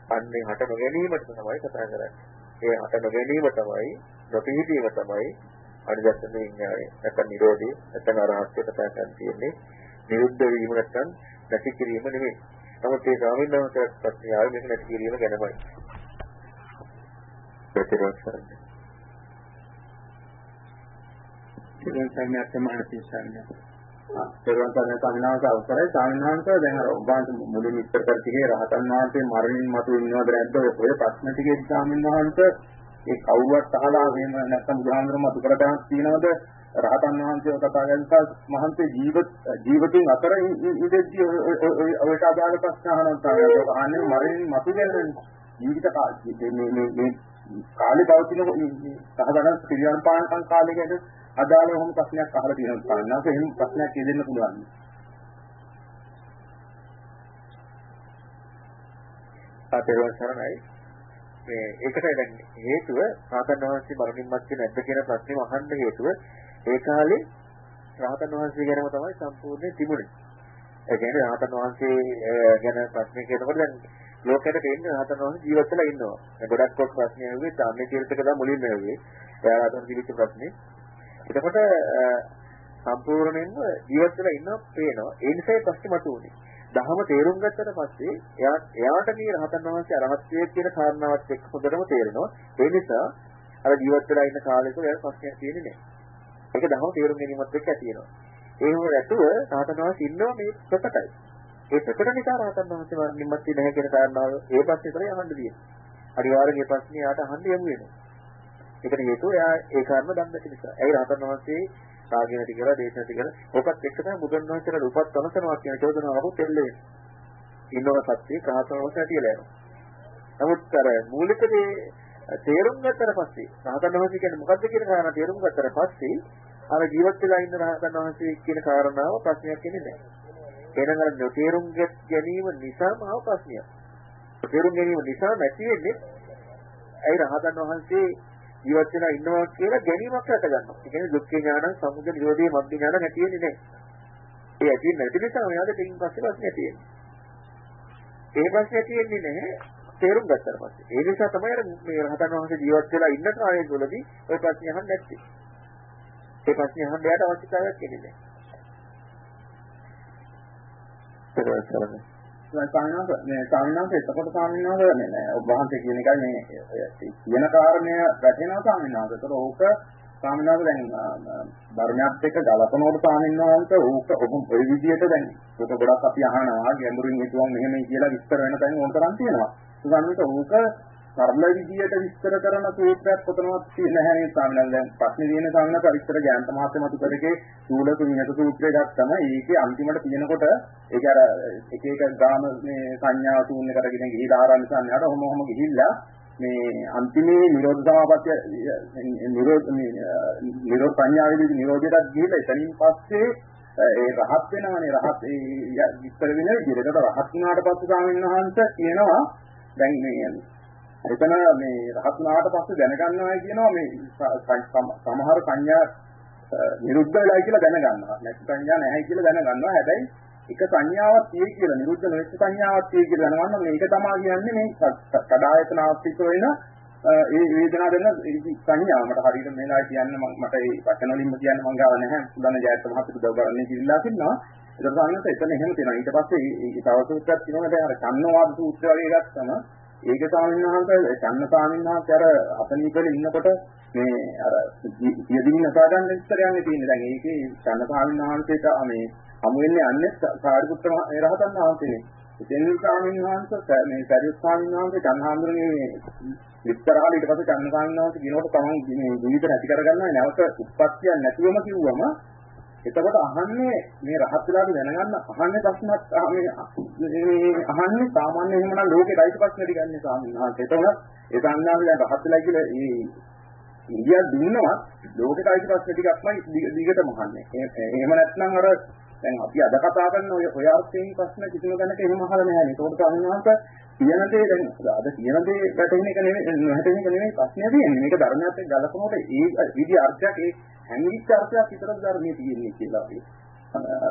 අන්නේ හට නොගැනීමට තමයි කතා කරන්නේ. ඒ හට නොගැනීම තමයි නොපිහිටීම තමයි අනිදස්සන විඥානය නැත්නම් නිරෝධය නැත්නම් අරහත්ත්වයට කතා කරන්න තියෙන්නේ. නිරුද්ධ වීම නැත්නම් නැති කිරීම නෙමෙයි. නමුත් ඒ ස්වාමීන් වහන්සේ ප්‍රශ්නේ ආවේ මේක නැති කිරීම ගැනමයි. ප්‍රතිරෝධ ඉතින් සම්‍යක් සමානති සම්‍යක්. පෙරවන් කරන සමිනාවක අවසරයි සමිනාවක දැන් අර ඔබාන්ත මුලින් විස්තර කර තියේ රහතන් වහන්සේ මරණින් මතු වෙනවද නැද්ද ඔය ප්‍රශ්න ටිකේ සමිනාවන්ත ඒ කවුරුවත් අහලා එහෙම නැත්නම් බුදුහාමුදුරුවෝ මතු කර ගන්නක් තියනවද රහතන් වහන්සේ කතා කරනකල් මහන්සේ ජීවිත ජීවිතින් අතර ඉඳිද්දී ඔය සාධාරණ ප්‍රශ්න අහනවා තමයි ඒක අහන්නේ මරණින් මතු වෙන ජීවිත කාලේ මේ මේ මේ කාලේ පවතින සහගත ක්‍රියාපාන කාලේ ගැන අදාළව ඔහොම ප්‍රශ්නයක් අහලා තියෙනවා ස්වාමීන් වහන්සේ. එහෙම ප්‍රශ්නයක් දෙන්න පුළුවන්. ආතේරුවන් සරණයි. මේ ඒකට දැන් හේතුව රහතන් වහන්සේ මරණින් මත්තේ නැද්ද කියන ප්‍රශ්නේම අහන්න හේතුව ඒ කාලේ රහතන් වහන්සේ ගැනම තමයි සම්පූර්ණයෙන් තිබුණේ. ඒ කියන්නේ රහතන් වහන්සේ ගැන ප්‍රශ්න කියනකොට දැන් ලෝකෙට තියෙන රහතන් වහන්සේ ජීවත් වෙලා ඉන්නවා. ගොඩක් කොට ප්‍රශ්න ඇහුවේ ධම්මේ කියලා එක තමයි මුලින්ම ඇහුවේ. එයාලා අතන තිබිච්ච ප්‍රශ්නේ එතකොට සම්පූර්ණයෙන්ම ජීවත් වෙලා ඉන්නවා පේනවා. ඒ නිසා ප්‍රශ්නේ මතුවුනේ. දහම තේරුම් ගත්තට පස්සේ එයා එයාට මේ රහතන් වහන්සේ අරහත්ත්වයේ කියන කාරණාවත් එක්ක හොඳටම තේරෙනවා. ඒ නිසා අර ජීවත් වෙලා ඉන්න කාලෙක එයාට ප්‍රශ්නයක් තියෙන්නේ නැහැ. ඒක දහම තේරුම් ගැනීමත් එක්ක ඇති වෙනවා. ඒ වුණ නැතුව රහතන් වහන්සේ ඉන්නවා මේ ප්‍රකටයි. ඒ ප්‍රකට නිසා රහතන් වහන්සේ නිම්මත් නැහැ කියන කාරණාව ඒ ප්‍රශ්නේ තමයි අහන්න තියෙන්නේ. අනිවාර්යයෙන් මේ ප්‍රශ්නේ යාට අහන්න යමු වෙනවා. ඒකට හේතුව එයා ඒ කර්ම දන්නේ නැති නිසා. ඒ රහතන් වහන්සේ රාගය නැති කරලා දේශ නැති කරලා ඔකත් එක්ක තමයි බුදුන් වහන්සේලා උපත් තනසනවා කියන චෝදනාවකුත් එල්ලේ. ඉන්නව සත්‍ය රහතන් වහන්සේ කියලා යනවා. නමුත් අර මූලික දේ තේරුම් ගත්තට පස්සේ රහතන් වහන්සේ කියන්නේ මොකද්ද කියන කාරණා තේරුම් ගත්තට පස්සේ අර ජීවත් වෙලා ඉන්න රහතන් වහන්සේ කියන කාරණාව ප්‍රශ්නයක් වෙන්නේ නැහැ. එහෙනම් අර නොතේරුම් ගැනීම නිසාම ආව ප්‍රශ්නයක්. තේරුම් ගැනීම නිසා නැති වෙන්නේ ඇයි රහතන් වහන්සේ ජීවත් වෙලා ඉන්නවා කියලා ගැනීමක් රැක ගන්නවා. ඒ කියන්නේ දුක්ඛ ඥාන, සමුදය නිරෝධය, මග්ග ඥාන නැති වෙන්නේ නැහැ. ඒ ඇති නැති නිසා මෙයාට දෙකින් පස්සේ ප්‍රශ්නේ තියෙන්නේ. ඒ ප්‍රශ්නේ තියෙන්නේ නැහැ තේරුම් ගත්තට පස්සේ. ඒ නිසා තමයි අර මේ රහතන් වහන්සේ ජීවත් වෙලා ඉන්න කාලය තුළදී ওই ප්‍රශ්නේ අහන්න නැත්තේ. ඒ ප්‍රශ්නේ අහන්න යාට අවශ්‍යතාවයක් ඉන්නේ නැහැ. ස්වාමීනාංශ මේ ස්වාමීනාංශ එතකොට මේ ඔබ වහන්සේ කියන එකයි මේ කියන කාරණය වැටෙනවා ස්වාමීනාංශ. ඒතර ඕක ස්වාමීනාද දැන් ධර්මයත් එක්ක ගලපනකොට ස්වාමීනාන්ත ඕක ඔය විදිහට දැන් ඕක ගොඩක් අපි අහනවා ගැඹුරින් හිතුවම් මෙහෙම කියලා විස්තර වෙන තැන් ඕන තරම් තියෙනවා. ස්වාමීනාන්ත ඕක සරල විදියට විස්තර කරන සූත්‍රයක් කොතනවත් නැහැ නේ ස්වාමීන් දැන් ප්‍රශ්නේ තියෙන ස්වාමීන් විස්තර ජයන්ත මහත්මයා මතු කරේ සූල කුණියක සූත්‍රය ගත්තම ඒකේ අන්තිමට තියෙනකොට ඒක අර එක එක ගාම මේ සංඥා ශූන්‍ය කරගෙන ගිහිලා ආරම්භ සංඥාට ඔහොම ඔහොම ගිහිල්ලා මේ අන්තිමේ නිරෝධ සමාපත්තිය නිරෝධ මේ නිරෝධ සංඥාවේදී නිරෝධයට ගිහිල්ලා එතනින් පස්සේ ඒ රහත් වෙනවනේ රහත් ඒ විස්තර වෙන විදිහට රහත් වුණාට පස්සේ ස්වාමීන් වහන්සේ කියනවා දැන් මේ එතන මේ රහත් වුණාට පස්සේ දැනගන්නවා කියනවා මේ සමහර සංඥා නිරුද්ධ වෙලා කියලා දැනගන්නවා. නැති සංඥා නැහැ කියලා දැනගන්නවා. හැබැයි එක සංඥාවක් තියෙයි කියලා නිරුද්ධ නොවෙච්ච සංඥාවක් තියෙයි කියලා දැනගන්නවා. මේක තමයි කියන්නේ මේ කඩායතන ආස්තික වෙන ඒ වේදනාව දෙන සංඥාව මට හරියට මේලා කියන්න මට ඒ වචන වලින්ම කියන්න මං ගාව නැහැ. සුදන්න ජයත් මහත්තයා උදව් කරන්නේ කියලා තින්නවා. ඒක තමයි එතන එහෙම තියෙනවා. ඊට පස්සේ ඒ තව සූත්‍රයක් තියෙනවා දැන් අර කන්නවාද සූත්‍රය වගේ ගත්තම ඒක ස්වාමීන් වහන්සේ චන්න ස්වාමීන් වහන්සේ අර අපනීපල ඉන්නකොට මේ අර සියදින නසා ගන්න ඉස්සරයන්නේ තියෙන්නේ. දැන් ඒකේ චන්න ස්වාමීන් වහන්සේට මේ හමු වෙන්නේ අන්නේ සාරිපුත්‍ර රහතන් වහන්සේනේ. ඉතින් ස්වාමීන් වහන්සේ මේ සරියුත් ස්වාමීන් වහන්සේ චන්හාමුදුරනේ විස්තරහල ඊට පස්සේ චන්න ස්වාමීන් වහන්සේ කියනකොට තමන් මේ ජීවිත නැති කරගන්නවා නැවත උත්පත්තියක් නැතිවම කිව්වම එතකොට අහන්නේ මේ රහත් වෙලාට දැනගන්න අහන්නේ ප්‍රශ්නත් මේ අහන්නේ සාමාන්‍ය එහෙමනම් ලෝකේ ඩයිස් ප්‍රශ්න ටික ගන්න ස්වාමීන් වහන්සේ. එතකොට ඒ සංඥාව දැන් රහත් වෙලා කියලා මේ ඉන්දියා දුන්නවා ලෝකේ ඩයිස් ප්‍රශ්න ටිකක්මයි දිගටම අහන්නේ. එහෙම නැත්නම් අර දැන් අපි අද කතා කරන ඔය ඔය අර්ථයෙන් ප්‍රශ්න කිසිම කෙනෙක් එහෙම අහලා නැහැ නේ. ඒකට ස්වාමීන් වහන්සේ කියන දේ දැන් අද කියන දේ වැටෙන එක නෙමෙයි නොහැටෙන එක නෙමෙයි ප්‍රශ්නේ තියෙන්නේ. මේක ධර්මයත් එක්ක ගලපනකොට ඒ විදි අර්ථයක් ඒ හැංගිච්ච අර්ථයක් විතරක් ධර්මයේ තියෙන්නේ කියලා අපි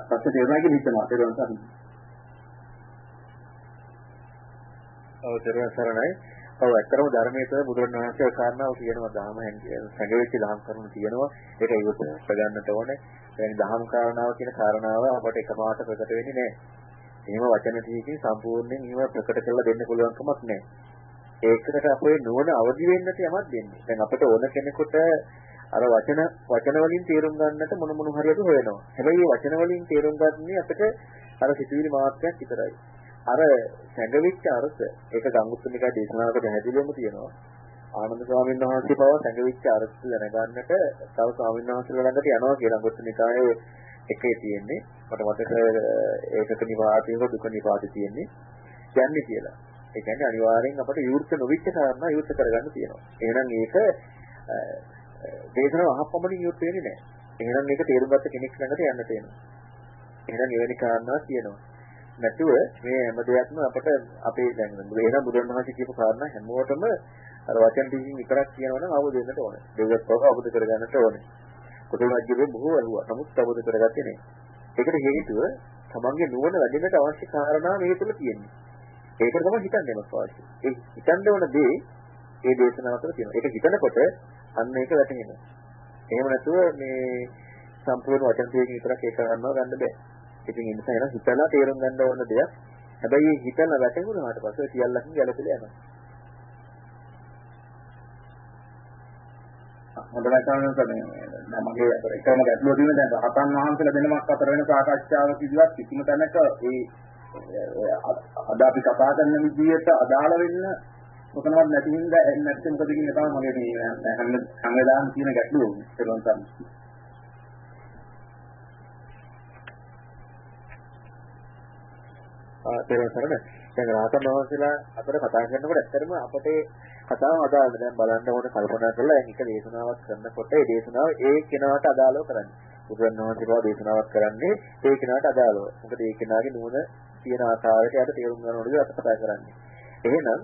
පස්සේ තේරුණා කියලා හිතනවා. තේරුම් ගන්න. ඔව් තේරුම් සරණයි. ඔව් ඇත්තටම ධර්මයේ තුළ බුදුරණවහන්සේ කාරණාව කියනවා දහම සංගවිච්ච දහම් කරුණු තියෙනවා. ඒක ඉවත ගන්නට ඕනේ. දැන් දහම් කාරණාව කියන කාරණාව අපට එකපාරට ප්‍රකට වෙන්නේ නැහැ. එහෙම වචන ටිකකින් සම්පූර්ණයෙන් ඒව ප්‍රකට කරලා දෙන්න පුළුවන් කමක් නැහැ. ඒකට අපේ නුවණ අවදි වෙන්නට යමක් දෙන්නේ. දැන් අපිට ඕන කෙනෙකුට අර වචන වචන වලින් තේරුම් ගන්නට මොන මොන හරියට හොයනවා. හැබැයි මේ වචන වලින් තේරුම් ගන්නේ අපිට අර සිතුවිලි මාත්‍රයක් විතරයි. අර සැඟවිච්ච අර්ථ ඒක ගංගුත්තුනිකා දේශනාවක පැහැදිලිවම තියෙනවා. ආනන්ද ස්වාමීන් වහන්සේ පව සැඟවිච්ච අර්ථ දැනගන්නට තව ස්වාමීන් වහන්සේලා ළඟට යනවා කියලා ගංගුත්තුනිකායේ එකේ තියෙන්නේ. මට මතක ඒකක නිවාතයක දුක නිපාතේ තියෙන්නේ. යන්නේ කියලා. ඒ කියන්නේ අනිවාර්යෙන් අපට විවෘත නොවිච්ච කාරණා විවෘත කරගන්න තියෙනවා. එහෙනම් ඒක දේශනාව අහපමණින් යොත් වෙන්නේ නැහැ. එහෙනම් මේක තේරුම් ගත්ත කෙනෙක් ළඟට යන්න තියෙනවා. එහෙනම් එවැනි කාරණා තියෙනවා. නැතුව මේ හැම දෙයක්ම අපට අපේ දැන් එහෙනම් බුදුරණවහන්සේ කියපු කාරණා හැමෝටම අර වචන ටිකකින් විතරක් කියනවා නම් අවබෝධ වෙන්නට ඕනේ. දෙවියන් පව අවබෝධ කරගන්නට ඕනේ. කොටල් රජුගේ බොහෝ ඇහුවා. නමුත් අවබෝධ කරගත්තේ නැහැ. ඒකට හේතුව තමන්ගේ නුවණ වැඩෙන්නට අවශ්‍ය කාරණා මේ තුල තියෙන්නේ. ඒකට තමයි හිතන්න දෙනස් අවශ්‍ය. ඒ හිතන්න ඕන දේ ඒ දේශනාව තුළ තියෙනවා. ඒක හිතනකොට අන්න ඒක වැටහෙනවා. එහෙම නැතුව මේ සම්පූර්ණ වචන ටිකකින් විතරක් ඒක ගන්නව ගන්න බෑ. ඉතින් ඒ නිසා එන හිතලා තේරුම් ගන්න ඕන දෙයක්. හැබැයි මේ හිතලා වැටුණාට පස්සේ සියල්ලකින් ගැලපෙලා යනවා. හොඳයි තමයි තමයි මගේ එකම ගැටලුව තියෙන දැන් රහතන් වහන්සේලා දෙනමක් අතර වෙන සාකච්ඡාව කිව්වත් කිසිම තැනක ඒ අද අපි කතා කරන විදිහට අදාළ වෙන්න මොකනවත් නැති හින්දා නැත්නම් මොකද කියන්නේ තමයි මගේ මේ හැම හැම වෙලාවෙම තියෙන ගැටලුව ඒක තමයි තේරුම් ගන්න. දැන් රහතන් වහන්සේලා අතර කතා කරනකොට ඇත්තටම අපට කතාව අදාළද දැන් බලන්න ඕනේ කල්පනා කරලා දැන් එක දේශනාවක් කරනකොට ඒ දේශනාව ඒ කෙනාට අදාළව කරන්නේ. බුදුන් වහන්සේලා දේශනාවක් කරන්නේ ඒ කෙනාට අදාළව. මොකද ඒ කෙනාගේ නුවණ තියෙන ආකාරයට යට තේරුම් ගන්න ඕනේ අපි කතා කරන්නේ. එහෙනම්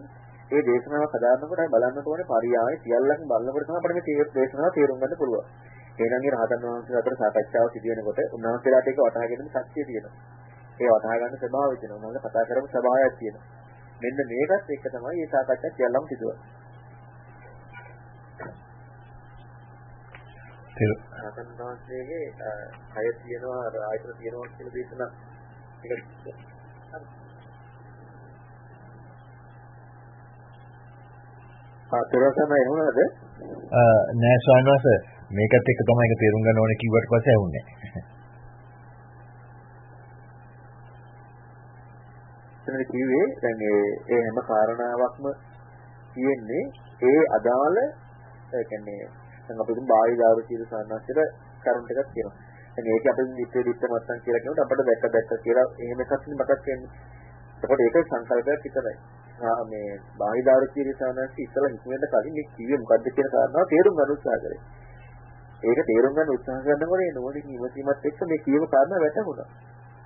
ඒ දේශනාවක් හදාන්නකොට බලන්න ඕනේ පරියාය සියල්ලක්ම බලනකොට තමයි අපිට මේ දේශනාව තේරුම් ගන්න පුළුවන්. එහෙනම් මේ රහතන් වහන්සේලා අතර සාකච්ඡාවක් සිදු වෙනකොට උන්වහන්සේලාට ඒක වටහා ගැනීම ශක්තිය තියෙනවා. ඒ වටහා ගන්න ස්වභාවය තියෙනවා. මොකද කතා කරපු ස්වභාවයක් තියෙනවා. මෙන්න මේකත් එක්ක තමයි මේ සාකච්ඡා සියල්ලම සිදුවන්නේ. වහන්සේගේ කය තියෙනවා ආයතන තියෙනවා කියලා දේශනා ටික ආ තේරුම් ගන්න එනවද? නෑ ස්වාමීන් වහන්සේ මේකත් එක්ක තමයි ඒක තේරුම් ගන්න ඕනේ කිව්වට පස්සේ ඇහුන්නේ එතන කිව්වේ දැන් ඒ ඒ හැම කාරණාවක්ම තියෙන්නේ ඒ අදාළ ඒ කියන්නේ දැන් අපි දුන් බාහි දාරු කියලා සාන්නස්සෙට කරුණ ටිකක් තියෙනවා. දැන් ඒක අපි විත්‍ය විත්ත මත්තන් කියලා කියනකොට අපිට දැක්ක දැක්ක කියලා එහෙම එකක් මතක් වෙන්නේ. එතකොට ඒක සංකල්පයක් විතරයි. ආ මේ බාහි දාරු කියලා සාන්නස්සෙ ඉස්සලා හිතුවෙන්ද කලින් මේ කිව්වේ මොකද්ද කියන කාරණාව තේරුම් ගන්න උත්සාහ කරේ. ඒක තේරුම් ගන්න උත්සාහ කරනකොට ඒ නෝනින් ඉවසීමත් එක්ක මේ කියව කාරණා වැටහුණා.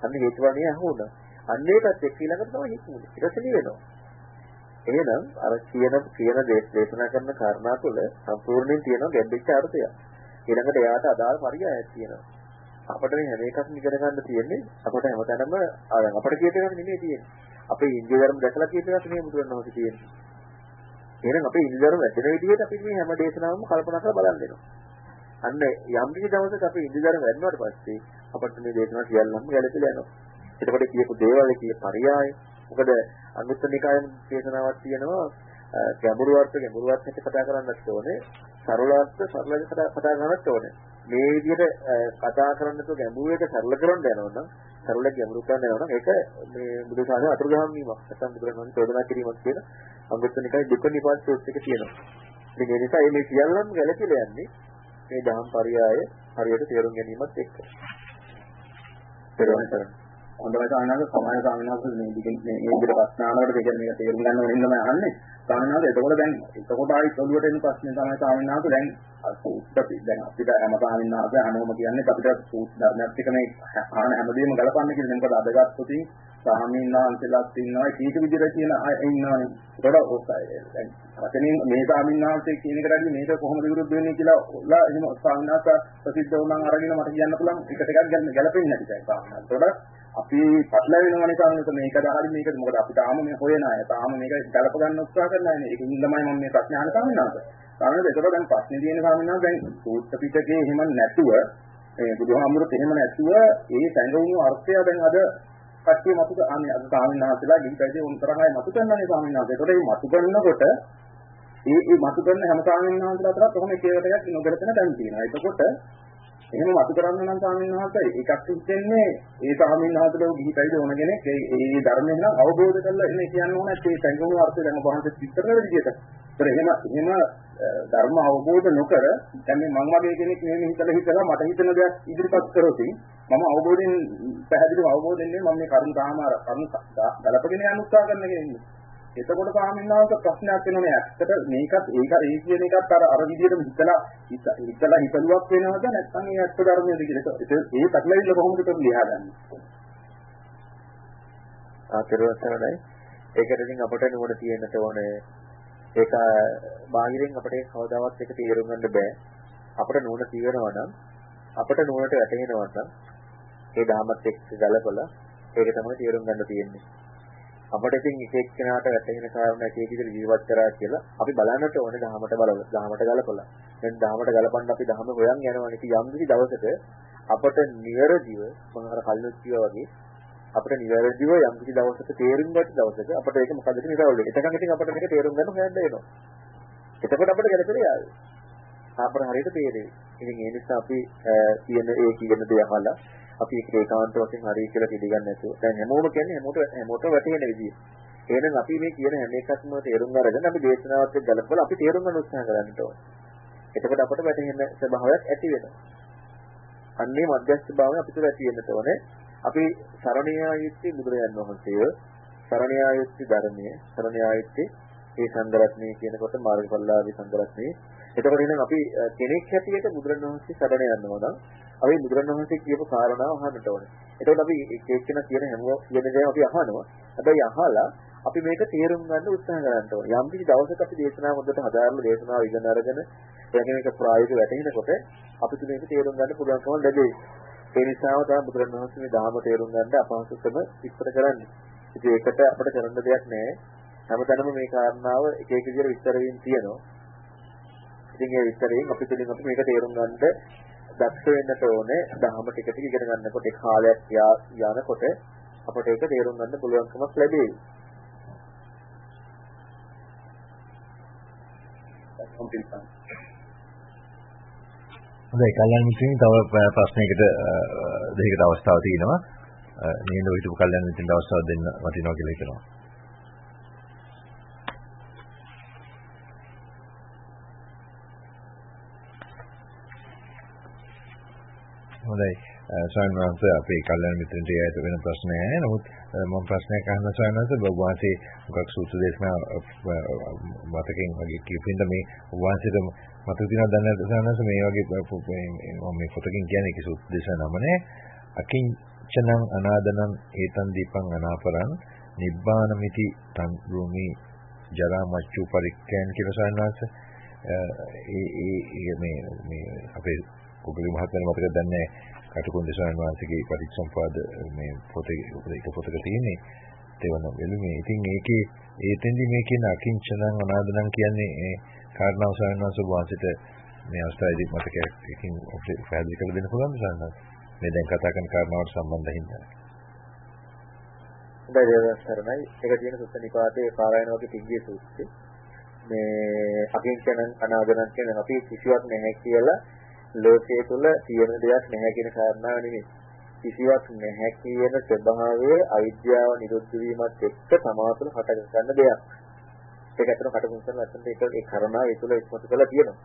අන්න හේතුවණිය අහුණා. අන්න ඒකත් එක්ක ඊළඟට තමයි හිතුනේ. ඊට පස්සේ වෙනවා. එහෙනම් අර කියන කියන දේශනා කරන කාරණා තුළ සම්පූර්ණයෙන් තියෙන ගැඹිච්ච අර්ථය. ඊළඟට එයාට අදාළ පරියායක් තියෙනවා. අපිට මේ හැම එකක්ම ඉගෙන ගන්න තියෙන්නේ අපට හැමතැනම දැන් අපිට කියත එකක් නෙමෙයි තියෙන්නේ. අපේ ඉන්දිය ධර්ම දැකලා කියත එකක් නෙමෙයි බුදුරණවහන්සේ තියෙන්නේ. එහෙනම් අපේ ඉන්දිය ධර්ම වැටෙන විදිහට අපි මේ හැම දේශනාවම කල්පනා කරලා බලන්න වෙනවා. අන්න යම් කිසි දවසක අපේ ඉන්දිය ධර්ම වැඩනවට පස්සේ අපිට මේ දේශනා සියල්ලම ගැලපෙලා යනවා. එතකොට කියපු දේවල් කිය පරියාය. මොකද අනුත්තර නිකායේ දේශනාවක් තියෙනවා. ගැඹුරු අර්ථ ගැඹුරු අර්ථයට කතා කරන්නත් ඕනේ. සරල අර්ථ සරලව කතා කරන්නත් ඕනේ. මේ විදිහට කතා කරන්න තු ගැඹුරු එක සරල කරන්න යනවා නම් සරල ගැඹුරු කරන්න යනවා නම් ඒක මේ බුදු සාසන අතුරුදහන් වීමක්. නැත්නම් බුදුරජාණන් චෝදනා කිරීමක් කියන අනුත්තර නිකායේ දුක්ඛ නිපාත සූත්‍රයක තියෙනවා. ඉතින් ඒ නිසා මේ සියල්ලම ගැලපිලා යන්නේ මේ දහම් පරයය හරියට තේරුම් ගැනීමත් එක්ක. පෙරවන් කරන්නේ හොඳයි සාමාන්‍යයෙන් සමාන සාමාන්‍යයෙන් මේ දිගින් මේ විදිහට ප්‍රශ්නාවලට දෙකෙන් මේක තේරුම් ගන්න ඕනේ තමයි අහන්නේ. සාමාන්‍යයෙන් එතකොට දැන් එතකොට ආයි ඔළුවට එන ප්‍රශ්නේ තමයි සාමාන්‍යයෙන් දැන් සූත්‍රපි දැන් අපිට හැම සාමාන්‍යයෙන් හැමෝම කියන්නේ අපිට සූත්‍ර ධර්මයක් එක මේ ආන හැමදේම ගලපන්න කියලා. මොකද අදගත් පොතින් සාමින්නාන්සලාත් ඉන්නවා ඒක විදිහට කියන අය ඉන්නවනේ. ඒකට ඔස්සයි දැන් වචනින් මේ සාමින්නාන්සේ කියන එකට අදින් මේක කොහොමද විරුද්ධ වෙන්නේ කියලා ඔලා එහෙම සාමින්නාස ප්‍රසිද්ධ වුණාන් අරගෙන මට කියන්න පුළුවන් එක ටිකක් ගැලපෙන්නේ නැති දැන් සාමින්නාස. අපි පටලැවෙනවනේ කාරණේක මේකද හරි මේකද මොකද අපි තාම මේ හොයන අය තාම මේක ගලප ගන්න උත්සාහ කරන අය නේ ඒකින් තමයි මම මේ ප්‍රශ්න අහන්න සාමිනාත. කාරණේ ඒකට දැන් ප්‍රශ්නේ තියෙන සාමිනාත දැන් සූත්‍ර පිටකේ එහෙම නැතුව මේ බුදුහාමුදුරුත් එහෙම නැතුව ඒ සංගුණ අර්ථය දැන් අද කට්ටිය මතු අනේ අද සාමිනාතලා ගිහිපැදී උන් තරහයි මතු කරනනේ සාමිනාත. ඒකට මේ මතු කරනකොට ඒ ඒ මතු කරන හැම සාමිනාතලා අතරත් කොහොම ඒකට එකක් නොගලපෙන තැන් තියෙනවා. ඒකකොට එහෙම මතු කරන්න නම් ස්වාමීන් වහන්සේ එකක් හිතෙන්නේ ඒ ස්වාමීන් වහන්සේලෝ ගිහි පැවිදි වුණ කෙනෙක් ඒ ඒ ධර්මයෙන් නම් අවබෝධ කරලා ඉන්නේ කියන්න ඕනේ ඒ සංගම අර්ථය දැන් වහන්සේ විස්තර කරන විදිහට. ඒතර එහෙම එහෙම ධර්ම අවබෝධ නොකර දැන් මේ මම වගේ කෙනෙක් නෙමෙයි හිතලා හිතලා මට හිතන දෙයක් ඉදිරිපත් කරොත් මම අවබෝධයෙන් පැහැදිලිව අවබෝධයෙන් මම මේ කරුණ තාම අර කරුණ ගලපගෙන යන්න උත්සාහ කරන කෙනෙක්. එතකොට ස්වාමීන් වහන්සේ ප්‍රශ්නයක් වෙනවා ඇත්තට මේකත් ඒක ඒ කියන එකත් අර අර විදිහටම හිතලා හිතලා හිතලුවක් වෙනවද නැත්නම් ඒ ඇත්ත ධර්මයේද කියලා. ඒ පැටලෙන්න කොහොමද ඒක ලියාගන්නේ? ආතරවතරයි ඒකට ඉතින් අපට නුවණ තියෙන්නට ඕනේ. ඒක බාහිරින් අපිට කවදාවත් ඒක තේරුම් ගන්න බෑ. අපට නුවණ තියෙනවා නම් අපට නුවණට වැටෙනවා නම් ඒ ධාමත් එක්ක ගලපලා ඒක තමයි තේරුම් ගන්න තියෙන්නේ. අපිට ඉතින් එක එක්කෙනාට වැටෙන කාරණා එක එක විදිහට ජීවත් කරා කියලා අපි බලන්නට ඕනේ දහමට බලලා දහමට ගලපලා. දැන් දහමට ගලපන්න අපි දහම හොයන් යනවා නේ. යම් කිසි දවසක අපට නිවැරදිව මම අර කලින් කිව්වා වගේ අපිට නිවැරදිව යම් කිසි දවසක තේරුම් ගන්න දවසක අපිට ඒක මොකද කියන ඉරවල. එතකන් ඉතින් අපිට මේක තේරුම් ගන්න හොයන්න වෙනවා. එතකොට අපිට ගැලපෙන්නේ ආවේ. අපර හරියට තේරෙයි. ඉතින් ඒ නිසා අපි කියන ඒ කියන දේ අහලා අපි ඒක ඒකාන්ත වශයෙන් හරිය කියලා පිළිගන්නේ නැතුව දැන් හැමෝම කියන්නේ හැමෝට හැමෝට වැටහෙන විදිය. එහෙනම් අපි මේ කියන හැම එකක්ම තේරුම් අරගෙන අපි දේශනාවත් එක්ක ගලපලා අපි තේරුම් ගන්න උත්සාහ කරන්න ඕනේ. එතකොට අපට වැටහෙන ස්වභාවයක් ඇති වෙනවා. අන්නේ මධ්‍යස්ථ භාවය අපිට ඇති වෙන්න ඕනේ. අපි සරණියායුත්තේ බුදුරජාණන් වහන්සේව සරණියායුත්තේ ධර්මයේ සරණියායුත්තේ ඒ සංගරත්නයේ කියනකොට මාර්ගඵලලාභී සංගරත්නයේ එතකොට එහෙනම් අපි කෙනෙක් හැටියට බුදුරණවහන්සේ සරණ යනවා නම් අපි බුදුරණවහන්සේ කියපු කාරණාව අහන්නට ඕනේ. එතකොට අපි එක එක්කෙනා කියන හැම කියන දේ අපි අහනවා. හැබැයි අහලා අපි මේක තේරුම් ගන්න උත්සාහ කරන්න ඕනේ. යම් කිසි දවසක අපි දේශනාව හොඳට හදාarලා දේශනාව ඉගෙන අරගෙන එයාගෙන මේක ප්‍රායෝගිකව වැටෙනකොට අපිට මේක තේරුම් ගන්න පුළුවන්කම ලැබෙයි. ඒ නිසාම තමයි බුදුරණවහන්සේ මේ ධාම තේරුම් ගන්න අපහසුකම විස්තර කරන්නේ. ඉතින් ඒකට අපිට කරන්න දෙයක් නැහැ. හැමතැනම මේ කාරණාව එක එක විදිහට විස්තර වෙමින් තියෙනවා. ඉතින් ඒ විස්තරයෙන් අපි තුලින් අපි මේක තේරුම් ගන්නට දක්ෂ වෙන්නට ඕනේ. දහම ටික ටික ඉගෙන ගන්නකොට ඒ කාලයක් යනකොට අපට ඒක තේරුම් ගන්න පුළුවන්කමක් ලැබෙයි. හොඳයි කල්‍යාණ මිත්‍රයන් තව ප්‍රශ්නයකට දෙයකට අවස්ථාවක් තියෙනවා. නේද ඔය හිටපු කල්‍යාණ මිත්‍රන්ට අවස්ථාවක් දෙන්න වටිනවා කියලා හිතනවා. හොඳයි ස්වාමීන් වහන්සේ අපේ කල්‍යාණ මිත්‍රන්ට ඇයට වෙන ප්‍රශ්න නැහැ. නමුත් මම ප්‍රශ්නයක් අහන්න ස්වාමීන් වහන්සේ ඔබ වහන්සේ මොකක් සූත්‍ර දේශනා මතකෙන් වගේ කියපින්ද මේ ඔබ වහන්සේට මතක තියෙනවද දන්නේ ස්වාමීන් වහන්සේ මේ වගේ මම මේ පොතකින් කියන්නේ ඒක සූත්‍ර දේශනා නම නේ. අකිංචනං අනාදනං ඒතන් දීපං අනාපරං නිබ්බාන මිති තන් රූමි ජරා මච්චු පරික්ඛයන් කියලා ස්වාමීන් වහන්සේ ඒ ඒ මේ මේ අපේ කුගලි මහත්මයා මතක දන්නේ කටුකුරුන් ස්වාමීන් වහන්සේගේ පරිච්ඡම්පාද මේ පොතේ එක පොතක තියෙන්නේ තේවන වෙලුමේ. ඉතින් ඒකේ ඒතෙන්දි මේ කියන අකිංචනං අනාදනං කියන්නේ ඒ කාරණාව ස්වාමීන් වහන්සේ වහන්සේට මේ අවස්ථාවේදී මතකයක් එකකින් ඔබට පැහැදිලි කරලා දෙන්න පුළුවන්ද ස්වාමීන් මේ දැන් කතා කරන කාරණාවට සම්බන්ධ හින්දා. හොඳයි දේවයන් සරණයි. ඒක තියෙන සුත්ත නිපාතේ පාරායන වගේ තිග්ගේ සූත්‍රය. මේ අකිංචනං අනාදනං කියන අපි කිසිවක් නැහැ කියලා ලෝකයේ තුල තියෙන දෙයක් නැහැ කියන කාරණාව නෙමෙයි. කිසිවක් නැහැ කියන ස්වභාවය අවිද්‍යාව නිරුද්ධ වීමත් එක්ක සමාතුල හට ගන්න දෙයක්. ඒක ඇත්තට කටුකුන් කරන අතට ඒක ඒ කරණාව ඒ තුල ඉස්මතු කරලා තියෙනවා.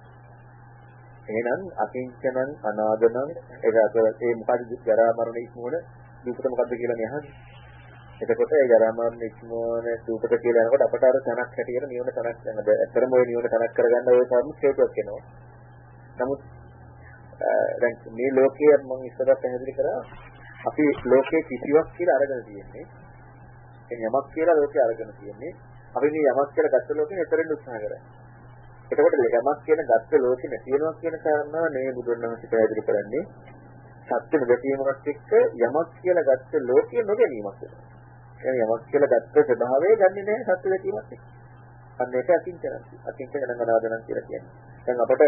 එහෙනම් අකිංචනං අනාදනං ඒක අත ඒ මොකද ජරා මරණ ඉක්මවන දුකට මොකද්ද කියලා මේ අහන්නේ. එතකොට ඒ ජරා මරණ ඉක්මවන දුකට කියලා යනකොට අපට අර තනක් හැටියට නිවන තනක් යනද ඇත්තටම ওই නිවන තනක් කරගන්න ওই කර්ම හේතුවක් වෙනවා. නමුත් දැන් මේ ලෝකයේ මම ඉස්සරහ පැහැදිලි කරා අපි ලෝකයේ කිසිවක් කියලා අරගෙන තියෙන්නේ ඒ යමක් කියලා ලෝකේ අරගෙන තියෙන්නේ අපි මේ යමක් කියලා ගත්ත ලෝකෙ එතරින් උත්සාහ කරන්නේ එතකොට යමක් කියන ගත්ත ලෝකෙ නැතිවෙනවා කියන කාරණාව නේ බුදුරණවහන්සේ පැහැදිලි කරන්නේ. සත්‍ය නොදැකීමත් එක්ක යමක් කියලා ගත්ත ලෝකෙ නොගැනීමක් වෙනවා. යමක් කියලා ගත්ත ස්වභාවය ගන්නෙ නැහැ සත්‍ය දැකීමත් එක්ක. අන්න ඒක අකිංචන අකිංචන නංගනාදනන් කියලා කියන්නේ දැන් අපට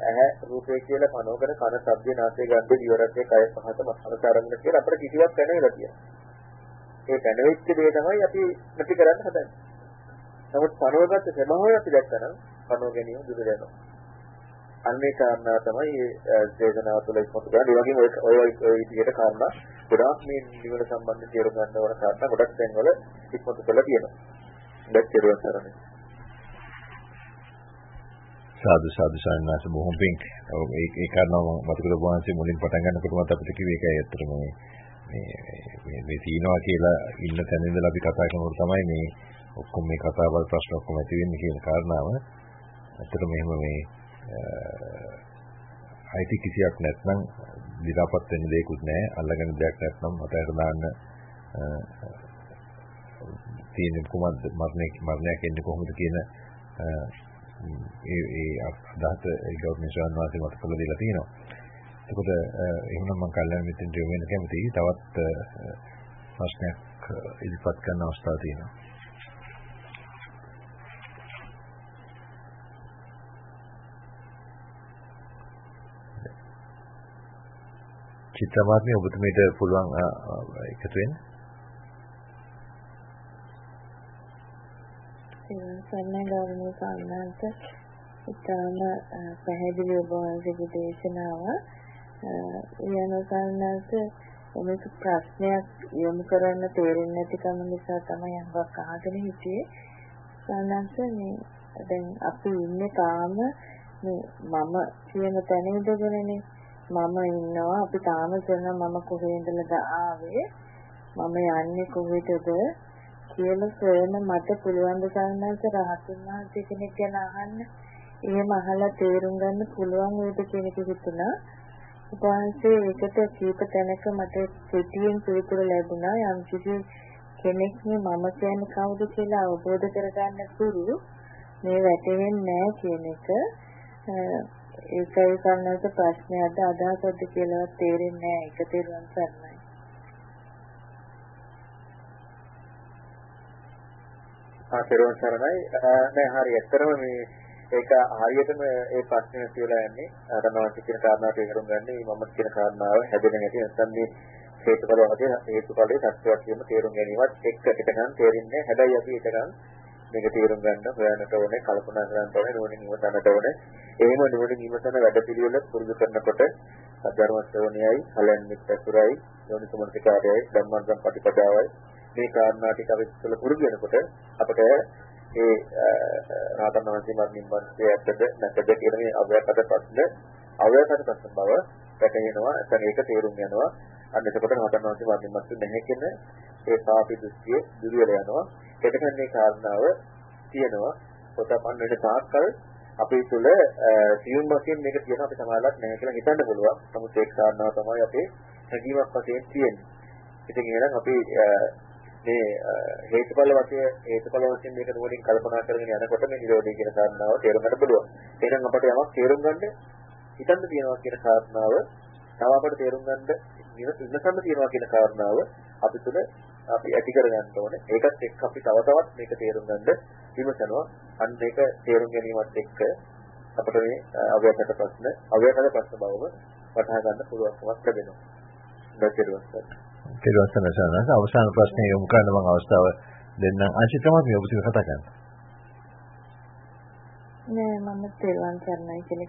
ඇහැ රූපේ කියලා පනෝගෙන කන ශබ්දේ නාසය ගන්ධ දිවරසේ කය පහත මනස ආරම්භ කියලා අපිට කිසිවක් දැනෙලා තියෙනවා. ඒ දැනෙච්ච දේ තමයි අපි නැති කරන්න හදන්නේ. නමුත් පනෝගත ස්වභාවය අපි දැක්කනම් පනෝ ගැනීම දුර වෙනවා. අන්නේ කාරණා තමයි වේදනාව තුළ ඉස්මතු කරන්නේ. ඒ වගේම ඔය ඔය විදිහට කාරණා ගොඩාක් මේ නිවන සම්බන්ධ තේරුම් ගන්න ඕන කාරණා ගොඩක් තැන්වල ඉස්මතු කරලා තියෙනවා. දැක්කේ කරන්නේ. සාදු සාදු සාන්නාස බොහොම පිං. ඒ ඒ කාරණාව මතකද වහන්සේ මුලින් පටන් ගන්නකොටම අපිට කිව්වේ ඒකයි. ඇත්තටම මේ මේ මේ තියනවා කියලා ඉන්න තැන ඉඳලා අපි කතා කරනකොට තමයි මේ ඔක්කොම මේ කතාවල් ප්‍රශ්න ඔක්කොම ඇති වෙන්නේ කියන කාරණාව. ඇත්තටම එහෙම මේ අයිති කිසියක් නැත්නම් දිලාපත් වෙන්න දෙයක්වත් නැහැ. අල්ලගෙන දෙයක් නැත්නම් අතයට දාන්න තියෙන කුමක්ද මරණයක් මරණයක් එන්නේ කොහොමද කියන ඒ ඒ අදහස ඒ ගෞරවනීය ස්වාමීන් වහන්සේ මත කළ දෙලා තියෙනවා. එතකොට එහෙනම් මම කල්යනා මිත්‍රෙන් දෙවෙන්න කැමතියි. තවත් ප්‍රශ්නයක් ඉදිරිපත් කරන්න අවස්ථාවක් තියෙනවා. චිත්තමාත්මය ඔබතුමීට පුළුවන් එකතු වෙන්න. සර්ණ ගෞරවනීය සාමනාන්ත ඉතාම පැහැදිලි ඔබ වහන්සේගේ දේශනාව යන සාමනාන්ත මේක ප්‍රශ්නයක් යොමු කරන්න තේරෙන්නේ නැතිකම නිසා තමයි අහක් අහගෙන හිටියේ සාමනාන්ත මේ දැන් අපි ඉන්නේ තාම මේ මම කියන තැන ඉඳගෙනනේ මම ඉන්නවා අපි තාම කරන මම කොහේ ඉඳලාද ආවේ මම යන්නේ කොහෙටද කියලා සොයන මට පුළුවන් ද සන්නස රහතුන් වහන්සේ කෙනෙක් ගැන අහන්න. එහෙම අහලා තේරුම් ගන්න පුළුවන් වේද කියන එක හිතුණා. උපවාසයේ එකට කීප තැනක මට සිටියෙන් පිළිතුරු ලැබුණා. යම් කිසි කෙනෙක් මම කියන්නේ කවුද කියලා අවබෝධ කරගන්න සුළු මේ වැටෙන්නේ නැහැ කියන එක. ඒකයි කන්නට ප්‍රශ්නයක්ද අදහසක්ද කියලා තේරෙන්නේ නැහැ. ඒක තේරුම් ගන්නයි. ආ පෙරවන් සරණයි. නෑ හරි ඇත්තටම මේ ඒක හරියටම ඒ ප්‍රශ්නේ කියලා යන්නේ. අරනවා කියන කාරණාවට තේරුම් ගන්න. මේ මම කියන කාරණාව හැදෙන හැටි නැත්නම් මේ හේතුඵල වගේ හේතුඵලයේ සත්‍යයක් කියන තේරුම් ගැනීමත් එක්ක එකනම් තේරෙන්නේ. හැබැයි අපි එකනම් මේක තේරුම් ගන්න හොයන්නට ඕනේ කල්පනා කරන්න ඕනේ නුවණින් ඉවසන්නට ඕනේ. එහෙම නුවණින් ඉවසන වැඩපිළිවෙල පුරුදු කරනකොට අධර්ම ශ්‍රවණයයි හලෙන්නිත් අසුරයි යෝනිසමනසිකාරයයි ධම්මංගම් ප්‍රතිපදාවයි මේ කාරණා ටික අපි තුළ පුරුදු වෙනකොට අපට ඒ රහතන් වහන්සේ මර්ණින් පස්සේ ඇත්තද නැත්ද කියන මේ අවයකට ප්‍රශ්න අවයකට ප්‍රශ්න බව වැටහෙනවා නැත්නම් ඒක තේරුම් යනවා අන්න එතකොට රහතන් වහන්සේ මර්ණින් පස්සේ නැහැ කියන ඒ පාපි දෘෂ්ටිය දුර වෙලා යනවා එතකන් මේ කාරණාව තියෙනවා පොතපන් වෙන තාක්කල් අපේ තුල සියුම් වශයෙන් මේක තියෙනවා අපි සමාජලක් නැහැ කියලා හිතන්න පුළුවන්. නමුත් ඒ කාරණාව තමයි අපේ හැඟීමක් වශයෙන් තියෙන්නේ. ඉතින් එහෙනම් අපි මේ හේතුඵල වශයෙන් හේතුඵල වශයෙන් මේක නුවණින් කල්පනා කරගෙන යනකොට මේ නිරෝධය කියන කාරණාව තේරුම් ගන්න පුළුවන්. එහෙනම් අපට යමක් තේරුම් ගන්න හිතන්න තියෙනවා කියන කාරණාව තව අපට තේරුම් ගන්න ඉන්නසන්න තියෙනවා කියන කාරණාව අපි තුල අපි ඇති කරගන්න ඕනේ. ඒකත් එක්ක අපි තව තවත් මේක තේරුම් ගන්න විමසනවා. අන්න ඒක තේරුම් ගැනීමත් එක්ක අපිට මේ අව්‍යාකට ප්‍රශ්න අව්‍යාකට ප්‍රශ්න බවව වටහා ගන්න පුළුවන්කමක් ලැබෙනවා. දැක්කේ තිරවසන සනස අවසාන ප්‍රශ්නේ යොමු කරන්න මම අවස්ථාව දෙන්නම් අංශිතමත් මේ ඔබතුමී කතා කරන්න. නෑ මම තෙරුවන් සරණයි කියලා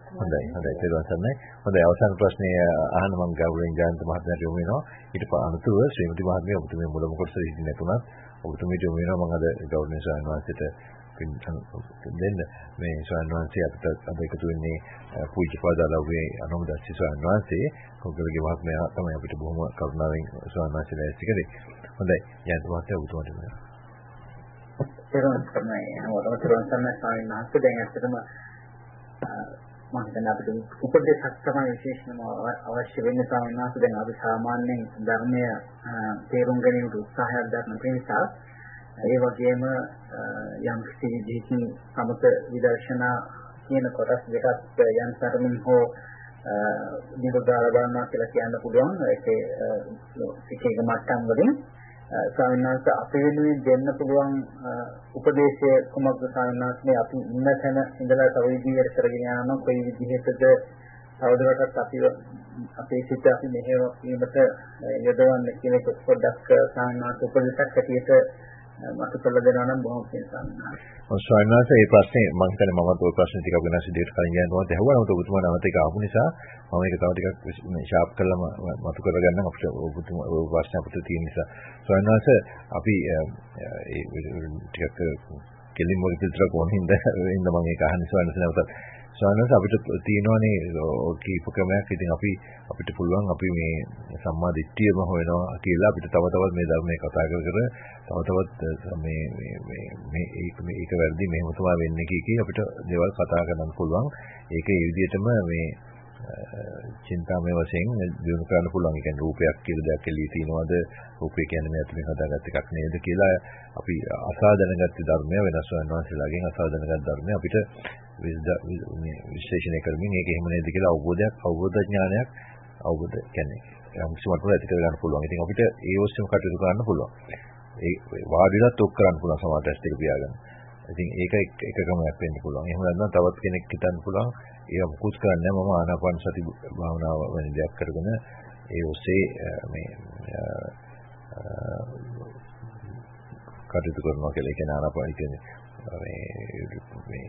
තමයි. හොඳයි හොඳයි තෙරුවන් සරණයි. හොඳයි අවසාන ප්‍රශ්නේ අහන්න මම ගෞරවයෙන් ජයන්ත මහත්මයාට යොමු වෙනවා. ඊට අනතුරුව ශ්‍රීමති මහත්මිය ඔබතුමී මුලම කොටස ඉදිරියට නැතුණත් ඔබතුමීට යොමු වෙනවා මම අද ගෞරවනීය ස්වාමීන් වහන්සේට දෙන්න මේ ස්වාමීන් වහන්සේ අපිට අද එකතු වෙන්නේ පූජ්‍යපාදාලෝගේ අනුමදස්සි ස්වාමීන් වහන්සේ කොගලගේ මහත්මයා තමයි අපිට බොහොම කරුණාවෙන් ස්වාමීන් වහන්සේ ලෑස්ති කරේ. හොඳයි යන්ත මහත්තයා ඔබතුමාට වෙනවා. තේරුම් ගන්නයි හැමෝටම තේරුම් ගන්න ස්වාමීන් වහන්සේ දැන් ඇත්තටම මම හිතන්නේ අපිට උපදේශක් තමයි විශේෂයෙන්ම අවශ්‍ය වෙන්නේ ස්වාමීන් වහන්සේ දැන් අපි සාමාන්‍යයෙන් ධර්මය තේරුම් ගැනීමට උත්සාහයක් දක්වන නිසා ඒ වගේම යම් කිසි විදිහකින් සමත විදර්ශනා කියන කොටස් දෙකක් යම් තරමින් හෝ නිරෝධාර බලනවා කියලා කියන්න පුළුවන්. ඒකේ එක එක මට්ටම් වලින්. ස්වාමීන් වහන්සේ අපේ වෙනුවෙන් දෙන්න පුළුවන් උපදේශය කුමක්ද ස්වාමීන් වහන්සේ? අපි ඉන්න තැන ඉඳලා තව විදිහකට කරගෙන යනවා. කොයි විදිහටද තවදුරටත් අපි අපේ සිත අපි මෙහෙව වීමට යොදවන්න කියන එක පොඩ්ඩක් ස්වාමීන් වහන්සේ උපදේශයක් හැටියට මට කළ දෙනවා නම් බොහොම පිංසන්නා. ඔව් ස්වාමීන් වහන්සේ මේ ප්‍රශ්නේ මම හිතන්නේ මමත් ওই ප්‍රශ්නේ ටිකක් වෙනස් විදිහට කලින් යනවා දැහුවා නමුත් ඔබතුමා නැවත ඒක ආපු නිසා මම ඒක තව ටිකක් මේ ෂාප් කරලා මතු කරගන්න අපිට ඔබතුමා ඔය ප්‍රශ්න අපිට තියෙන නිසා. ස්වාමීන් වහන්සේ අපි ඒ ටිකක් කෙලින් මොකද විතර කොහොමින්ද ඉන්න මම ඒක අහන්න ස්වාමීන් වහන්සේ නැවත ස්වාමීන් අපිට තියෙනවානේ කීප ක්‍රමයක් ඉතින් අපි අපිට පුළුවන් අපි මේ සම්මා දිට්ඨියම හොයනවා කියලා අපිට තව තවත් මේ ධර්මයේ කතා කර කර තව තවත් මේ මේ මේ ඒක මේක වැරදි මෙහෙම තමයි වෙන්නේ කී අපිට දේවල් කතා කරන්න පුළුවන්. ඒක ඒ විදිහටම මේ චින්තාමය වශයෙන් දිනු කරන්න පුළුවන්. ඒ කියන්නේ රූපයක් කියලා දෙයක් එළියේ තියෙනවද? රූපය කියන්නේ මේ අතුලින් හදාගත්ත එකක් නේද කියලා අපි අසා දැනගත්ත ධර්මය වෙනස් වෙනවාසලාගෙන් අසා දැනගත් ධර්මය අපිට විශ්ලේෂණය කරමින් ඒක එහෙම නේද කියලා අවබෝධයක් අවබෝධ ඥානයක් අවබෝධ කියන්නේ යම් කිසි මට්ටමකට ඇති කර ගන්න පුළුවන්. ඉතින් අපිට ඒ ඔස්සේම කටයුතු කරන්න පුළුවන්. ඒ වාඩිලත් ඔක් කරන්න පුළුවන් සමාධි ඇස් දෙක පියාගෙන. ඉතින් ඒක එක ක්‍රමයක් වෙන්න පුළුවන්. එහෙම නැත්නම් තවත් කෙනෙක් හිතන්න පුළුවන් ඒක මුකුත් කරන්නේ මම ආනාපාන සති භාවනාව වෙන දෙයක් කරගෙන ඒ ඔස්සේ මේ කටයුතු කරනවා කියලා. ඒ කියන්නේ ආනාපාන කියන්නේ මේ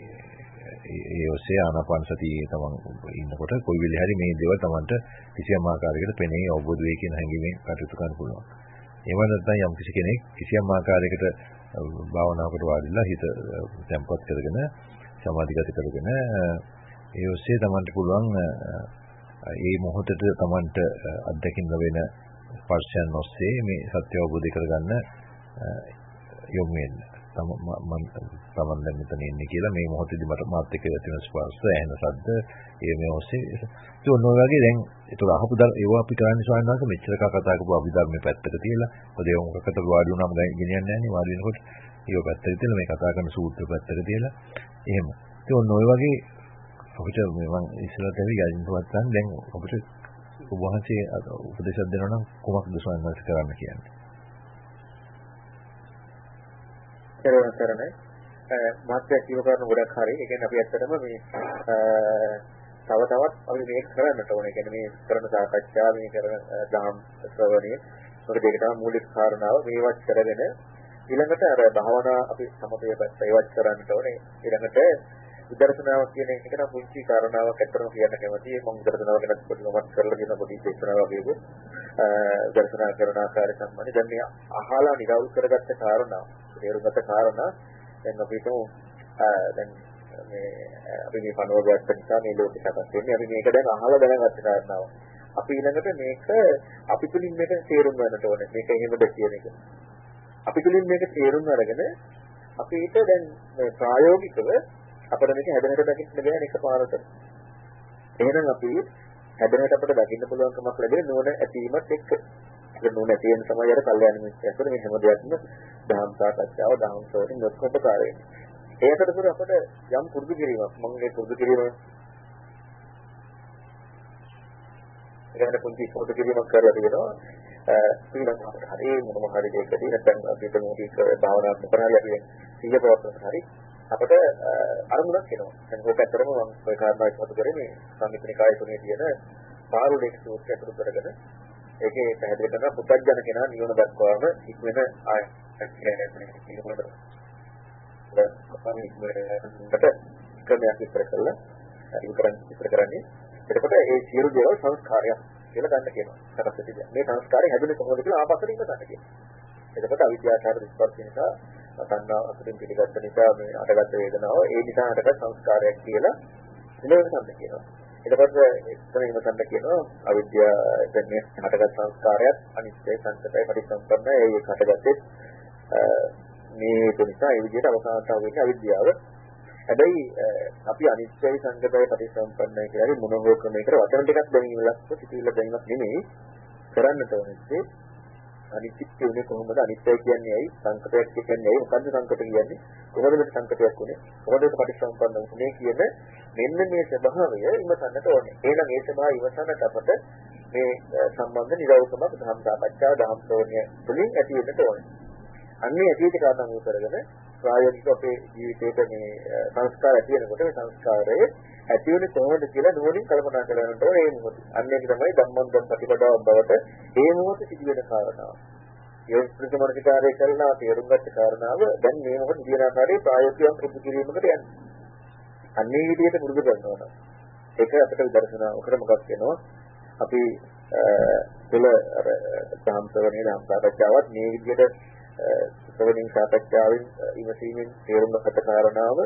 ඒ ඔස්සේ ආනාපාන සතියේ තමන් ඉන්නකොට කොයි වෙලේ හරි මේ දේවල් තමන්ට කිසියම් ආකාරයකට පෙනේ අවබෝධ වෙයි කියන හැඟීමෙන් කටයුතු කරන්න පුළුවන්. එහෙම නැත්නම් යම් කිසි කෙනෙක් කිසියම් ආකාරයකට භාවනාවකට වාඩිලා හිත තැම්පත් කරගෙන සමාධිගත කරගෙන ඒ ඔස්සේ තමන්ට පුළුවන් ඒ මොහොතට තමන්ට අත්දකින්න වෙන ස්පර්ශයන් ඔස්සේ මේ සත්‍ය අවබෝධ කරගන්න යොමු වෙන්න. මම තමන් දැන් මෙතන ඉන්නේ කියලා මේ මොහොතේදී මට මාත් එක්ක තියෙන ස්පර්ශ ඇහෙන ශබ්ද ඒ මේ ඔස්සේ ඒ ඔන්න ඔය වගේ දැන් ඒක අහපු දා ඒවා අපි කරන්නේ ස්වාමීන් වහන්සේ මෙච්චර කතා කරපු අභිධර්මයේ පැත්තක තියලා මොකද ඒ මොකකට වාඩි වුණාම ගෙනියන්නේ නැහැ නේ වාඩි වෙනකොට ඒක පැත්තක තියලා මේ කතා කරන සූත්‍ර පැත්තක තියලා එහෙම. ඒ ඔන්න ඔය වගේ අපිට මේ මම ඉස්සරහට ඇවි යදින්පුවත් ගන්න දැන් අපිට ඔබ වහන්සේ උපදේශයක් දෙනවා නම් කොහොමද ස්වාමීන් වහන්සේ කරන්න කියන්නේ? පෙරවන් කරන්නේ මාත්‍ය කිව කරන ගොඩක් හරි. ඒ කියන්නේ අපි ඇත්තටම මේ තව තවත් අපි මේක කරන්නට ඕනේ. ඒ කියන්නේ මේ කරන සාකච්ඡා මේ කරන දහම් ශ්‍රවණය මොකද ඒක තමයි මූලික කාරණාව මේවත් කරගෙන ඊළඟට අර භාවනා අපි සමතේ පැත්ත ඒවත් කරන්න ඕනේ. ඊළඟට විදර්ශනාව කියන එක නම් පුංචි කාරණාවක් ඇත්තටම කියන්න කැමතියි. මම විදර්ශනාව ගැන පොඩ්ඩක් කරලා දෙන පොඩි දේශනාවක් වගේ. විදර්ශනා කරන ආකාරය සම්බන්ධයෙන් දැන් මේ අහලා නිරවුල් කරගත්ත කාරණා, තේරුම් ගත්ත කාරණා දැන් අපි හිතමු දැන් මේ අපි මේ පණුව ගත්ත නිසා මේ ලෝකෙ සකස් වෙන්නේ. අපි මේක දැන් අහලා දැනගත්ත කාරණාව. අපි ඊළඟට මේක අපි තුලින් මේක තේරුම් ගන්නට ඕනේ. මේක එහෙමද කියන එක. අපි තුලින් මේක තේරුම් අරගෙන අපිට දැන් ප්‍රායෝගිකව අපිට මේක හැදෙනට දකින්න බැහැ එකපාරට. එහෙනම් අපි හැදෙනට අපිට දකින්න පුළුවන්කමක් ලැබෙන නෝන ඇතිවීමත් එක්ක. ඒක නෝන ඇති වෙන තමයි අර කල්යාණ මිත්‍රයන්ට මේ හැම දෙයක්ම දහම් සාකච්ඡාව දහම් සෝරින් නොකොපකාර වෙන්නේ. ඒකට පෙර අපිට යම් පුරුදු කිරීමක් මම මේ පුරුදු කිරීම ඒකට පුංචි පුරුදු කිරීමක් කරලා තියෙනවා. ශ්‍රී ලංකාවට හරි මොනම හරි දෙයකදී නැත්නම් අපිට මොකද භාවනා කරනවා අපි සිහිය පවත්වන හරි අපිට අරමුණක් එනවා. දැන් ඔක ඇත්තටම මම ඔය කාරණා ඉස්මතු කරේ මේ සංවිතනිකාය තුනේ තියෙන පාරුලේක සූත්‍රය අතුරු කරගෙන ඒකේ පැහැදිලි කරන පුතග්ජන කෙනා නිවන දක්වාම ඉක්මන ආය ක්‍රමයක් විස්තර කළා. ඉවරන් විස්තර කරන්නේ. එතකොට ඒ සියලු දේවල් සංස්කාරයක් කියලා ගන්න කියනවා. සකස් වෙන්නේ. මේ සංස්කාරය හැදුනේ කොහොමද කියලා ආපස්සට ඉන්න ගන්න කියනවා. එතකොට අවිද්‍යාචාර විස්පර්ශ නිසා තණ්හාව අතුරින් පිළිගත්ත නිසා මේ අටගත් වේදනාව ඒ නිසා අටගත් සංස්කාරයක් කියලා ඉලවසන්න කියනවා. ඊට පස්සේ එතන ඉමසන්න කියනවා අවිද්‍යාව දැන් මේ අටගත් සංස්කාරයක් අනිත්‍ය සංකතය පරිසම්පන්න ඒ හටගත්තේ මේ නිසා ඒ විදිහට අවසානතාව වෙන්නේ අවිද්‍යාව. හැබැයි අපි අනිත්‍යයි සංකතය පරිසම්පන්නයි කියලා මොන හෝ ක්‍රමයකට වචන ටිකක් දැනීමලක් සිතිවිල්ල දැනීමක් නෙමෙයි කරන්නට ඕනේ. අනිත්‍ය කියන්නේ කොහොමද? අනිත්‍ය කියන්නේ ඇයි? සංකතයක් කියන්නේ ඇයි? මොකද්ද සංකත කියන්නේ? කොහොමද මේ සංකතයක් උනේ? කොහොමද ඒක පරිසම්පන්න වුනේ කියන මෙන්න මේ ස්වභාවය ඉවසන්නට ඕනේ. එහෙනම් ඒ ස්වභාවය ඉවසන්නට අපට මේ සම්බන්ධ නිරවකමක් ධම් සාකච්ඡා ධම් ශ්‍රවණය තුළින් ඇති වෙන්නට ඕනේ. අන්නේ ඇතිවෙච්ච කාරණා මූල කරගෙන ප්‍රායෝගික අපේ ජීවිතේට මේ සංස්කාර ඇති වෙනකොට මේ සංස්කාරය ඇති වෙන්නේ කොහොමද කියලා නුවණින් කල්පනා කරනකොට ඒ මොහොත. අන්න ඒක තමයි ධම්මං ධම් ප්‍රතිපදාව බවට ඒ මොහොත සිදුවෙන කාරණාව. ඒ ප්‍රතිමර්ශකාරය කරලා තේරුම් ගත්ත කාරණාව දැන් මේ මොහොත කියන ආකාරයේ ප්‍රායෝගිකව පුරුදු කිරීමකට යන්නේ. අන්නේ විදිහට පුරුදු කරනවා නම් ඒක අපිට විදර්ශනාවකට මොකක් වෙනවා? අපි තුළ අර ධම්ම ශ්‍රවණේ ධම්ම සාකච්ඡාවත් මේ විදිහට ශ්‍රවණින් සාකච්ඡාවෙන් ඉවසීමෙන් තේරුම් ගත කාරණාව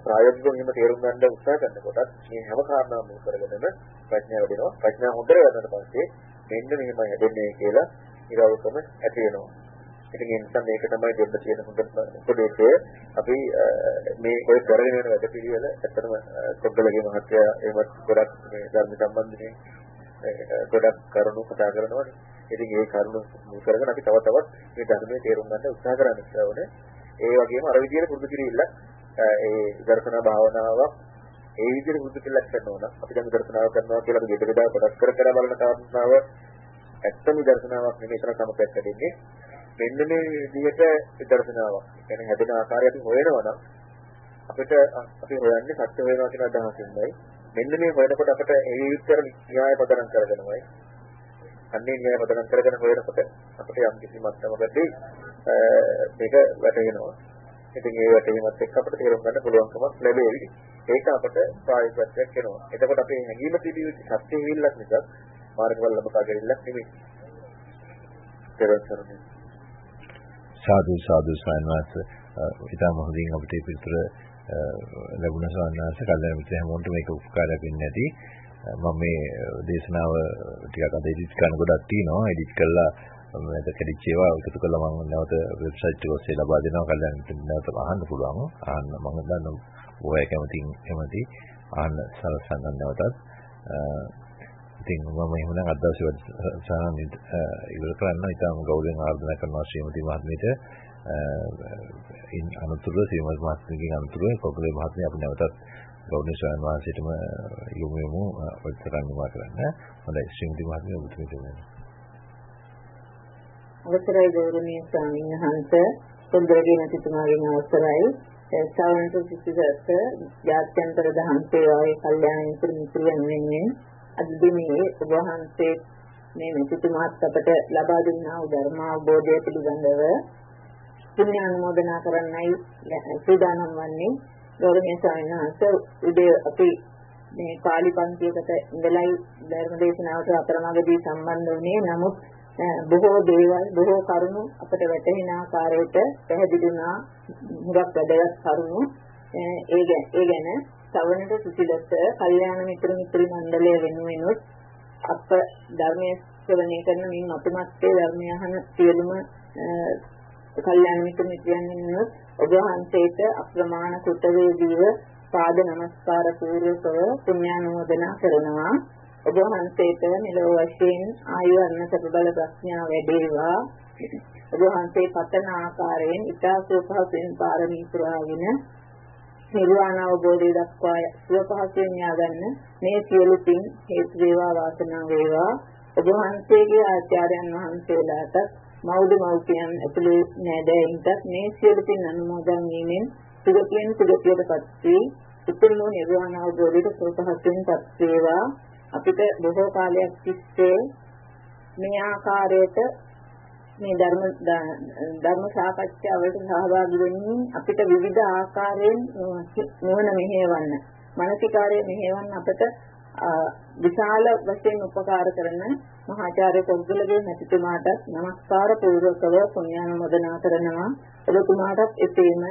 ප්‍රායෝගිකව මෙහෙම තේරුම් ගන්න උත්සාහ කරනකොට මේ හැම කාරණාවම මුල් කරගෙනම ප්‍රඥාව වෙනවා. ප්‍රඥාව හොඳට ගන්නට පස්සේ මෙන්න මෙහෙමයි හැදෙන්නේ කියලා ඉරවකම ඇති වෙනවා. ඉතින් ඒ නිසා මේක තමයි දෙන්න තියෙන හොඳ උපදේශය. අපි මේ ඔය කරගෙන යන වැඩ පිළිවෙල ඇත්තටම කොග්ගලගේ මහත්තයා එහෙමත් ගොඩක් මේ ධර්ම සම්බන්ධයෙන් ගොඩක් කරුණු කතා කරනවානේ. ඉතින් ඒ කරුණු මුල් කරගෙන අපි තව තවත් මේ ධර්මයේ තේරුම් ගන්න උත්සාහ කරන්න ඕනේ. ඒ වගේම අර විදිහට පුරුදු කිරීල්ල ඒ දර්ශන භාවනාවක් ඒ විදිහට පුරුදු කිරීලක් කරනවා නම් අපි දැන් දර්ශනාව කරනවා කියලා අපි දෙක බෙදා කොටස් කර කර බලන කාරණාව ඇත්තම දර්ශනාවක් නෙමෙයි ඒතර සමපැත්ත දෙන්නේ. මෙන්න මේ විදිහට දර්ශනාවක්. කියන්නේ හැදෙන ආකාරය අපි හොයනවා නම් අපිට අපි හොයන්නේ සත්‍ය වෙනවා කියන අදහසින්මයි. මෙන්න මේ හොයනකොට අපිට ඒ විතර න්‍යාය පදනම් කරගෙනමයි අන්නේ න්‍යාය පදනම් කරගෙන හොයනකොට අපිට යම් කිසි මට්ටමකදී මේක වැටහෙනවා. ඉතින් ඒ වැටීමත් එක්ක අපිට තේරුම් ගන්න පුළුවන්කමක් ලැබෙවි. ඒක අපිට ප්‍රායෝගිකත්වයක් වෙනවා. එතකොට අපේ හැඟීම පිළිවිච්ච සත්‍ය විල්ලක් නිසා මාර්ගවල ලබා ගැනීමක් නෙමෙයි. සරසරනේ. සාදු සාදු සයන්වාස ඉතාම හොඳින් අපිට පිටුර ලැබුණ සවන්නාස කල්යනා මිත්‍ර හැමෝටම මේක උපකාරයක් වෙන්නේ නැති. මම මේ දේශනාව ටිකක් අද එඩිට් කරන ගොඩක් තියෙනවා. එඩිට් කළා මම කැඩිච්ච ඒවා එකතු කරලා මම නැවත වෙබ්සයිට් එක ඔස්සේ ලබා දෙනවා. කල්යනා මිත්‍ර නැවත අහන්න පුළුවන්. අහන්න මම දන්න ඔය කැමති කැමති. අහන්න සලසන්න නැවතත්. ඉතින් මම එහෙමනම් අද දවසේ වැඩසටහන ඉවර කරන්න. ඉතාම ගෞරවයෙන් ආරාධනා කරනවා ශ්‍රීමති මහත්මියට. ඉන් අනුතුරු ශ්‍රීමති මහත්මියකින් අනුතුරු කොගලේ මහත්මිය අපි නැවතත් ගෞරවනීය ස්වාමීන් වහන්සේටම යොමු යමු වැඩසටහන නිමා කරන්න. හොඳයි ශ්‍රීමති මහත්මිය ඔබතුමීට වෙනවා. අවසරයි ගෞරවනීය ස්වාමීන් වහන්සේ සුන්දරගේ නැතිතුමාගෙන් අවසරයි සාවන්ත සිසිදස්ස ජාත්‍යන්තර දහම් සේවාවේ කල්යාණ මිත්‍ර මිත්‍රයන් වෙනුවෙන් අද දිනේ ඔබ වහන්සේ මේ මෙතුමාත් අපට ලබා දුන්නා වූ ධර්ම අවබෝධය පිළිබඳව පුණ්‍ය අනුමෝදනා කරන්නයි සූදානම් වන්නේ. ගෞරවනීය ස්වාමීන් වහන්සේ උදේ අපි මේ පාලි පන්තියකට ඉඳලයි ධර්ම දේශනාවට අතරමඟදී සම්බන්ධ වුණේ. නමුත් බොහෝ දේවල් බොහෝ කරුණු අපට වැටහෙන ආකාරයට පැහැදිලිුණා හුඟක් වැදගත් කරුණු. ඒ ඒ ගැන සවනට සුසිලත් කල්යාණ මිත්‍ර මිත්‍රි මණ්ඩලය වෙනුවෙනුත් අප ධර්මයේ ශ්‍රවණය කරන මින් අපමත්යේ ධර්මය අහන සියලුම කල්යාණ මිත්‍ර මිත්‍රයන් වෙනුවෙනුත් ඔබ වහන්සේට අප්‍රමාණ කෘතවේදීව පාද නමස්කාර පූර්වකව පුණ්‍යානුමෝදනා කරනවා. ඔබ වහන්සේට මෙලොව වශයෙන් ආයු අන්න සබබල ප්‍රඥා වැඩේවා. ඔබ වහන්සේ පතන ආකාරයෙන් ඊතා සුවපහසුවෙන් පාරමී පුරාගෙන නිර්වාණ අවබෝධය දක්වා සුවපහසුවෙන් යාගන්න මේ සියලු පින් හේතු වේවා වාසනාව වේවා. ඔබ වහන්සේගේ ආචාර්යයන් වහන්සේලාට මෞද මෞපියන් ඇතුළු නෑදෑයින්ටත් මේ සියලු පින් අනුමෝදන් වීමෙන් සුගතියෙන් සුගතියටපත් වී උතුම් වූ නිර්වාණ අවබෝධයට සුවපහසුවෙන්පත් වේවා අපිට බොහෝ කාලයක් තිස්සේ මේ ආකාරයට මේ ධර්ම ධර්ම සාකච්ඡාවලට සහභාගී වෙමින් අපිට විවිධ ආකාරයෙන් නුවණ මෙහෙවන්න මානසිකාරය මෙහෙවන්න අපට විශාල වශයෙන් උපකාර කරන මහාචාර්ය පොග්ගලගේ මැතිතුමාට නමස්කාර පූර්වකව පුණ්‍යානුමෝදනා කරනවා. ඔබතුමාටත් එසේම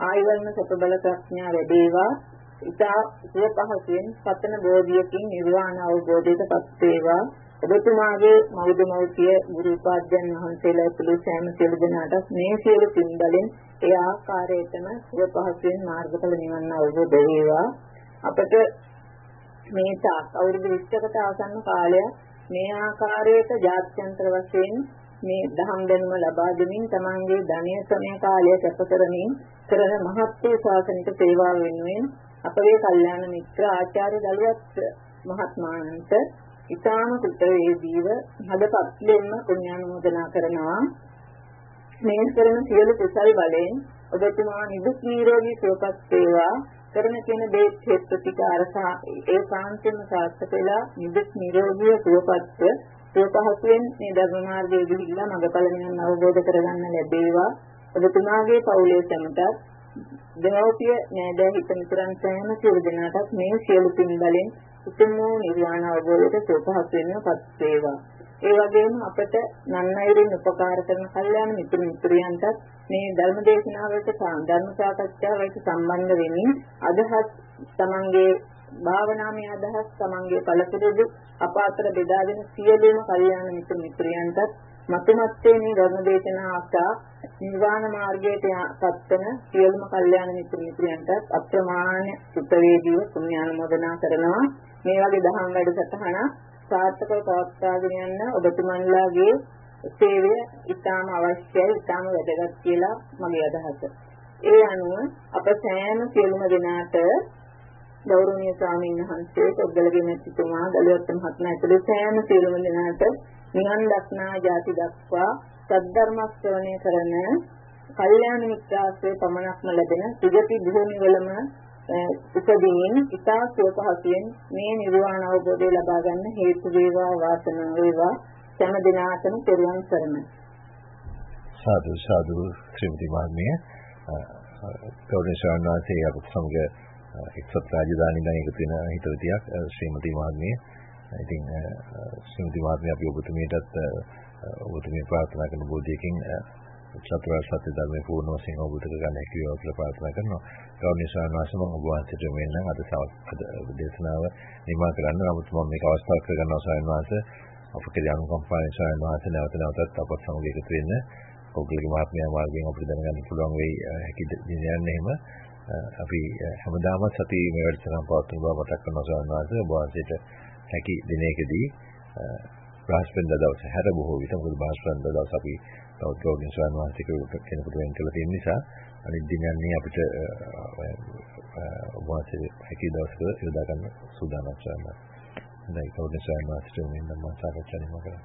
ආයුර්ණ සතබල ප්‍රඥා වැඩේවා ඉතා සුව පහසුවෙන් පතන බෝධියකින් නිර්වාණ අවබෝධයටපත් වේවා. ඔබතුමාගේ මෞද මෞතිය ගුරු උපාධ්‍යයන් වහන්සේලා ඇතුළු සෑම සියලු දෙනාට මේ සියලු පින්බලෙන් ඒ ආකාරයටම සුව පහසුවෙන් මාර්ගඵල නිවන් අවබෝධ වේවා. අපට මේ තාක් අවුරුදු 20කට ආසන්න කාලයක් මේ ආකාරයට ජාත්‍යන්තර වශයෙන් මේ දහම් දැනුම ලබා දෙමින් තමන්ගේ ධනය සමය කාලය කැප කරමින් කරන මහත් වූ ශාසනික සේවාව වෙනුවෙන් අපගේ කල්යාණ මිත්‍ර ආචාර්ය දලුවත් මහත්මාණන්ට ඊටාම කෘතවේදීව හදපත්ලෙන්න පුණ්‍යානුමෝදනා කරනවා. මේ කරන සියලු කුසල් බලයෙන් ඔබතුමා නිදුක් නිරෝගී සුවපත් වේවා. කරන කියන දේ හේත් ප්‍රතිකාර ඒ සාන්තිම සාර්ථක වෙලා නිදුක් නිරෝගී සුවපත්ව සුවපහසුවෙන් මේ ධර්ම මාර්ගයේ ගිහිල්ලා මඟපල නිවන් අවබෝධ කරගන්න ලැබේවා ඔබතුමාගේ පවුලේ සැමටත් දෙමව්පිය නෑදෑ හිත මිතුරන් සෑම සියලු දෙනාටත් මේ සියලු පින් බලෙන් උතුම් වූ නිර්වාණ අවබෝධයට සුවපත් වෙනපත් වේවා. ඒ වගේම අපට නන්නයිරින් උපකාර කරන කල්යාණ මිත්‍ර මිත්‍රයන්ට මේ ධර්ම දේශනාවලට ධර්ම සාකච්ඡාවලට සම්බන්ධ වෙමින් අදහස් තමන්ගේ භාවනාමය අදහස් තමන්ගේ පළපුරුදු අප අතර බෙදාගෙන සියලුම කල්යාණ මිත්‍ර මිත්‍රයන්ට මතුමත්තේ මේ ධර්ම දේශනා ආසා නිර්වාණ මාර්ගයට පත්වන සියලුම කල්යාණ මිත්‍ර මිත්‍රයන්ට අප්‍රමාණ සුතවේදීව පුණ්‍යානුමෝදනා කරනවා. මේ වගේ දහම් වැඩසටහන සාර්ථකව පවත්වාගෙන යන්න ඔබතුමන්ලාගේ සේවය ඉතාම අවශ්‍යයි ඉතාම වැදගත් කියලා මගේ අදහස. ඒ අනුව අප සෑම සියලුම දෙනාට ගෞරවනීය ස්වාමීන් වහන්සේ පොද්දලගේ මැතිතුමා දලුවත් මහත්මයා ඇතුළු සෑම සියලුම දෙනාට නිවන් දක්නා ජාති දක්වා සද්ධර්ම ශ්‍රවණය කරන කල්යාණ මිත්‍රාශ්‍රය පමණක්ම ලැබෙන සුගති භූමිවලම උපදීන් ඉතා සුවපහසුවෙන් මේ නිර්වාණ අවබෝධය ලබා ගන්න හේතු වේවා වාසනාව වේවා. සෑම දිනාටම පෙරවන් සරණයි. සාදු සාදු ශ්‍රීමති මහත්මිය. ගෞරවනීය ශ්‍රවණාසේ අපත් සමග එක්සත් රාජධානී දැන් එකතු වෙන හිතවතියක් ශ්‍රීමති මහත්මිය. ඉතින් ශ්‍රීමති මහත්මිය අපි ඔබතුමියටත් ඔබතුමිය ප්‍රාර්ථනා කරන බෝධියකින් චතුරාර්ය සත්‍ය ධර්මයේ පූර්ණ වශයෙන් අවබෝධ කරගන්න හැකි වේවා කියලා ප්‍රාර්ථනා කරනවා. ගෞරවනීය ස්වාමීන් වහන්සේ මම ඔබ වහන්සේට මෙන්නම් අද දේශනාව නිමා කරන්න. නමුත් මම මේක අවස්ථාවක් කරගන්නවා ස්වාමීන් වහන්සේ අපගේ අනුකම්පාවෙන් ස්වාමීන් වහන්සේ නැවත නැවතත් අපත් සමග එකතු වෙන්න. ඔබගේ මහත්මයා මාර්ගයෙන් අපිට දැනගන්න පුළුවන් වෙයි හැකි දින යන්නේ එහෙම. අපි හැමදාම සති මේ වැඩසටහන පවත්වන බව මතක් කරනවා ස්වාමීන් වහන්සේ. ඔබ වහන්සේට හැකි දිනයකදී බ්‍රහස්පතින්දා දවසේ හැර බොහෝ විට මොකද බ්‍රහස්පතින්දා දවස් අපි තවත් ගෞරවනීය ස්වාමීන් වහන්සේ කෙනෙකුට වෙන් කළ තියෙන නිසා අනිත් දිනයන්නේ අපිට වාසේ හැකි දවසක යොදා ගන්න සූදානම් වෙනවා. හොඳයි ගෞරවනීය ස්වාමීන් වහන්සේට මෙන්න මම සාකච්ඡා නිම කරා.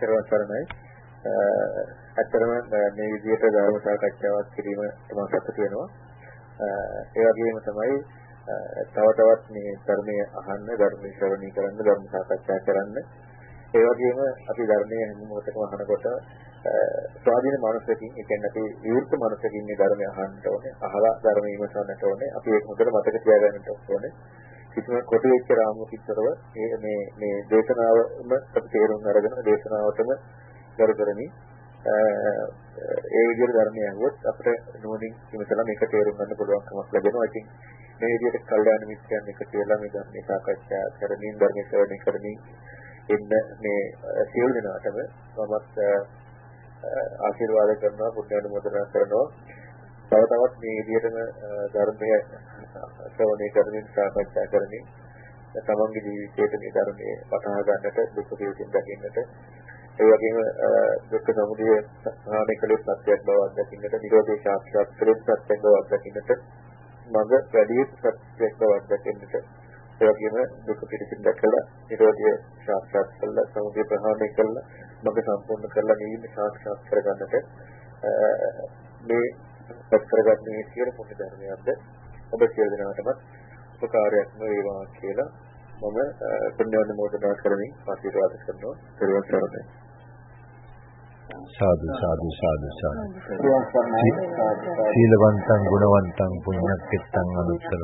කරවතරණයි ඇත්තරම මේ විදිහට ධර්ම සාකච්ඡාවක් කිරීම තමයි සතුට වෙනවා. ඒ වගේම තමයි තව තවත් මේ ධර්මයේ අහන්න ධර්ම ශ්‍රවණය කරන්න ධර්ම සාකච්ඡා කරන්න ඒ වගේම අපි ධර්මයේ හැම මොහොතකම අහනකොට ස්වාධීන මනසකින් ඒ කියන්නේ අපි විවෘත මනසකින් මේ ධර්මය අහන්න ඕනේ අහලා ධර්මය විමසන්නට ඕනේ අපි ඒක හොඳට මතක තියාගන්නට ඕනේ කිසිම කොට වෙච්ච රාමුකිතරව මේ මේ මේ දේශනාවම අපි තේරුම් අරගෙන දේශනාවටම කර කරමින් ඒ විදිහට ධර්මය අහුවොත් අපිට නෝනින් විමසලා මේක තේරුම් ගන්න පුළුවන්කමක් ලැබෙනවා. ඉතින් මේ විදිහට කල්යාණ මිත්‍රයන් එක්ක කියලා මේ ධර්ම සාකච්ඡා කරමින් ධර්ම ශ්‍රවණය කරමින් ඉන්න මේ සියලු දෙනාටම මමත් ආශිර්වාද කරනවා පුණ්‍ය අනුමೋದනා කරනවා. තව තවත් මේ විදිහටම ධර්මය ශ්‍රවණය කරමින් සාකච්ඡා කරමින් තමන්ගේ ජීවිතයේ මේ ධර්මයේ වටහා ගන්නට දුක පිළිසින් දකින්නට ඒ වගේම දුක්ඛ සමුදය සාහනය කළේ සත්‍යයක් බව අත්දකින්නට නිරෝධය සාක්ෂාත් කළේ සත්‍යයක් බව අත්දකින්නට මඟ වැඩි සත්‍යයක් බව අත්දකින්නට ඒ වගේම දුක පිළිසින් දැකලා නිරෝධය සාක්ෂාත් කළා සමුදය ප්‍රහාණය කළා මඟ සම්පූර්ණ කරලා නිවීම සාක්ෂාත් කරගන්නට මේ සත්‍යගතමේ සියලු පුණ්‍ය ධර්මයන්ද ඔබ සියලු දෙනාටම උපකාරයක්ම වේවා කියලා මම පුණ්‍යානුමෝදනා කරමින් ආශිර්වාද කරනවා. පෙරවන් සරණයි. සාදු සාදු සාදු සාදු. සීලවන්තං ගුණවන්තං පුඤ්ඤක්කෙත්තං අනුත්තර.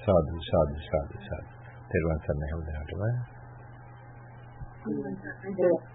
සාදු සාදු සාදු සාදු. තෙරුවන් සරණයි හැමදාටම mm-hmm.